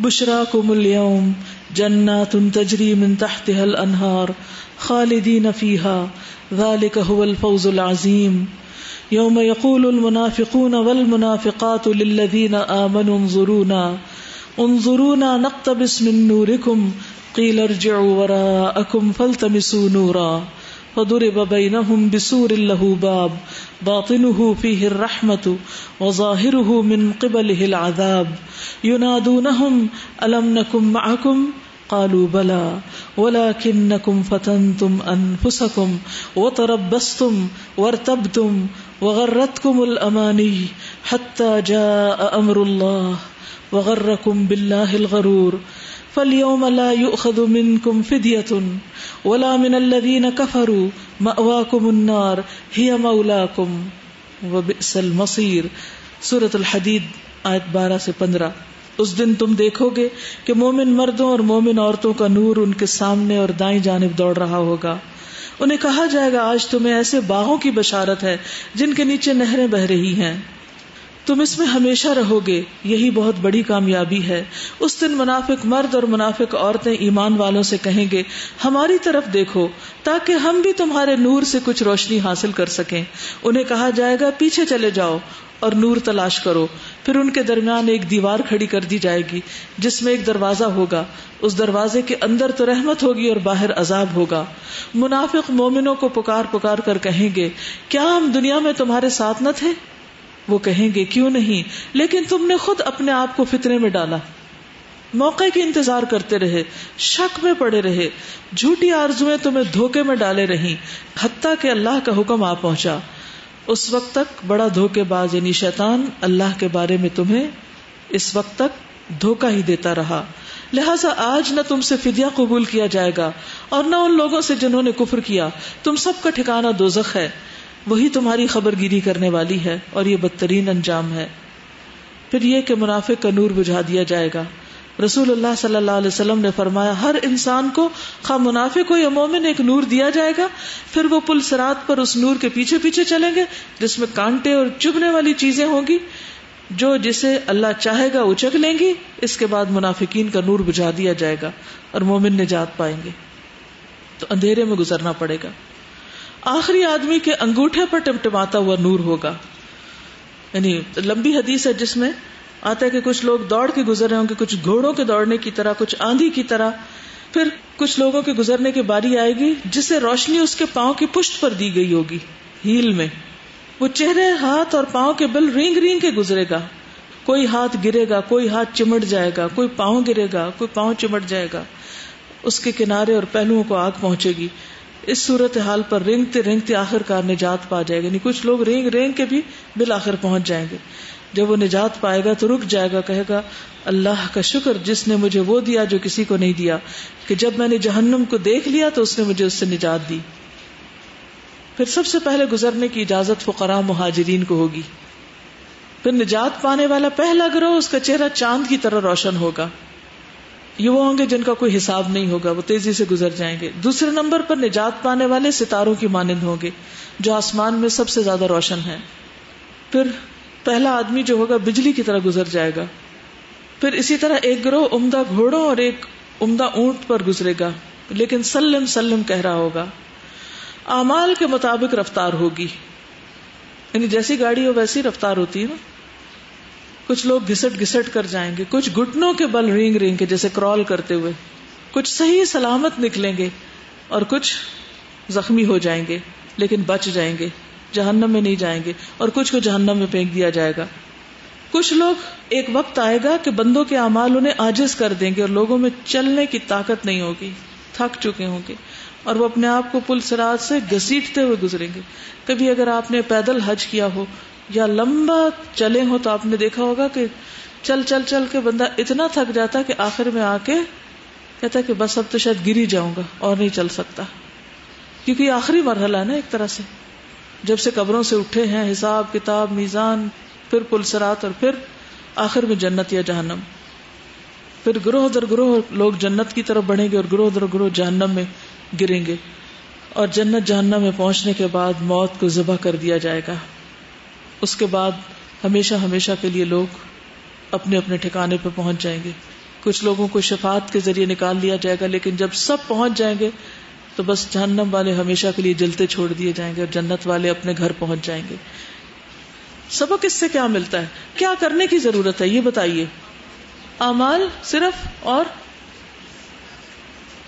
بشراکم اليوم جنات تجری من تحتها الانہار خالدین فیہا۔ ذالک هو الفوز العظیم۔ یوم یقول المنافقون والمنافقات للذین آمنوا انظرونا۔ انظرونا نقتبس من نورکم۔ قیل ارجعوا وراءکم فالتمسوا نورا فضرب بینہم بسور له باب باطنه فيه الرحمة وظاهره من قبله العذاب ينادونهم ألم نكن معكم قالوا بلى ولكنكم فتنتم أنفسكم وتربصتم وارتبتم وغرتكم الأماني حتى جاء أمر الله وغركم بالله الغرور فاليوم لا يؤخذ منكم فدية ولا من الذين كفروا مأواكم النار هي مولاكم وبئس المصير سورة الحديد آیت بارہ سے پندرہ۔ اس دن تم دیکھو گے کہ مومن مردوں اور مومن عورتوں کا نور ان کے سامنے اور دائیں جانب دوڑ رہا ہوگا۔ انہیں کہا جائے گا، آج تمہیں ایسے باغوں کی بشارت ہے جن کے نیچے نہریں بہ رہی ہیں۔ تم اس میں ہمیشہ رہو گے، یہی بہت بڑی کامیابی ہے۔ اس دن منافق مرد اور منافق عورتیں ایمان والوں سے کہیں گے، ہماری طرف دیکھو، تاکہ ہم بھی تمہارے نور سے کچھ روشنی حاصل کر سکیں۔ انہیں کہا جائے گا، پیچھے چلے جاؤ اور نور تلاش کرو۔ پھر ان کے درمیان ایک دیوار کھڑی کر دی جائے گی، جس میں ایک دروازہ ہوگا۔ اس دروازے کے اندر تو رحمت ہوگی اور باہر عذاب ہوگا۔ منافق مومنوں کو پکار پکار کر کہیں گے، کیا ہم دنیا میں تمہارے ساتھ نہ تھے؟ وہ کہیں گے، کیوں نہیں؟ لیکن تم نے خود اپنے آپ کو فتنے میں ڈالا۔ موقع کی انتظار کرتے رہے، شک میں پڑے رہے۔ جھوٹی آرزویں تمہیں دھوکے میں ڈالے رہی حتیٰ کہ اللہ کا حکم آ پہنچا۔ اس وقت تک بڑا دھوکے باز یعنی شیطان، اللہ کے بارے میں تمہیں اس وقت تک دھوکا ہی دیتا رہا۔ لہذا آج نہ تم سے فدیا قبول کیا جائے گا اور نہ ان لوگوں سے جنہوں نے کفر کیا۔ تم سب کا ٹھکانا دوزخ ہے۔ وہی تمہاری خبر گیری کرنے والی ہے اور یہ بدترین انجام ہے۔ پھر یہ کہ منافق کا نور بجھا دیا جائے گا۔ رسول اللہ صلی اللہ علیہ وسلم نے فرمایا، ہر انسان کو خواہ منافق ہو یا مومن، ایک نور دیا جائے گا۔ پھر وہ پل سرات پر اس نور کے پیچھے پیچھے چلیں گے، جس میں کانٹے اور چبنے والی چیزیں ہوں گی۔ جو جسے اللہ چاہے گا اچک لیں گی۔ اس کے بعد منافقین کا نور بجھا دیا جائے گا اور مومن نجات پائیں گے۔ تو اندھیرے میں گزرنا پڑے گا۔ آخری آدمی کے انگوٹھے پر ٹمٹماتا ہوا نور ہوگا۔ یعنی لمبی حدیث ہے جس میں آتا ہے کہ کچھ لوگ دوڑ کے گزر رہے ہوں گے، کچھ گھوڑوں کے دوڑنے کی طرح، کچھ آندھی کی طرح۔ پھر کچھ لوگوں کے گزرنے کی باری آئے گی، جسے روشنی اس کے پاؤں کی پشت پر دی گئی ہوگی، ہیل میں۔ وہ چہرے، ہاتھ اور پاؤں کے بل رینگ رینگ کے گزرے گا۔ کوئی ہاتھ گرے گا، کوئی ہاتھ چمٹ جائے گا، کوئی پاؤں گرے گا، کوئی پاؤں چمٹ جائے گا۔ اس کے کنارے اور پہلوؤں کو آگ پہنچے گی۔ اس صورت حال پر رینگتے رینگتے آخر کار نجات پا جائے گا۔ یعنی کچھ لوگ رینگ رینگ کے بھی بالآخر پہنچ جائیں گے۔ جب وہ نجات پائے گا تو رک جائے گا، کہے گا، اللہ کا شکر، جس نے مجھے وہ دیا جو کسی کو نہیں دیا۔ کہ جب میں نے جہنم کو دیکھ لیا تو اس نے مجھے اس سے نجات دی۔ پھر سب سے پہلے گزرنے کی اجازت فقراء مہاجرین کو ہوگی۔ پھر نجات پانے والا پہلا گروہ اس کا چہرہ چاند کی طرح روشن ہوگا۔ یہ وہ ہوں گے جن کا کوئی حساب نہیں ہوگا، وہ تیزی سے گزر جائیں گے۔ دوسرے نمبر پر نجات پانے والے ستاروں کی مانند ہوں گے، جو آسمان میں سب سے زیادہ روشن ہے پھر پہلا آدمی جو ہوگا، بجلی کی طرح گزر جائے گا۔ پھر اسی طرح ایک گروہ عمدہ گھوڑوں اور ایک عمدہ اونٹ پر گزرے گا، لیکن سلم سلم کہہ رہا ہوگا امال کے مطابق رفتار ہوگی۔ یعنی جیسی گاڑی ہو ویسی رفتار ہوتی ہے نا۔ کچھ لوگ گھسٹ گھسٹ کر جائیں گے، کچھ گٹنوں کے بل رینگ رینگ کے جیسے کرال کرتے ہوئے، کچھ صحیح سلامت نکلیں گے اور کچھ زخمی ہو جائیں گے، لیکن بچ جائیں گے، جہنم میں نہیں جائیں گے اور کچھ کو جہنم میں پھینک دیا جائے گا۔ کچھ لوگ ایک وقت آئے گا کہ بندوں کے اعمال انہیں آجز کر دیں گے اور لوگوں میں چلنے کی طاقت نہیں ہوگی، تھک چکے ہوں گے۔ اور وہ اپنے آپ کو پل سراج سے گسیٹتے ہوئے گزریں گے۔ کبھی اگر آپ نے پیدل حج کیا ہو یا لمبا چلے ہو تو آپ نے دیکھا ہوگا کہ چل چل چل کے بندہ اتنا تھک جاتا کہ آخر میں آ کے کہتا کہ بس اب تو شاید گری جاؤں گا اور نہیں چل سکتا۔ کیونکہ یہ آخری مرحلہ ہے نا ایک طرح سے۔ جب سے قبروں سے اٹھے ہیں، حساب، کتاب، میزان، پھر پلسرات اور پھر آخر میں جنت یا جہنم۔ پھر گروہ در گروہ لوگ جنت کی طرف بڑھیں گے اور گروہ در گروہ جہنم میں گریں گے۔ اور جنت جہنم میں پہنچنے کے بعد موت کو ذبح کر دیا جائے گا۔ اس کے بعد ہمیشہ ہمیشہ کے لیے لوگ اپنے اپنے ٹھکانے پہ پہنچ جائیں گے۔ کچھ لوگوں کو شفات کے ذریعے نکال لیا جائے گا، لیکن جب سب پہنچ جائیں گے تو بس جہنم والے ہمیشہ کے لیے جلتے چھوڑ دیے جائیں گے اور جنت والے اپنے گھر پہنچ جائیں گے۔ سبق اس سے کیا ملتا ہے؟ کیا کرنے کی ضرورت ہے؟ یہ بتائیے۔ امال صرف اور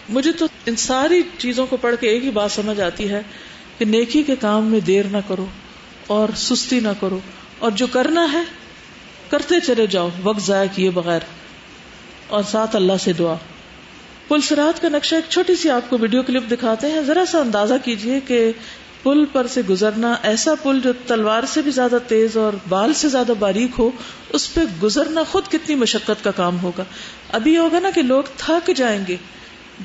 مجھے تو ان ساری چیزوں کو پڑھ کے ایک ہی بات سمجھ آتی ہے کہ نیکی کے کام میں دیر نہ کرو۔ اور سستی نہ کرو۔ اور جو کرنا ہے، کرتے چلے جاؤ، وقت ضائع کیے بغیر۔ اور ساتھ اللہ سے دعا۔ پل سرات کا نقشہ ایک چھوٹی سی آپ کو ویڈیو کلپ دکھاتے ہیں۔ ذرا سا اندازہ کیجیے کہ پل پر سے گزرنا، ایسا پل جو تلوار سے بھی زیادہ تیز اور بال سے زیادہ باریک ہو، اس پہ گزرنا خود کتنی مشقت کا کام ہوگا۔ ابھی ہوگا نا کہ لوگ تھک جائیں گے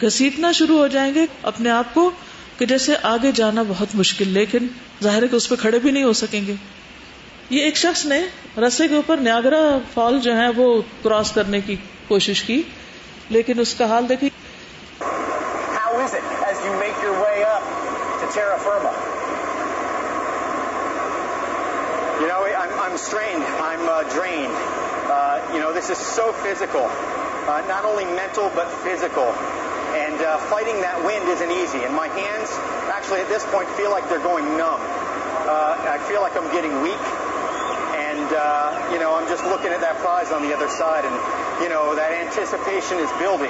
گسیٹنا شروع ہو جائیں گے اپنے آپ کو۔ کہ جیسے آگے جانا بہت مشکل لیکن ظاہر ہے کہ اس پہ کھڑے بھی نہیں ہو سکیں گے یہ ایک شخص نے رسے کے اوپر نیاگرا فال جو ہے وہ کراس کرنے کی کوشش کی لیکن اس کا حال دیکھیے You know, I'm, I'm strained. I'm uh, drained. Uh, you know, this is so physical. Uh, not only mental, but physical. And uh, fighting that wind isn't easy. And my hands, actually, at this point, feel like they're going numb. Uh, I feel like I'm getting weak. And, uh, you know, I'm just looking at that prize on the other side. And, you know, that anticipation is building.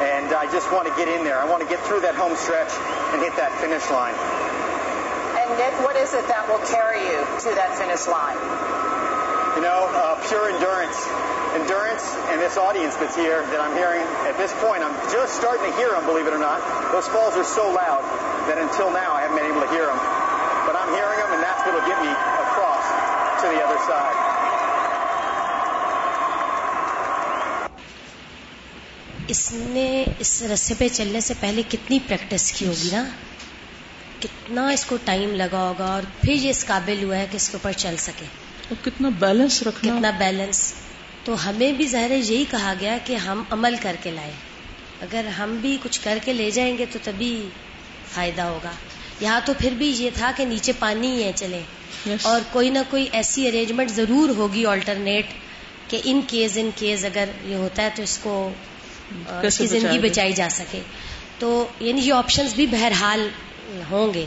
And I just want to get in there. I want to get through that home stretch and hit that finish line. And Nick, what is it that will carry you to that finish line? You know, uh, pure endurance. Endurance and this audience that's here that I'm hearing at this point, I'm just starting to hear them, believe it or not. Those falls are so loud that until now I haven't been able to hear them. But I'm hearing them and that's what will get me across to the other side. اس نے اس رسے پہ چلنے سے پہلے کتنی practice کی ہوگی نا کتنا اس کو ٹائم لگا ہوگا اور پھر یہ اس قابل ہوا ہے کہ اس کے اوپر چل سکے اور کتنا بیلنس رکھنا۔ کتنا بیلنس تو ہمیں بھی ظاہر یہی کہا گیا کہ ہم عمل کر کے لائیں۔ اگر ہم بھی کچھ کر کے لے جائیں گے تو تبھی فائدہ ہوگا۔ یہاں تو پھر بھی یہ تھا کہ نیچے پانی ہی ہے چلے Yes. اور کوئی نہ کوئی ایسی ارینجمنٹ ضرور ہوگی آلٹرنیٹ کہ ان کیس ان کیس اگر یہ ہوتا ہے تو اس کو اس کی زندگی؟ بچائی جا سکے۔ تو یعنی یہ آپشنز بھی بہرحال ہوں گے۔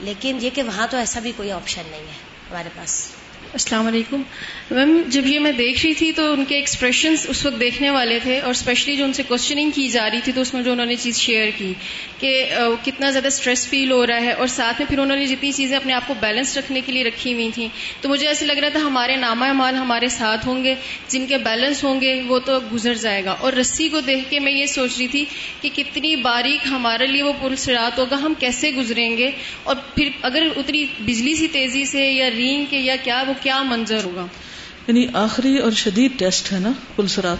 لیکن یہ کہ وہاں تو ایسا بھی کوئی آپشن نہیں ہے ہمارے پاس۔ السلام علیکم۔ میم، جب یہ میں دیکھ رہی تھی تو ان کے ایکسپریشنز اس وقت دیکھنے والے تھے اور اسپیشلی جو ان سے کوشچننگ کی جا رہی تھی تو اس میں جو انہوں نے چیز شیئر کی کہ کتنا زیادہ اسٹریس فیل ہو رہا ہے اور ساتھ میں پھر انہوں نے جتنی چیزیں اپنے آپ کو بیلنس رکھنے کے لیے رکھی ہوئی تھیں۔ تو مجھے ایسے لگ رہا تھا ہمارے نامہ مال ہمارے ساتھ ہوں گے، جن کے بیلنس ہوں گے وہ تو گزر جائے گا۔ اور رسی کو دیکھ کے میں یہ سوچ رہی تھی کہ کتنی باریک ہمارے لیے وہ پل سرات ہوگا، ہم کیسے گزریں گے؟ اور پھر اگر اتنی بجلی سی تیزی سے یا رینگ کے یا کیا وہ کیا منظر ہوگا؟ یعنی آخری اور شدید ٹیسٹ ہے نا پلسرات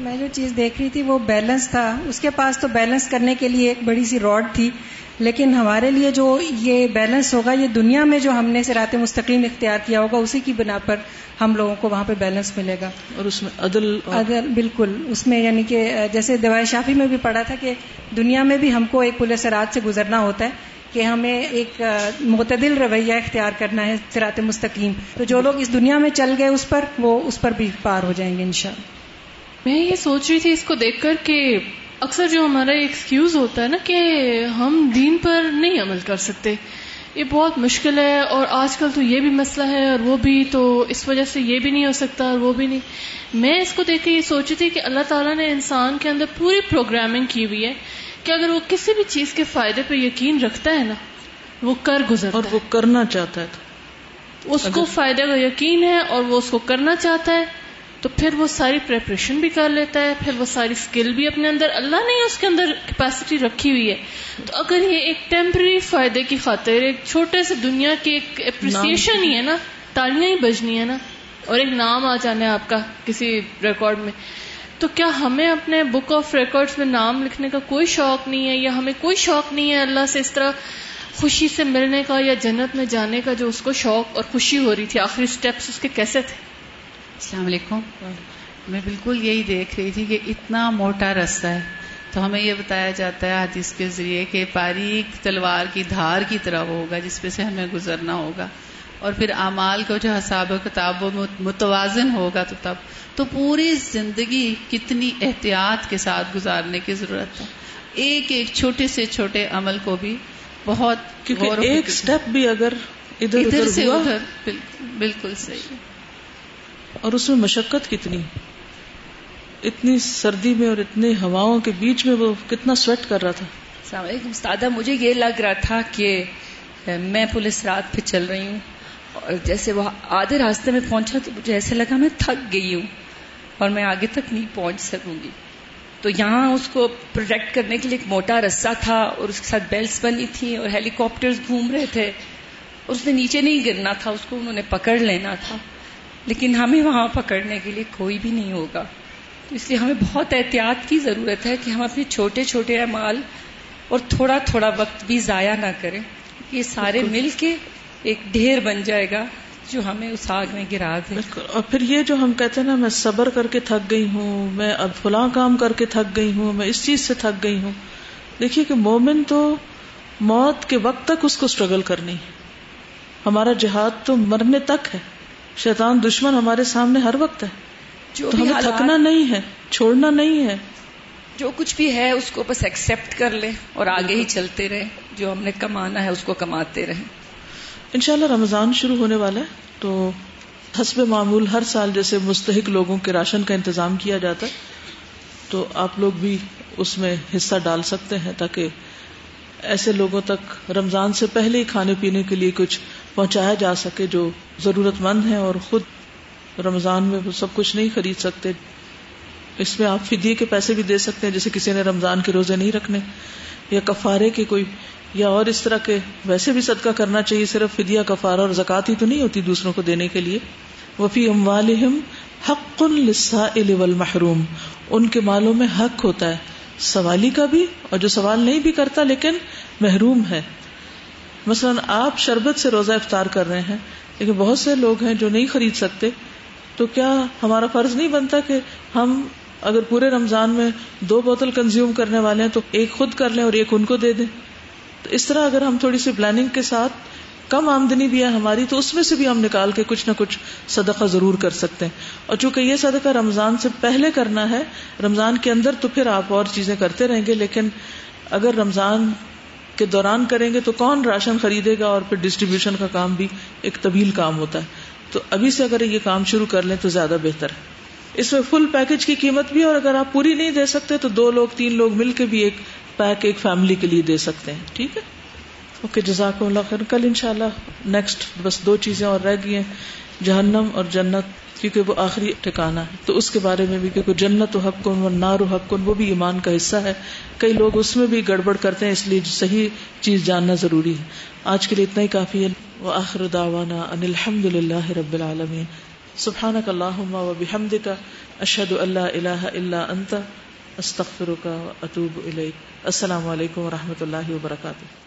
میں جو چیز دیکھ رہی تھی وہ بیلنس تھا۔ اس کے پاس تو بیلنس کرنے کے لیے ایک بڑی سی راڈ تھی لیکن ہمارے لیے جو یہ بیلنس ہوگا یہ دنیا میں جو ہم نے سرات مستقیم اختیار کیا ہوگا اسی کی بنا پر ہم لوگوں کو وہاں پہ بیلنس ملے گا۔ اور اس میں عدل عدل بالکل۔ اس میں یعنی کہ جیسے دوائے شافی میں بھی پڑھا تھا کہ دنیا میں بھی ہم کو ایک پولیس رات سے گزرنا ہوتا ہے۔ کہ ہمیں ایک معتدل رویہ اختیار کرنا ہے سرات مستقیم۔ تو جو لوگ اس دنیا میں چل گئے اس پر، وہ اس پر بھی پار ہو جائیں گے انشاءاللہ۔ میں یہ سوچ رہی تھی اس کو دیکھ کر کہ اکثر جو ہمارا ایکسکیوز ہوتا ہے نا کہ ہم دین پر نہیں عمل کر سکتے، یہ بہت مشکل ہے اور آج کل تو یہ بھی مسئلہ ہے اور وہ بھی تو اس وجہ سے یہ بھی نہیں ہو سکتا اور وہ بھی نہیں۔ میں اس کو دیکھ کے یہ سوچی تھی کہ اللہ تعالیٰ نے انسان کے اندر پوری پروگرامنگ کی ہوئی ہے۔ کہ اگر وہ کسی بھی چیز کے فائدے پہ یقین رکھتا ہے نا وہ کر گزر اور وہ کرنا چاہتا ہے۔ اس کو فائدے کا یقین ہے اور وہ اس کو کرنا چاہتا ہے تو پھر وہ ساری پریپریشن بھی کر لیتا ہے پھر وہ ساری اسکل بھی اپنے اندر اللہ نے اس کے اندر کیپیسٹی رکھی ہوئی ہے۔ تو اگر یہ ایک ٹیمپرری فائدے کی خاطر ایک چھوٹے سے دنیا کی ایک اپریسیشن ہی ہے نا تالیاں ہی بجنی ہے نا اور ایک نام آ جانا ہے آپ کا کسی ریکارڈ میں۔ تو کیا ہمیں اپنے بک آف ریکارڈز میں نام لکھنے کا کوئی شوق نہیں ہے یا ہمیں کوئی شوق نہیں ہے اللہ سے اس طرح خوشی سے ملنے کا یا جنت میں جانے کا جو اس کو شوق اور خوشی ہو رہی تھی؟ آخری اسٹیپس اس کے کیسے تھے؟ السلام علیکم۔ میں بالکل یہی دیکھ رہی تھی کہ اتنا موٹا رستہ ہے۔ تو ہمیں یہ بتایا جاتا ہے حدیث کے ذریعے کہ باریک تلوار کی دھار کی طرح ہوگا جس پہ سے ہمیں گزرنا ہوگا۔ اور پھر اعمال کو جو حساب و کتاب وہ متوازن ہوگا تو تب تو پوری زندگی کتنی احتیاط کے ساتھ گزارنے کی ضرورت ہے۔ ایک ایک چھوٹے سے چھوٹے عمل کو بھی بہت کیونکہ ایک سٹیپ بھی اگر ادھر ادھر سے ادھر بالکل صحیح۔ اور اس میں مشقت کتنی؟ اتنی سردی میں اور اتنے ہواؤں کے بیچ میں وہ کتنا سویٹ کر رہا تھا۔ السلام علیکم استادہ مجھے یہ لگ رہا تھا کہ میں پولیس رات پہ چل رہی ہوں۔ اور جیسے وہ آدھے راستے میں پہنچا تو مجھے ایسے لگا میں تھک گئی ہوں اور میں آگے تک نہیں پہنچ سکوں گی۔ تو یہاں اس کو پروٹیکٹ کرنے کے لیے ایک موٹا رسہ تھا اور اس کے ساتھ بیلٹس بنی تھی اور ہیلی کاپٹر گھوم رہے تھے۔ اور اس نے نیچے نہیں گرنا تھا اس کو انہوں نے پکڑ لینا تھا۔ لیکن ہمیں وہاں پکڑنے کے لیے کوئی بھی نہیں ہوگا۔ تو اس لیے ہمیں بہت احتیاط کی ضرورت ہے کہ ہم اپنے چھوٹے چھوٹے اعمال اور تھوڑا تھوڑا وقت بھی ضائع نہ کریں۔ یہ سارے مل کے ایک ڈھیر بن جائے گا جو ہمیں اس آگ میں گرا دے۔ اور پھر یہ جو ہم کہتے ہیں نا میں صبر کر کے تھک گئی ہوں میں اب فلاں کام کر کے تھک گئی ہوں میں اس چیز سے تھک گئی ہوں۔ دیکھیے کہ مومن تو موت کے وقت تک اس کو اسٹرگل کرنی ہمارا جہاد تو مرنے تک ہے۔ شیطان دشمن ہمارے سامنے ہر وقت ہے۔ جو تو ہمیں تھکنا نہیں ہے چھوڑنا نہیں ہے۔ جو کچھ بھی ہے اس کو بس ایکسپٹ کر لیں اور آگے ہی چلتے رہے۔ جو ہم نے کمانا ہے اس کو کماتے رہیں انشاءاللہ رمضان شروع ہونے والا ہے، تو حسب معمول ہر سال جیسے مستحق لوگوں کے راشن کا انتظام کیا جاتا ہے۔ تو آپ لوگ بھی اس میں حصہ ڈال سکتے ہیں تاکہ ایسے لوگوں تک رمضان سے پہلے ہی کھانے پینے کے لیے کچھ پہنچایا جا سکے جو ضرورت مند ہیں اور خود رمضان میں وہ سب کچھ نہیں خرید سکتے۔ اس میں آپ فدیے کے پیسے بھی دے سکتے ہیں، جیسے کسی نے رمضان کے روزے نہیں رکھنے یا کفارے کے کوئی یا اور اس طرح کے ویسے بھی صدقہ کرنا چاہیے، صرف فدیہ، کفارہ اور زکات ہی تو نہیں ہوتی دوسروں کو دینے کے لیے؟ وفی اموالہم حق للسائل والمحروم۔ ان کے مالوں میں حق ہوتا ہے۔ سوالی کا بھی اور جو سوال نہیں بھی کرتا لیکن محروم ہے۔ مثلاً آپ شربت سے روزہ افطار کر رہے ہیں، لیکن بہت سے لوگ ہیں جو نہیں خرید سکتے۔ تو کیا ہمارا فرض نہیں بنتا کہ ہم اگر پورے رمضان میں دو بوتل کنزیوم کرنے والے ہیں تو ایک خود کر لیں اور ایک ان کو دے دیں؟ تو اس طرح اگر ہم تھوڑی سی پلاننگ کے ساتھ کم آمدنی بھی ہے ہماری، تو اس میں سے بھی ہم نکال کے کچھ نہ کچھ صدقہ ضرور کر سکتے ہیں۔ اور چونکہ یہ صدقہ رمضان سے پہلے کرنا ہے، رمضان کے اندر تو پھر آپ اور چیزیں کرتے رہیں گے، لیکن اگر رمضان کے دوران کریں گے تو کون راشن خریدے گا اور پھر ڈسٹریبیوشن کا کام بھی ایک طویل کام ہوتا ہے۔ تو ابھی سے اگر یہ کام شروع کر لیں تو زیادہ بہتر ہے۔ اس میں فل پیکج کی قیمت بھی اور اگر آپ پوری نہیں دے سکتے تو دو لوگ، تین لوگ مل کے بھی ایک پیک ایک فیملی کے لیے دے سکتے ہیں، ٹھیک ہے؟ اوکے جزاک اللہ خیر کل انشاءاللہ نیکسٹ بس دو چیزیں اور رہ گئی ہیں، جہنم اور جنت، کیونکہ وہ آخری ٹھکانا ہے۔ تو اس کے بارے میں بھی کیونکہ جنت و حق کن و نار و حق کن، وہ بھی ایمان کا حصہ ہے۔ کئی لوگ اس میں بھی گڑبڑ کرتے ہیں، اس لیے صحیح چیز جاننا ضروری ہے۔ آج کے لیے اتنا ہی کافی ہے۔ وہ آخر داوانا ان الحمد للہ رب العالمین۔ سبحانك اللهم وبحمدك اشهد ان لا اله الا انت۔ استغفرك کا اطوب السلام علیکم و رحمۃ اللہ وبرکاتہ.